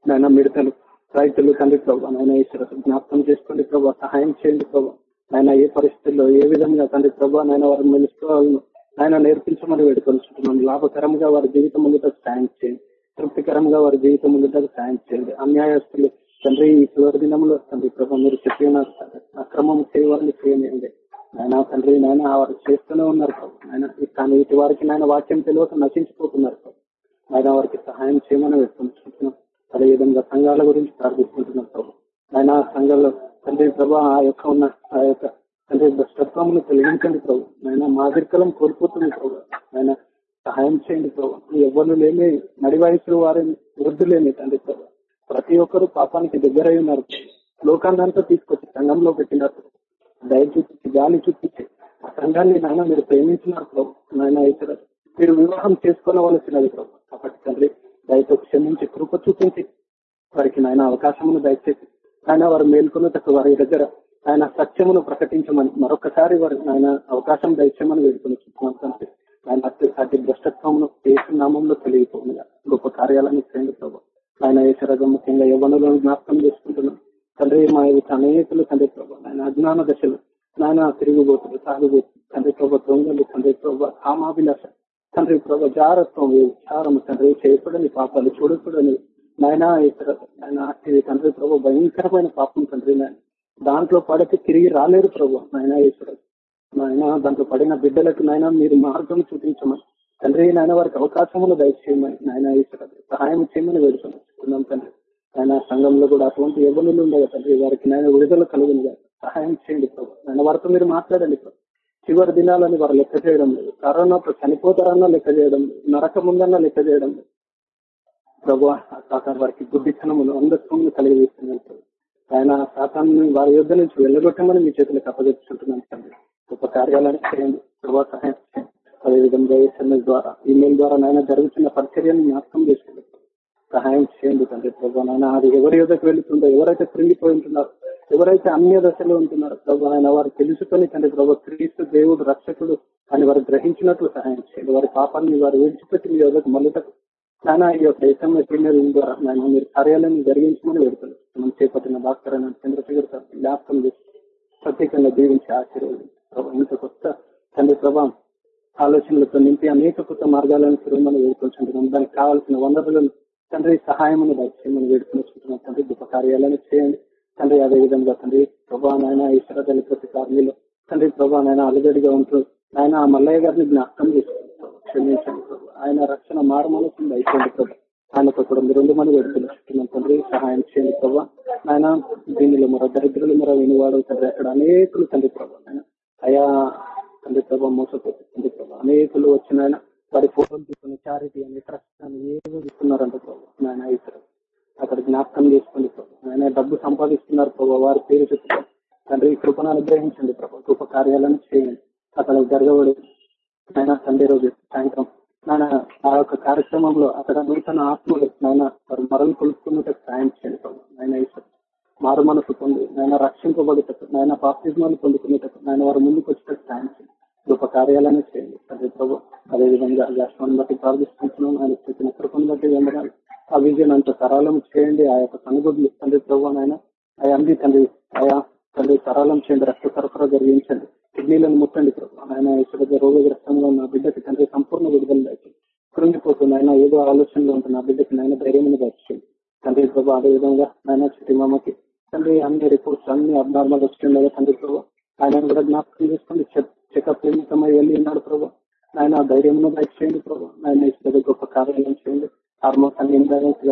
నాయన మిడతలు రైతులు తండ్రి ప్రభు నాయన ఈశ్వర జ్ఞాపకం చేసుకోండి ప్రభు సహాయం చేయండి ప్రభు. ఆయన ఏ పరిస్థితుల్లో ఏ విధంగా తండ్రి ప్రభు నాయన వారిని మెలుసుకోవాలను ఆయన నేర్పించమని వేడుకొలుచుకున్నాం లాభకరంగా వారి జీవితం ముందుటకు సాయం చేయండి. తృప్తికరంగా వారి జీవితం ముందుటకు సాయం చేయండి. అన్యాయస్తులు తండ్రి ఈ చివరి దినంలో తండ్రి ప్రభు మీరు చెప్పిన అక్రమం చేయవారిని చేయనియండి. నాయన తండ్రి నాయన వారు చేస్తూనే ఉన్నారు ప్రభు. ఆయన కానీ ఇటు వారికి నాయన వాక్యం తెలియక నశించిపోతున్నారు ఆయన వారికి సహాయం చేయమని అదే విధంగా సంఘాల గురించి ప్రార్థిస్తుంటున్నాం ప్రభు. ఆయన సంఘాల్లో తండ్రి ప్రభా ఆ యొక్క ఉన్న ఆ యొక్క తండ్రి దుష్టత్వమును తొలగించండి ప్రభు. ఆయన మాదిరికలం కోల్పోతుంది ప్రభు. ఆయన సహాయం చేయండి ప్రభు. ఎవరు లేని నడి వయసు వారిని వృద్ధులేని తండ్రి ప్రభు. ప్రతి ఒక్కరు పాపానికి దగ్గరై ఉన్నారు. లోకాన్నంతా తీసుకొచ్చి సంఘంలో పెట్టినారు. దయ చూపించి గాలి చూపించి ఆ సంఘాన్ని నాయన మీరు ప్రేమించినారు ప్రభు. నాయన ఇతర మీరు వివాహం చేసుకోవలసినది ప్రభు. కాబట్టి తండ్రి దయతో క్షమించి కృప చూపించి వారికి నాయన అవకాశమును దయచేసి ఆయన వారు మేల్కొన్నటకు వారి దగ్గర ఆయన సత్యమును ప్రకటించమని మరొకసారి వారు ఆయన అవకాశం దయచేయమని వేడుకొని చూస్తున్నాం ఆయన అత్యసాటి భ్రష్టత్వమును దేశ నామంలో తెలియకుండా గొప్ప కార్యాలను చేయండి ప్రభావం ఆయన ఏసరగం ముఖ్యంగా యవనులను జ్ఞాపకం చేసుకుంటున్నాం. తండ్రి మా యొక్క అనేకలు తండ్రి ప్రభు ఆయన అజ్ఞాన దశలు. నాయన తిరుగుబోతులు సాగుబోతులు తండ్రి ప్రభావ దొంగలు తండ్రి ప్రభావ కామాభిలాష. తండ్రి ప్రభావ జారత్వం విచారము తండ్రి చేయకూడని పాపాలు చూడకూడని. నాయన ఆయన అట్టి తండ్రి ప్రభు భయంకరమైన పాపం తండ్రి నాయన. దాంట్లో పడితే తిరిగి రాలేరు ప్రభు నాయన ఈశ్వరు నాయన దాంట్లో పడిన బిడ్డలకు నాయన మీరు మార్గం చూపించమని. తండ్రి నాయన వారికి అవకాశములు దయచేయమని నాయన సహాయం చేయమని వేడుకున్నాం తండ్రి. ఆయన సంఘంలో కూడా అటువంటి ఇబ్బందులు ఉండవు తండ్రి వారికి నాయన విడుదల కలుగుని సహాయం చేయండి ప్రభు. నాయన వారితో మీరు మాట్లాడండి ప్రభు. చివరి దినాలని వారు లెక్క చేయడం లేదు. కరోనా చనిపోతారన్నా లెక్క చేయడం లేదు. నరకం ఉందన్నా లెక్క చేయడం లేదు. ప్రభు ఆ సాతాన్ వారికి గుడ్డితనమును అంధత్వమును కలిగిస్తున్నాను ఆయన సాతాన్ని వారి యుద్ధ నుంచి వెళ్ళగొట్టమని మీ చేతులకు అప్పగించుకుంటున్నాను తండ్రి. గొప్ప కార్యాలను చేయండి. ప్రభావ సహాయం చేయండి. అదేవిధంగా ఎస్ఎంఎస్ ద్వారా ఈమెయిల్ ద్వారా నాయన జరుగుతున్న పరిచర్యను జ్ఞాపకం చేసుకోండి సహాయం చేయండి తండ్రి ప్రభా నాయన. అది ఎవరి యుద్ధకు వెళుతుందో ఎవరైతే కృంగిపోయి ఉంటున్నారో ఎవరైతే అన్య దశలో ఉంటున్నారో ప్రభా ఆయన వారు తెలుసుకొని తండ్రి ప్రభు క్రీస్తు దేవుడు రక్షకుడు అని వారు గ్రహించినట్లు సహాయం చేయండి. వారి పాపాన్ని వారు విడిచిపెట్టి మీ యుద్ధకు మళ్ళటకు నాయన ఈ యొక్క ఎస్ఎంఎస్ ఈమెయిల్ ద్వారా నాయన మీరు కార్యాలయం జరిగించమని వేడుకలు మనం చేపట్టిన భాస్కర్ అయిన చంద్రశేఖర్ సార్ జ్ఞాపకం చేసి ప్రత్యేకంగా దీవించి ఆశీర్వదించి ప్రభావ ఇంత కొత్త తండ్రి ప్రభావం ఆలోచనలతో నింపి అనేక కొత్త మార్గాలను తిరుగుమని వేడుకొచ్చుంటున్నాం దానికి కావాల్సిన వనరులను తండ్రి సహాయమును దయచేయమని వేడుకొచ్చుకుంటున్నాం తండ్రి గొప్ప కార్యాలను చేయండి. తండ్రి అదే విధంగా తండ్రి ప్రభా నాయన ఈశ్వర దళపతి కార్మిలో తండ్రి ప్రభా నాయన అలజడిగా ఉంటూ ఆయన ఆ మల్లయ్య గారిని జ్ఞాపకం చేసుకుంటాం క్షమించండి ఆయన రక్షణ మారమనుకుంది దయచేయండి ప్రభు. ఆయనతో కూడా మీరు రెండు మంది వేడుకొచ్చుకుంటున్నాం తండ్రి. సహాయం చేయండి ప్రభా. ఆయన దీనిలో మరో దరిద్రులు మరో వినివాడు తండ్రి. అక్కడ అనేకులు తండ్రి ప్రభా ఆయన అయా తండ్రి ప్రభా మోసపోతుంది తండ్రి ప్రభా. అనేకులు వచ్చిన ఆయన వారి ఫోటోలు తీసుకుని చారిటీ అని ట్రస్ట్ అని ఏవో ఇస్తున్నారంట ప్రభు. ఆయన ఇతరు అక్కడ జ్ఞాపకం చేసుకోండి ప్రభు. ఆయన డబ్బు సంపాదిస్తున్నారు ప్రభావ వారి పేరు చెప్తారు తండ్రి కృపను అనుగ్రహించండి ప్రభు. కృప కార్యాలను చేయండి. అక్కడ జరగబడి ఆయన సండే రోజు సాయంత్రం. నాయన ఆ యొక్క కార్యక్రమంలో అక్కడ నూతన ఆత్మలు నాయన వారు మరలు కొలుసుకున్నట్టు సాయం చేయండి ప్రభు. నాయన ఈశ్వరు. మారు మనసు పొంది నాయన రక్షింపబడేటట్టు నాయన బాప్తిజమాలు పొందుకునేటట్టు నాయన వారు ముందుకు వచ్చేటట్టు సాయం చేయండి. గొప్ప కార్యాలను చేయండి. అదే ప్రభు అదేవిధంగా రాష్ట్రాన్ని బట్టి ప్రార్థిస్తున్నాం ఆయన చెప్పిన కృపను బట్టి వందనాలు. ఆ విజయం అంత సరళం చేయండి. ఆ యొక్క కనుగొడ్లు తండ్రి ప్రభు ఆయన ఆయా అంది తండ్రి ఆయా తండ్రి సరళం చేయండి. రక్త సరఫరా జరిగించండి. కిడ్నీలను ముట్టండి ప్రభు. ఆయన ఇసుక రోగగ్రస్తంగా ఉన్న బిడ్డకి తండ్రి సంపూర్ణ విడుదల దయచేయండి. కృంగిపోతుంది ఆయన ఏదో ఆలోచనలో ఉంటుంది ఆ బిడ్డకి నాయన ధైర్యం దయచేయండి. తండ్రి ప్రభు అదే విధంగా నాయన చిట్టి మామకి తండ్రి అన్ని రిపోర్ట్స్ అన్ని అబ్నార్మల్ వచ్చిండగా తండ్రి ప్రభు. ఆయన కూడా జ్ఞాపకం చేసుకోండి చెకప్ నిమిత్తమై వెళ్ళి ఉన్నాడు ప్రభు. ఆయన ధైర్యం దయచేయండి ప్రభు. ఆయన ఇసుక గొప్ప కార్యాలయం చేయండి. ఆర్మోసాన్ని అన్ని ఇంబ్యాలెన్స్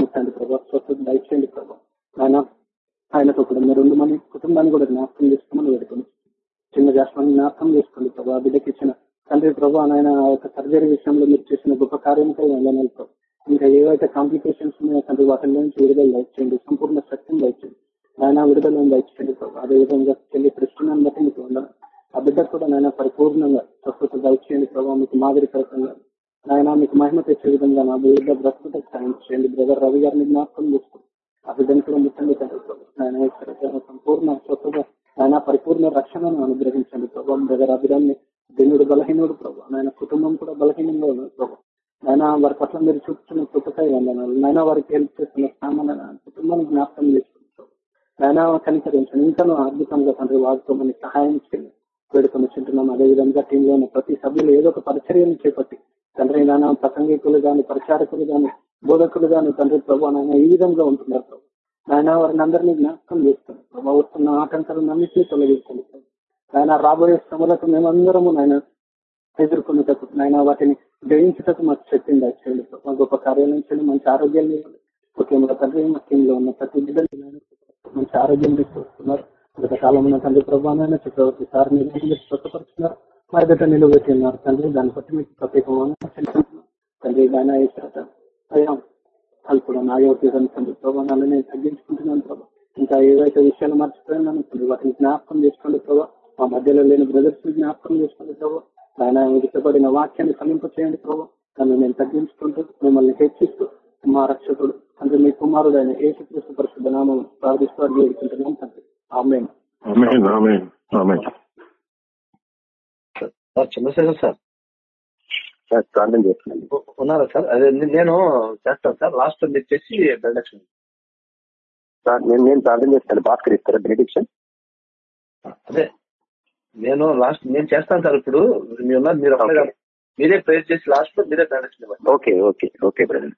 ముట్టండి ప్రభావ స్వస్థత దయచేయండి ప్రభావ ఆయన ఆయనతో కూడా మీరు రెండు మంది కుటుంబాన్ని కూడా జ్ఞాపకం చేసుకోమని వేడుకొని చిన్న జాస్వాన్ని జ్ఞాపకం చేసుకోండి ప్రభా. ఆ బిడ్డకి ఇచ్చిన తండ్రి ప్రభు ఆయన ఆ యొక్క సర్జరీ విషయంలో మీరు చేసిన గొప్ప కార్యంపై వెళ్ళనాలి ఇంకా ఏవైతే కాంప్లికేషన్స్ ఉన్నాయో తండ్రి వాటి నుంచి విడుదల దయచేయండి. సంపూర్ణ శక్తిని దయచేయండి. ఆయన విడుదలను దయచేయండి ప్రభు. అదే విధంగా చెల్లి కృష్ణాన్ని బట్టి మీకు ఉండాలి ఆ బిడ్డ కూడా నాయన పరిపూర్ణంగా ప్రస్తుత దయచేయండి ప్రభావ మీకు మాదిరికరకంగా. నాయన మీకు మహిమ తెచ్చే విధంగా నా బిడ్డ ప్రస్తుత సాయం చేయండి. బ్రదర్ రవి గారిని జ్ఞాపకం చేసుకోండి ఆ బిడ్డను కూడా ముట్టండి తండ్రి నాయన సంపూర్ణ స్వస్థత నాయన పరిపూర్ణ రక్షణను అనుగ్రహించండి ప్రభావం బ్రదర్ అభిరాన్ని దేవుడు బలహీనుడు ప్రభు. నాయన కుటుంబం కూడా బలహీనంగా ఉంది ప్రభు. నాయన వారి పట్ల మీరు చూపుతున్న కృపకాయ వందనాలు. నాయన వారికి హెల్ప్ చేస్తున్న సామాన్య కుటుంబాన్ని జ్ఞాపకం చేసుకుంటాం నాయన కనికరించండి. ఇంకా అద్భుతంగా తండ్రి వాడుకోమని సహాయం చేయండి. వేడుకొని చుంటున్నాం అదేవిధంగా టీంలో ఉన్న ప్రతి సభ్యులు ఏదో ఒక పరిచర్యను చేపట్టి తండ్రి నాన్న ప్రసంగికులు గాని ప్రచారకులు గాని బోధకులు గాని తండ్రి ప్రభు నాయన ఈ విధంగా ఉంటున్నారు ప్రభు. నాయన వారిని అందరినీ జ్ఞాపకం చేస్తున్నారు ప్రభా వస్తున్న ఆటంకాలన్నింటినీ తొలగిస్తుంది ఆయన రాబోయే శ్రమలకు మేమందరము నాయన ఎదుర్కొనేటకు నాయన వాటిని జయించటకు మాకు చెప్పింది యాక్చువల్లీ మా గొప్ప కార్యాలయం చేయండి మంచి ఆరోగ్యాన్ని ఇవ్వండి. ముఖ్యంగా తండ్రి ముఖ్యంలో ఉన్న ప్రతి బిడ్డలు మంచి ఆరోగ్యం తీసుకొస్తున్నారు. గత కాలంలో తండ్రి ప్రభావైనా చక్రవర్తి సార్ మీరు స్వచ్ఛపరుస్తున్నారు మా ఎదుట నిలువబెట్టి ఉన్నారు తండ్రి. దాన్ని బట్టి మీకు ప్రత్యేకమైన తండ్రి దాని అయ్యేట అయ్యా వాళ్ళు కూడా నా తండ్రి ప్రభావాలను నేను తగ్గించుకుంటున్నాను ప్రభా. ఇంకా ఏవైతే విషయాలు మర్చిపోయినాను తండ్రి వాటిని జ్ఞాపకం చేసుకోండి ప్రభా. మా మధ్యలో లేని బ్రదర్స్ జ్ఞాపకం చేసుకోండి ప్రభా. ఆయన విడిచబడిన వాక్యాన్ని ఫలింప చేయండి ప్రభా. దాన్ని నేను తగ్గించుకుంటూ మిమ్మల్ని హెచ్చిస్తూ మా రక్షకుడు తండ్రి మీ కుమారుడు ఆయన ఏసుక్రీస్తు పరిశుద్ధ నామం ప్రార్థిస్తూ అడిగి వేడుకుంటున్నాం తండ్రి. Sir Chandrashekar sir. సార్ ప్రార్థన చేస్తున్నాను. ఉ- ఉన్నారా సార్? అదే నేను చేస్తాను సార్. లాస్ట్ మీరు చేసి బెండక్షన్ సార్ నేను నేను ప్రార్థన చేస్తాను. భాస్కర్ ఇస్తారా బెనిడిక్షన్? అదే నేను లాస్ట్ నేను చేస్తాను సార్ ఇప్పుడు. మీరు ఉన్నారు మీరు. మీరే ప్రేర్ చేసి లాస్ట్లో మీరే బెండక్షన్ ఇవ్వండి. Okay okay okay brother.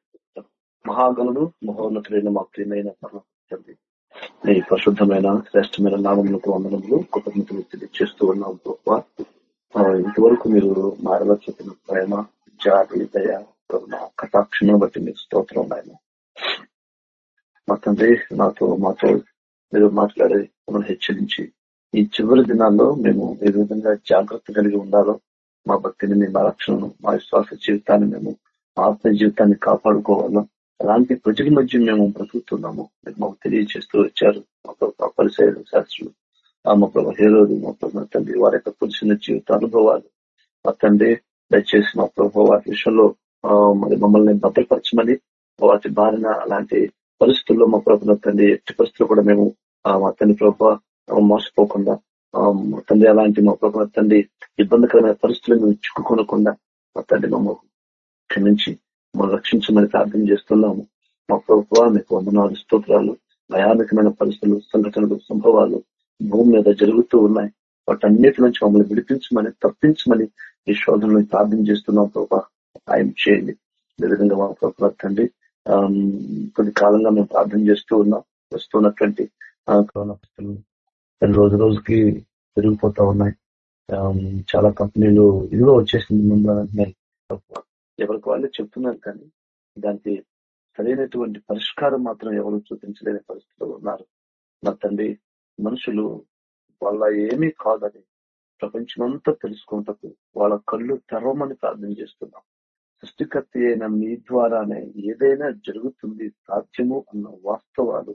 మహాగణుడు మహోన్నతుడైన మా ప్రియమైన పరమతండ్రి నీ పరిశుద్ధమైన శ్రేష్టమైన నామములకు వందనములు కృతజ్ఞతలు తెలియజేస్తూ ఉన్నాం గొప్ప ఇంతవరకు మీరు మారలో చెప్పిన ప్రేమ జాతి దయ కరుణ కటాక్షణను బట్టి మీకు స్తోత్రం ఆయన మా తండ్రి నాతో మాతో మీరు మాట్లాడి మమ్మల్ని హెచ్చరించి ఈ చివరి దినాల్లో మేము ఏ విధంగా జాగ్రత్త కలిగి ఉండాలో మా భక్తిని మా రక్షణను మా విశ్వాస జీవితాన్ని మేము ఆత్మ జీవితాన్ని కాపాడుకోవాలో అలాంటి ప్రజల మధ్య మేము బ్రతుకుతున్నాము. మాకు తెలియజేస్తూ వచ్చారు మా ప్రభు పరిశైలు శాస్త్రులు. ఆ మా ప్రభు హీరోలు మా ప్రభు తండ్రి వారి యొక్క పురుషుల జీవిత అనుభవాలు. మా తండ్రి దయచేసి మా ప్రభు వారి విషయంలో మరి మమ్మల్ని భద్రపరచమని వాటి బారిన అలాంటి పరిస్థితుల్లో మా ప్రభుత్వ తండ్రి ఎట్టి పరిస్థితులు కూడా మేము ఆ, మా తండ్రి ప్రభు మోసపోకుండా మా తండ్రి అలాంటి మా ప్రభుత్వ తండ్రి ఇబ్బందికరమైన పరిస్థితులను మేము చిక్కుకోనకుండా మా తండ్రి మమ్మల్ని క్షమించి మమ్మల్ని రక్షించమని ప్రార్థన చేస్తున్నాము. మా ప్రభుత్వ మీకు వందనాలు స్తోత్రాలు భయానకమైన పరిస్థితులు సంఘటనలు సంభవాలు భూమి మీద జరుగుతూ ఉన్నాయి. వాటన్నిటి నుంచి మమ్మల్ని విడిపించమని తప్పించమని ఈ శోధనలు ప్రార్థన చేస్తున్నాం ప్రభా. ఆయన చేయండి. విధంగా మా ప్రభుత్వ తండ్రి ఆమ్, కొద్ది కాలంగా మేము ప్రార్థన చేస్తూ ఉన్నాం. వస్తున్నటువంటి కరోనా పరిస్థితులు రోజు రోజుకి పెరిగిపోతా ఉన్నాయి. చాలా కంపెనీలు ఇదిగో వచ్చేసింది ముందు అంటున్నాయి ఎవరికి వాళ్ళే చెప్తున్నారు కానీ దానికి సరైనటువంటి పరిష్కారం మాత్రం ఎవరు చూపించలేని పరిస్థితిలో ఉన్నారు. నా తండ్రి మనుషులు వాళ్ళ ఏమీ కాదని ప్రపంచమంతా తెలుసుకుంటకు వాళ్ళ కళ్ళు తెరవమని ప్రార్థన చేస్తున్నాం. సృష్టికర్త అయిన మీ ద్వారానే ఏదైనా జరుగుతుంది సాధ్యము అన్న వాస్తవాలు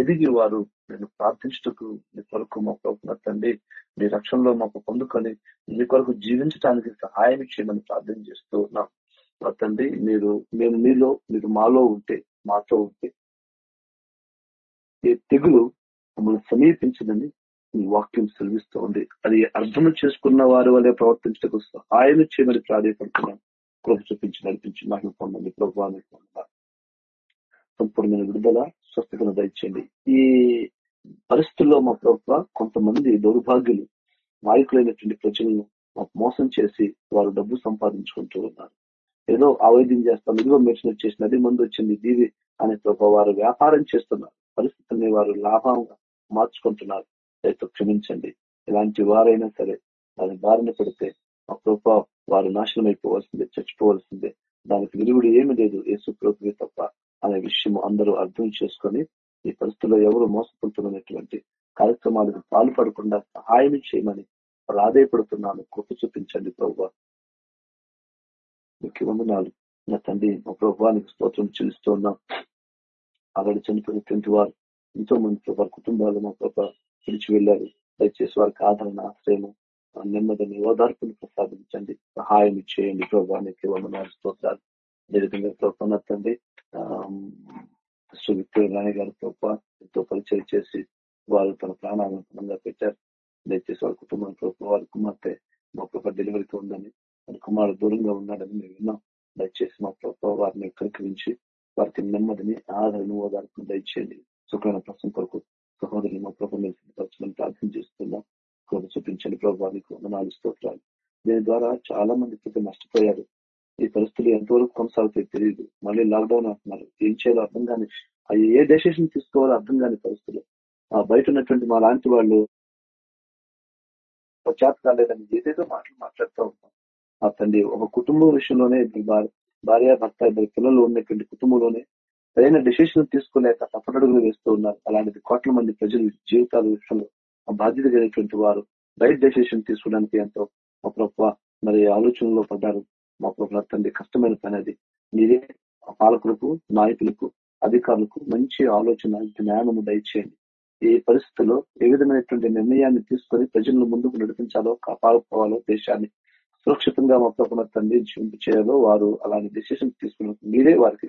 ఎదిగి వారు నేను ప్రార్థించటకు మీ కొరకు మా ప్రభుత్వ తండ్రి మీ రక్షణలో మాకు పొందుకొని మీ కొరకు జీవించడానికి సహాయం చేయమని ప్రార్థన చేస్తూ ఉన్నాం. తండ్రి మీరు మేము మీలో మీరు మాలో ఉంటే మాతో ఉంటే. ఈ తెగులు మమ్మల్ని సమీపించదని మీ వాక్యం సెలవిస్తూ ఉంది. అది అర్థం చేసుకున్న వారి వల్లే ప్రవర్తించటకు సహాయం చేయమని ప్రాధాన్యపడుతున్నాం కృప చూపించి నడిపించి నాకు పొందండి. ప్రభుత్వాన్ని సంపూర్ణమైన విడుదల స్వస్థతను దయచేయండి. ఈ పరిస్థితుల్లో మా ప్రభుత్వ కొంతమంది దౌర్భాగ్యులు నాయకులైనటువంటి ప్రజలను మాకు మోసం చేసి వారు డబ్బు సంపాదించుకుంటూ ఉన్నారు. ఏదో ఆవేదం చేస్తాం ఇదిగో మెషిన్ వచ్చేసింది అది మందు వచ్చింది దీవి అనే ప్రభావ వారు వ్యాపారం చేస్తున్నారు. పరిస్థితుల్ని వారు లాభంగా మార్చుకుంటున్నారు. దయతో క్షమించండి. ఇలాంటి వారైనా సరే దాని బారిన పెడితే ఆ ప్రభావ వారు నాశనం అయిపోవాల్సిందే చచ్చిపోవాల్సిందే. దానికి విలువడు ఏమి లేదు యేసు ప్రభువే తప్ప అనే విషయం అందరూ అర్థం చేసుకొని ఈ పరిస్థితుల్లో ఎవరు మోసపోతున్నటువంటి కార్యక్రమాలకు పాల్పడకుండా సహాయం చేయమని ప్రాధాయపడుతున్నాను. కృప చూపించండి ప్రభు ముఖ్య వందనాలు నా తండ్రి మా ప్రభుత్వానికి స్తోత్రం చెల్లిస్తూ ఉన్నాం ఆల్రెడీ చనిపోయినటువంటి వారు ఎంతో మంది ప్రభావ కుటుంబాలు మా ప్రభావ పిలిచి వెళ్ళారు దయచేసి వారికి ఆదరణ ఆశ్రయము నెమ్మదిని ఓదార్పును ప్రసాదించండి సహాయం చేయండి ప్రభావానికి వందనాలు స్తోత్రాలు అదేవిధంగా ప్రభుత్వ తండ్రి శ్రీ విక్టోర్ రాణి గారి ప్రభావ ఎంతో పరిచయం చేసి వారు తన ప్రాణాలను పెట్టారు దయచేసి వారి కుటుంబం ప్రభావ వారి కుమార్తె మా ప్రభావ డెలివరీతో ఉందని వారి కుమారుడు దూరంగా ఉన్నాడని మేము విన్నాం. దయచేసి మా ప్రభుత్వ వారిని కనికరించి వారికి నెమ్మదిని ఆదరణ ఓదార్పు దయచేయండి. సుఖమైన ప్రశ్న కొరకు సహోదరులు మా ప్రభు పరచమని ప్రార్థన చేస్తున్నాం. కృప చూపించండి ప్రభావానికి వందనాలు స్తోత్రాలు. దీని ద్వారా చాలా మంది ప్రతి నష్టపోయారు. ఈ పరిస్థితులు ఎంతవరకు కొనసాగుతాయి తెలియదు మళ్ళీ లాక్డౌన్ అంటున్నారు. ఏం చేయాలో అర్థం కాని అవి ఏ డెసిషన్ తీసుకోవాలో అర్థం కాని పరిస్థితులు. ఆ బయట ఉన్నటువంటి మా లాంటి వాళ్ళు చేత కాలేదని ఏదేదో మాటలు మాట్లాడుతూ ఉంటాం ఆ తండ్రి ఒక కుటుంబం విషయంలోనే భార్య భార్య భర్త ఇద్దరు పిల్లలు ఉన్నటువంటి కుటుంబంలోనే సరైన డెసిషన్ తీసుకోలేక తప్పటడుగులు వేస్తూ ఉన్నారు. అలాంటిది కోట్ల మంది ప్రజలు జీవితాల విషయంలో ఆ బాధ్యత కలిగినటువంటి వారు రైట్ డెసిషన్ తీసుకోవడానికి ఎంతో మా ప్రభావ మరి ఆలోచనలో పడ్డారు. మా ప్రభావ తండ్రి కష్టమైన పని అది. మీరే పాలకులకు నాయకులకు అధికారులకు మంచి ఆలోచన జ్ఞానము దయచేయండి. ఏ పరిస్థితుల్లో ఏ విధమైనటువంటి నిర్ణయాన్ని తీసుకొని ప్రజలను ముందుకు నడిపించాలో కాపాడుకోవాలో దేశాన్ని సురక్షితంగా మా ప్రభుత్వ తండ్రి జీవింపు చేయాలో వారు అలాంటి డెసిషన్ తీసుకున్న మీరే వారికి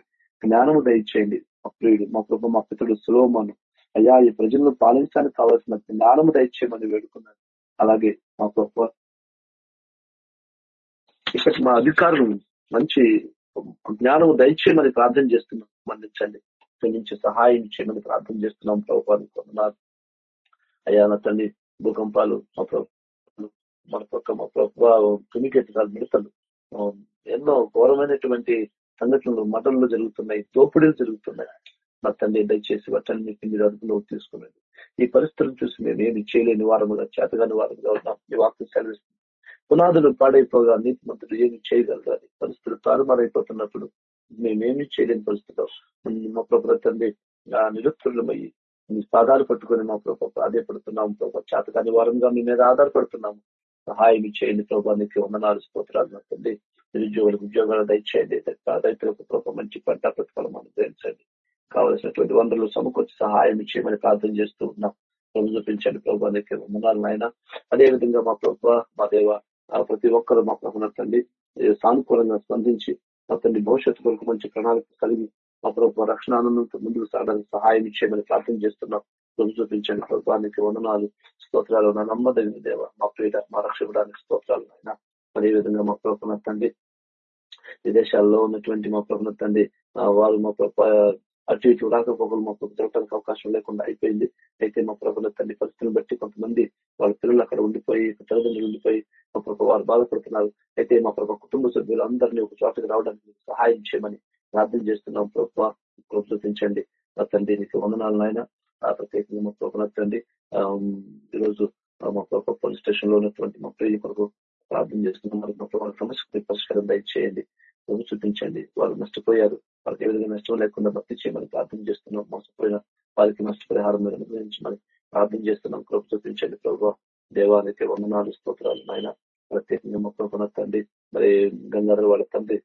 జ్ఞానము దయచేయండి. మా ప్రియుడు మా ప్రభు మా పితడు సులోమను. అయ్యా ఈ ప్రజలను పాలించడానికి కావాల్సిన జ్ఞానము దయచేయమని వేడుకున్నాను. అలాగే మా ప్రభు ఇక్కడ మా అధికారులు మంచి జ్ఞానము దయచేయమని ప్రార్థన చేస్తున్నాం. మన్నించండి. నుంచి సహాయం చేయమని ప్రార్థన చేస్తున్నాం. ప్రభుత్వానికి కొందన్నారు అయ్యా నా తండ్రి భూకంపాలు మా ప్రభు మన పక్క మా ప్రభు తుమికెత్తుకాలు మిడతలు. ఎన్నో ఘోరమైనటువంటి సంఘటనలు మటల్లో జరుగుతున్నాయి దోపిడీలు జరుగుతున్నాయి. నా తండ్రి దయచేసి వాటన్నిటి మీరు అదుపులో తీసుకున్నది ఈ పరిస్థితులను చూసి మేము ఏమి చేయలేని వారముగా చేతగాని వారముగా ఉన్నాం. ఈ వాక్యం సెలవిస్తుంది. పునాదులు పాడైపోగా నీతి మంత్రులు ఏమి చేయగలరు అని పరిస్థితులు తారుమారైపోతున్నప్పుడు మేమేమి చేయలేని పరిస్థితిలో మా ప్రభుత్వ తండ్రి ఆ నిరుత్తులమయ్యి మీ పాదాలు పట్టుకొని మా ప్రభావ ప్రాధాయపడుతున్నాము ప్రభావ చేతకాని వారంగా మీ మీద ఆధారపడుతున్నాము. సహాయం చేయండి ప్రభావ నీకు వందనాలు స్తోత్రాలు నా తండ్రి నిరుద్యోగులకు ఉద్యోగాలు దయచేయండి రైతులకు ప్రభావ మంచి పంట ప్రతిఫలం అనుగ్రహించండి కావలసినటువంటి వనరులు సమకూర్చి సహాయం ఇచ్చేయమని ప్రార్థన చేస్తూ ఉన్నాం ప్రభు చూపించండి ప్రభావ నీకు వందనాలు నాయన అదే విధంగా మా ప్రభావ మా దేవ ప్రతి ఒక్కరు మా ప్రభుత్వ తండ్రి సానుకూలంగా స్పందించి మా తండ్రి భవిష్యత్తు కొరకు మంచి ప్రణాళిక కలిగి మా ప్రభుత్వ రక్షణ ముందుకు సాగడానికి సహాయం ఇచ్చేయమని ప్రార్థన చేస్తున్నాం చూపించండి ప్రభానికి వందనాలు స్తోత్రాలు. నా నమ్మదగిన దేవ మా ప్రియ మా రక్షకుడానికి స్తోత్రాలు అయినా అదే విధంగా మా ప్రభుత్వ తండ్రి విదేశాల్లో ఉన్నటువంటి మా ప్రభుత్వ తండ్రి వాళ్ళు వారు మా ప్రభు అటు ఇటు రాకపోకలు మా ప్రభు దొరకడానికి అవకాశం లేకుండా అయిపోయింది. అయితే మా ప్రభుత్వ తండ్రి పరిస్థితిని బట్టి కొంతమంది వాళ్ళ పిల్లలు అక్కడ ఉండిపోయి తల్లిదండ్రులు ఉండిపోయి మా ప్రభు వారు బాధపడుతున్నారు. అయితే మా ప్రభు కుటుంబ సభ్యులు అందరినీ ఒక చోటకి రావడానికి సహాయం చేయమని ప్రార్థన చేస్తున్నాం. ప్రభు కృప తండ్రి నీకు వందనాలు నాయన. ఆ ప్రత్యేకంగా మా ప్రభు తండ్రి ఈరోజు మా ప్రభు పోలీస్ స్టేషన్లో ఉన్నటువంటి మా ప్రియ కొరకు ప్రార్థన చేస్తున్నాం మరి మా ప్రభు సమస్యకు పరిష్కారం దయచేయండి. ప్రభు చూపించండి. వాళ్ళు నష్టపోయారు. వాళ్ళకి ఏ విధంగా నష్టం లేకుండా భక్తి చేయమని ప్రార్థన చేస్తున్నాం. మోసపోయిన వారికి నష్టపరిహారం మీరు అనుగ్రహించమని ప్రార్థన చేస్తున్నాం. కృప చూపించండి. ప్రభు దేవానికి వందనాలు స్తోత్రాలు నాయన. ప్రత్యేకంగా మా ప్రభు తండ్రి మరి గంగాధర వాళ్ళ తండ్రి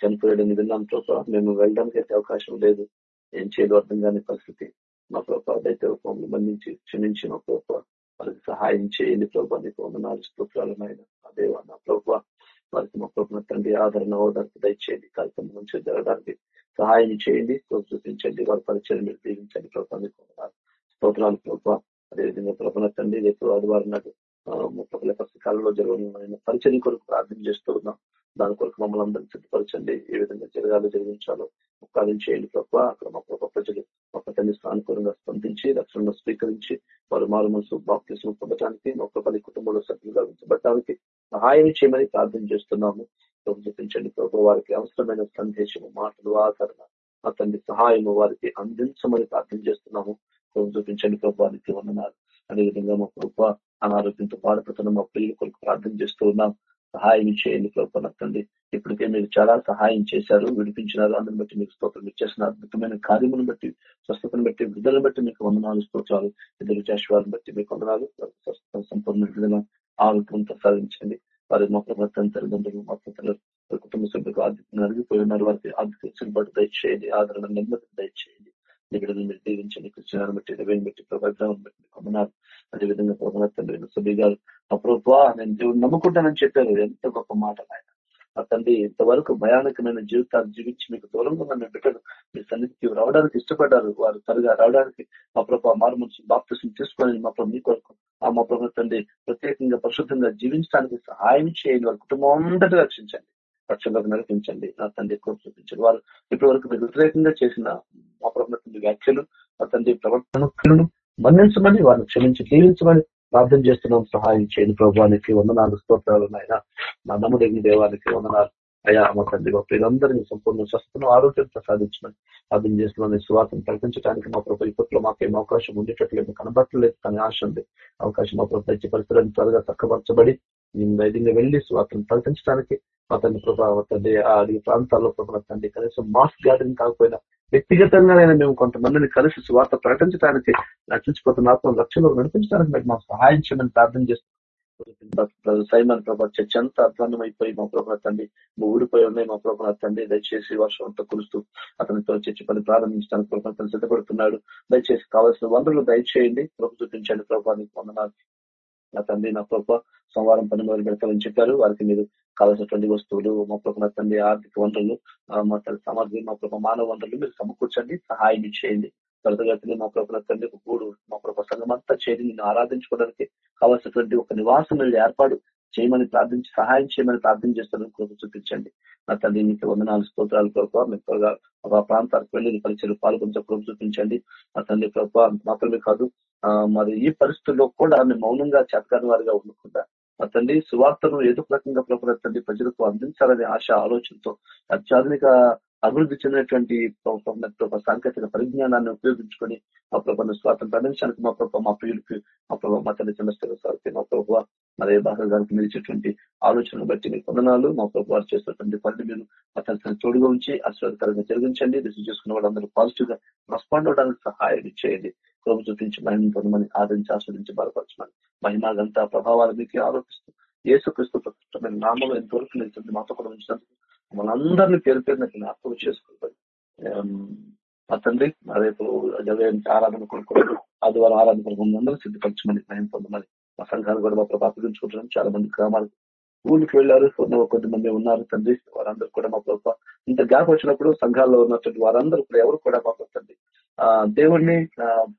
చనిపోయాడని విన్నాం. ప్రభు మేము వెళ్ళడానికి అయితే అవకాశం లేదు. ఏం చేయదు అర్థం కాని పరిస్థితి. మా ప్రభావ దైతే రూపంలో మన్నించి క్షమించి మా ప్రభు. వారికి సహాయం చేయండి ప్రభావ నీకు వందనాలు స్తోత్రాలు నాయన నా ప్రభావ వారికి మా ప్రభు తండ్రి ఆదరణ ఓదార్పు దయచేయండి. కార్యక్రమం నుంచి జరగడానికి సహాయం చేయండి. చూపించండి. వారి పరిచయం మీరు దీవించండి ప్రభు నీకు వందనాలు స్తోత్రాలు ప్రభావ అదేవిధంగా ప్రభు తండ్రి రేపు ఆదివారం నాడు ముప్పై లేకపోతే కాలంలో జరగనున్న పరిచయం కొరకు ప్రార్థన చేస్తూ ఉన్నాం. దాని కొరకు మమ్మల్ని అందరినీ సిద్ధపరచండి. ఏ విధంగా జరగాలో జరిగించాలో కార్యం చేయండి తప్ప అక్కడ మా ప్రభు ప్రజలు ఒక తండ్రి సానుకూలంగా స్పందించి రక్షణను స్వీకరించి వారు మారు మనసు బాప్తిసం పొందడానికి మా పది కుటుంబంలో సభ్యులుగా ఉంచబడటానికి సహాయం చేయమని ప్రార్థన చేస్తున్నాము. చూపించండి ప్రభు వారికి అవసరమైన సందేశము మాటలు ఆదరణ ఆ తండ్రి సహాయము వారికి అందించమని ప్రార్థన చేస్తున్నాము. చూపించండి ప్రభు వారికి వందనాలు. అదేవిధంగా మా ప్రభు అనారోగ్యంతో బాధపడుతున్న మా పిల్లల కొరకు ప్రార్థన చేస్తూ ఉన్నాం. సహాయం చేయండి ప్రభు తండ్రి ఇప్పటికే మీరు చాలా సహాయం చేశారు విడిపించినారు. అందుని బట్టి మీకు స్తోత్రం మీరు చేసిన అద్భుతమైన కార్యములను బట్టి స్వస్థతను బట్టి విడుదలను బట్టి మీకు వందనాలు స్తోత్రాలు. ఇద్దరు చేసేవారిని బట్టి మీకు వందనాలు. స్వస్థత సంపూర్ణ విడుదల ఆరోగ్యంతో సాధించండి. వారి మా ప్రభుత్వం తల్లిదండ్రులు మా పిల్లలు కుటుంబ సభ్యులకు ఆర్థికంగా అడిగిపోయి ఉన్నారు. వారికి ఆర్థిక వెసులుబాటు దయచేయండి. ఆదరణ నెమ్మది దయచేయండి. మీ బిడ్డలను మీరు దీవించండి కృష్ణాన్ని బట్టి రవిని బట్టి ప్రభావం బట్టి కొమ్మనాథ్ అదేవిధంగా కొమ్మనాథ్ తండ్రి సుబ్బి గారు. ఆ నేను దేవుడు నమ్ముకుంటానని చెప్పారు. ఎంత గొప్ప మాట ఆయన. ఆ తండ్రి ఇంతవరకు భయానకమైన జీవితాలు జీవించి మీకు దూరంగా ఉన్న బిడ్డలు మీ సన్నిధికి రావడానికి ఇష్టపడ్డారు. వారు త్వరగా రావడానికి మా ప్రభు మారు మనసు బాప్తిసం తీసుకొని మా ప్రభు మీ కొరకు ఆ మా ప్రభు తండ్రి ప్రత్యేకంగా పరిశుద్ధంగా జీవించడానికి సహాయం చేయండి. వారి కుటుంబం అంతటి రక్షించండి. రక్షణకు నడిపించండి నా తండ్రి ఎక్కువ చూపించండి. వారు ఇప్పటి వరకు మీరు వ్యతిరేకంగా చేసిన మా ప్రభు వ్యాఖ్యలు నా తండ్రి ప్రవర్తనను మన్నించమని వారిని క్షమించి జీవించమని ప్రార్థన చేస్తున్నాం. సహాయం చేయని ప్రభువానికి. వందనాలు స్తోత్రాలు నాయన. నా నమ్మదగిన దేవానికి వందనాలు. అయా మా తండ్రి గొప్ప ఇదందరినీ సంపూర్ణ స్వస్థను ఆరోగ్యం ప్రసాదించమని ప్రార్థన చేస్తున్నాం. స్వార్థం ప్రకటించడానికి మా ప్రభుత్వ ఇప్పట్లో మాకేం అవకాశం ఉండేటట్లేదు కనబట్టలేదు కానీ ఆశ ఉంది. అవకాశం మా ప్రభుత్వ పరిస్థితులను త్వరగా చక్కపరచబడి వైద్యంగా వెళ్ళి అతను ప్రకటించడానికి అతని ప్రభావ తండ్రి ఈ ప్రాంతాల్లో ప్రభావ తండ్రి కనీసం మాస్ గ్యాదరింగ్ కాకపోయినా వ్యక్తిగతంగానైనా మేము కొంతమందిని కలిసి స్వార్థ ప్రకటించడానికి రక్షించిపోతున్న ఆత్మ లక్ష్యంలో నడిపించడానికి మీరు మాకు సహాయం చేయమని ప్రార్థన చేస్తున్నాం సైమన్ ప్రభా చర్చ అంతా అధ్వానం అయిపోయి మా ప్రభా తండ్రి మా ఊడిపోయి ఉన్నాయి మా ప్రభా తండ్రి దయచేసి వర్షం అంతా కురుస్తూ అతనితో చర్చి పని ప్రారంభించడానికి ప్రభావం సిద్ధపడుతున్నాడు. దయచేసి కావాల్సిన వనరులు దయచేయండి. ప్రభు చూపించండి ప్రభావానికి వందనాలు. నా తండ్రి నా ప్రభావ సోమవారం పని మొదలు పెడతామని చెప్పారు. వారికి మీరు కావాల్సినటువంటి వస్తువులు మా ప్రభు తండ్రి ఆర్థిక వనరులు మా తల్లి సామర్థ్యం మా ప్రభు మానవ వనరులు మీరు సమకూర్చండి సహాయం చేయండి. త్వరతగతిని మా ప్రభు తండ్రి ఒక గూడు మా ప్రభు సంఘం అంతా చేరి నిన్ను ఆరాధించుకోవడానికి కావాల్సినటువంటి ఒక నివాసం ఏర్పాటు చేయమని ప్రార్థించి సహాయం చేయమని ప్రార్థన చేస్తారని కృప చూపించండి. నా తల్లి మీకు వందనాలు స్తోత్రాలు ప్రభావ మీ త్వరగా ఒక ప్రాంతాలకు వెళ్ళి పరిచయం పాల్గొంచే కృప చూపించండి. నా తండ్రి ప్రభావ మాత్రమే కాదు మరి ఈ పరిస్థితుల్లో కూడా మేము మౌనంగా చేతకాని వారిగా ఉండకుండా మా తండ్రి సువార్తను ఏదో రకంగా ప్రభుత్వ తండ్రి ప్రజలకు అందించాలనే ఆశ ఆలోచనతో అత్యాధునిక అభివృద్ధి చెందినటువంటి సాంకేతిక పరిజ్ఞానాన్ని ఉపయోగించుకొని మా ప్రభావ స్వాతంత్ర ప్రదర్శనకు మా ప్రభావ మా ప్రియులకు మా ప్రభావ మా తల్లి సమస్యలు సారికి మా ప్రభావ మరి భాష నిలిచేటువంటి ఆలోచనలు బట్టి మీ కొందనాలు మా ప్రభు వారు చేస్తున్నటువంటి పనులు మీరు మా తోడుగా ఉంచి ఆశీర్వాదకరంగా జరిగించండి. రిసీవ్ చేసుకున్న వాళ్ళందరూ పాజిటివ్గా రెస్పాండ్ అవడానికి సహాయం చేయండి. ప్రభు చూపించి మహిమ పొందమని ఆదరించి ఆస్వాదించి బలపరచమని మహిమాగంతా ప్రభావాలు మీకు ఆరోపిస్తూ ఏసుక్రీస్తు ప్రకృష్టమైన నామంలో ఎంతవరకు నిలుస్తుంది మాతో కూడా ఉంచినందుకు మనందరినీ పేరు పేరున జ్ఞాపకం చేసుకోవాలి మా తండ్రి రేపు ఆరాధన కొనుక్కోవడం ఆదివారం ఆరాధన కొనుక్కోవడం సిద్ధపరచమని భయం పొందమని. మా సంఘాలు కూడా మా ప్రభావ అప్పగించుకుంటున్నాం చాలా మంది గ్రామాలు ఊళ్ళకి వెళ్ళారు. కొద్దిమంది ఉన్నారు తండ్రి. వారందరూ కూడా మా ప్రభావ ఇంత గ్యాప్ వచ్చినప్పుడు సంఘాల్లో ఉన్నటువంటి వారందరూ కూడా ఎవరు కూడా మా తండ్రి. ఆ దేవుణ్ణి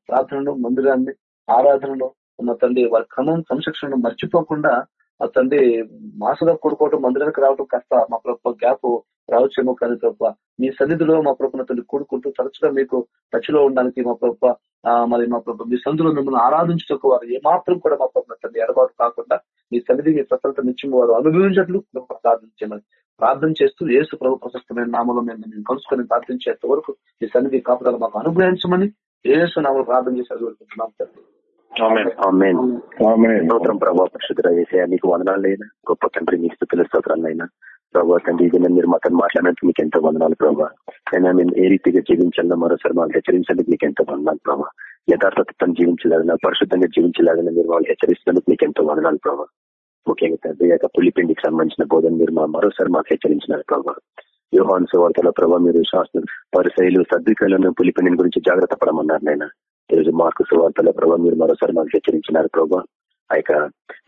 ప్రార్థనను మందిరాన్ని ఆరాధనలో ఉన్న తండ్రి వారి క్రమం సంశిక్షణను మర్చిపోకుండా ఆ తండ్రి మాసగా కొడుకోవటం మందిరానికి రావటం కాస్త మా ప్రభుత్వ గ్యాప్ రావచ్చేమో కానీ ప్రభుత్వ. మీ సన్నిధిలో మా ప్రభుత్వ తండ్రి కూడుకుంటూ తరచుగా మీకు టచ్లో ఉండడానికి మా ప్రభుత్వ మరి మా ప్రభుత్వ మీ సన్నిధిలో మిమ్మల్ని ఆరాధించటకు వారు ఏమాత్రం కూడా మా ప్రభుత్వ తండ్రి ఎడబాటు కాకుండా మీ సన్నిధి మీ ప్రసలత నిత్యం వారు అనుభవించట్లు ప్రార్థించమని ప్రార్థన చేస్తూ ఏసు ప్రభు ప్రశస్తమైన నామంలో మేము కలుసుకొని ప్రార్థించేంత వరకు మీ సన్నిధి కాపుదలు మాకు అనుగ్రహించమని ఏసు నామలు ప్రార్థన చేసి అడుగుతున్నాం తండ్రి. స్తోత్రం ప్రభావ పరిశుద్ధ వేసే మీకు వదనాలు లేనా గొప్ప తండ్రి మీ స్థుతుల స్తోత్రాలైనా ప్రభావ తండ్రి ఇది మీరు మాతో మాట్లాడినందుకు మీకు ఎంతో వందనాలు ప్రభావ అయినా మేము ఏ రీతిగా జీవించాలన్నా మరోసారి మాకు హెచ్చరించేందుకు మీకు ఎంతో వందనాలు ప్రభావ యథార్థతను జీవించలేదన్నా పరిశుద్ధంగా జీవించలేదన్నా మీరు వాళ్ళు హెచ్చరిస్తున్నందుకు మీకు ఎంతో వందనాలు ప్రభావ ముఖ్యంగా తండ్రి యొక్క పులిపిండికి సంబంధించిన బోధన మీరు మా మరోసారి మాకు హెచ్చరించినారు ప్రభావ వ్యూహాన్ సువార్తల ప్రభావ మీరు శాస్త్ర పరిశైలు సద్వికలను పులిపిండిని గురించి జాగ్రత్త పడమన్నారు నైనా ఈరోజు మార్కు సువార్తల ప్రభావ మీరు మరోసారి మాకు హెచ్చరించినారు ప్రభా. ఆ యొక్క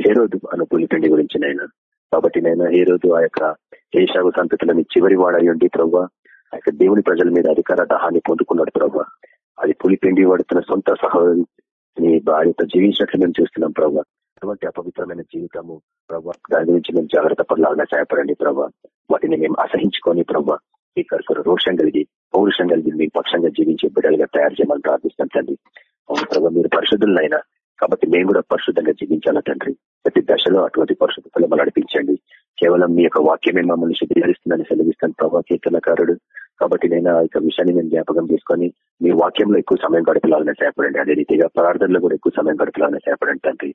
హేరోదు అను పులిపిండి గురించి నైనా కాబట్టి నేను హేరోదు రోజు ఆ యొక్క ఏషాగు సంతతులని చివరి వాడయ్యండి ప్రభా ఆ యొక్క దేవుని ప్రజల మీద అధికార దహాన్ని పొందుకున్నాడు ప్రభా. అది పులిపిండి వాడుతున్న సొంత సహోదరిని భార్యతో జీవించినట్లు మేము చూస్తున్నాం ప్రభావ అటువంటి అపవిత్రమైన జీవితము ప్రభా దాని గురించి మేము జాగ్రత్త పడలాగా సహాయపడండి ప్రభావ వాటిని మేము అసహించుకొని ప్రభా ఈ కరుకు రోషం కలిగి పౌరుషం కలిగి మీ పక్షంగా జీవించే బిడ్డలుగా తయారు చేయమని ప్రార్థిస్తాం తండ్రి. ప్రభావ మీరు పరిశుద్ధులైనా కాబట్టి మేము కూడా పరిశుద్ధంగా జీవించాలా తండ్రి? ప్రతి దశలో అటువంటి పరిశుద్ధతలు మనం నడిపించండి. కేవలం మీ యొక్క వాక్యమే మమ్మల్ని శుద్ధీకరిస్తుందని సెలవిస్తాను ప్రభావ కీర్తనకారుడు. కాబట్టి నేను ఆ యొక్క విషయాన్ని నేను జ్ఞాపకం చేసుకొని మీ వాక్యంలో ఎక్కువ సమయం గడపలాలని సేపడండి అదే రీతిగా ప్రార్థనలో కూడా ఎక్కువ సమయం గడపలాలని సేపడండి తండ్రి.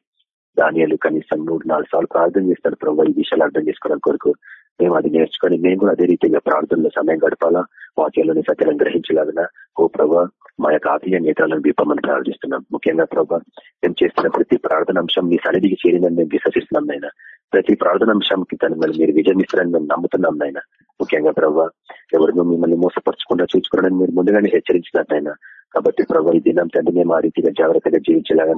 ధాన్యాలు కనీసం మూడు నాలుగు సార్లు ప్రార్థన చేస్తాడు ప్రభావ ఈ విషయాలు అర్థం చేసుకోవడం కొరకు. మేము అది నేర్చుకొని మేము కూడా అదే రీతిగా ప్రార్థనలో సమయం గడపాలా? వాక్యాలని సత్యాలను గ్రహించలాగిన ఓ ప్రభా మా యొక్క ఆత్మీయ నేతలను దీపమని ప్రార్థిస్తున్నాం. ముఖ్యంగా ప్రభా మేము చేస్తున్న ప్రతి ప్రార్థన అంశం మీ సన్నిధికి చేరిందని మేము విశ్వసిస్తున్నాం నాయన. ప్రతి ప్రార్థన అంశంకి తను మీరు విజయం ఇస్తారని మేము నమ్ముతున్నాం నాయన. ముఖ్యంగా ప్రభా ఎవరినో మిమ్మల్ని మోసపరచకుండా చూసుకోవడానికి మీరు ముందుగానే హెచ్చరించినట్టు కాబట్టి ప్రభా ఈ దినం తండ్రి మేము ఆ రీతిగా జాగ్రత్తగా జీవించేలాగా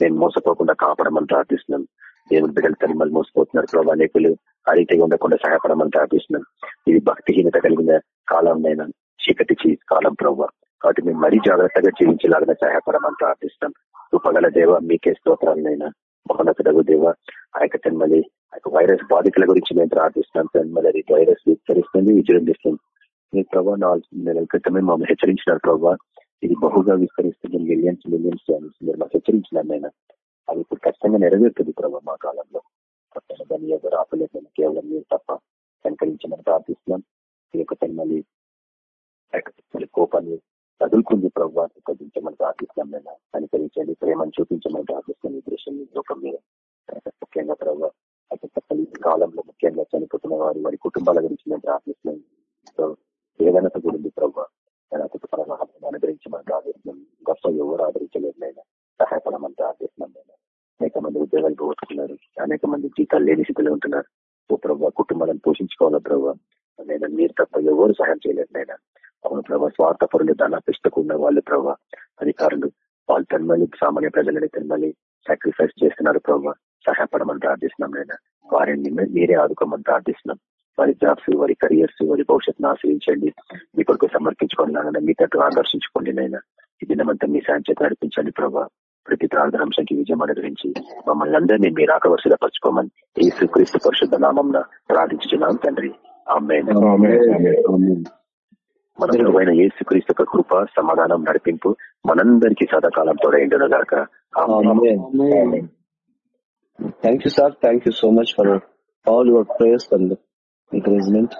నేను మోసపోకుండా కాపాడమని ప్రార్థిస్తున్నాం. దేవుని బిడ్డలు తల్లి మళ్ళీ మోసపోతున్నారు ప్రభావ అనేకులు ఆ రీతిగా ఉండకుండా సహాయపడమని ప్రార్థిస్తున్నాం. ఇది భక్తిహీనత కలిగిన కాలం నైనా చీకటి కాలం ప్రభావ కాబట్టి మేము మరీ జాగ్రత్తగా జీవించలాగా సహాయపడమని ప్రార్థిస్తాం రూపగల దేవ మీకే స్తోత్రాలనైనా మహోన్నతుడగు దేవ ఆ యొక్క తన్మలి ఆ యొక్క వైరస్ బాధితుల గురించి మేము ప్రార్థిస్తున్నాం. తన్మలి అది వైరస్ విస్తరిస్తుంది విజృంభిస్తుంది. మీ ప్రభావ నాలుగు నెలల క్రితమే మమ్మల్ని హెచ్చరించినారు ప్రభావ ఇది బహుగా విస్తరిస్తుంది. మిలియన్స్ మిలియన్స్ మీరు మాకు హెచ్చరించినారు నేను. అది ఇప్పుడు ఖచ్చితంగా నెరవేరుతుంది ప్రభావ మా కాలంలో. దాన్ని ఎవరు ఆపలేదు కేవలం మీరు తప్ప కనుకరించమని ప్రార్థిస్తున్నాం. ఈ యొక్క తన్మలి కోపాన్ని చదువుకుంది ప్రభావ తగ్గించమని ప్రార్థిస్తున్నాం. నేను కనికరించండి ప్రేమను చూపించమని ప్రార్థిస్తున్నాం. ఈ దృశ్యం లోకం మీద. ముఖ్యంగా ప్రభావ అయితే కాలంలో ముఖ్యంగా చనిపోతున్న వారి వారి కుటుంబాల గురించి మేము ప్రార్థిస్తున్నాం. సో ఏదైనా గురించి ప్రభావ నేను అనుగ్రహించమని ప్రార్థిస్తున్నాం. గొప్ప ఎవరు ఆదరించలేదు నేను సహాయపడమని ప్రార్థిస్తున్నాం నేను. అనేక మంది ఉద్యోగాలు పోగొట్టుకున్నారు. అనేక మంది జీతాలు లేని స్థితిలో ఉంటున్నారు. ఓ ప్రభావ కుటుంబాలను పోషించుకోవాలా ప్రభావ నేను మీరు తప్ప ఎవరు సహాయం చేయలేదు నేను అవును ప్రభావ స్వార్థ పరులు ఉన్న వాళ్ళు ప్రభావ అధికారులు. వాళ్ళు తన్మలి సామాన్య ప్రజలని తన్మలి సాక్రిఫైస్ చేస్తున్నారు ప్రభావ సహాయపడమని ప్రార్థిస్తున్నాం నేను వారిని మీరే ఆదుకోమని ప్రార్థిస్తున్నాం. వారి జాబ్స్ వారి కెరియర్స్ వారి భవిష్యత్తును ఆశ్రయించండి. మీ కొరకు సమర్పించుకోండి మీ తట్టు ఆకర్షించుకోండి నైనా ఈ దినమంతా మీ సాయం చేత నడిపించండి ప్రభావ ప్రతి ప్రార్థనాంశానికి విజయం అనుగ్రహించి మమ్మల్ని అందరినీ మీరు ఆకవర్షిగా పరచుకోమని యేసు క్రీస్తు పరిశుద్ధ నామం ప్రార్థించున్నాం తండ్రి. ఆమె మన ప్రభువైన యేసు క్రీస్తు యొక్క కృప సమాధానం నడిపింపు మనందరికీ సదాకాలం తోడైండును గాక. Thank you sir thank you so much for all your prayers and encouragement.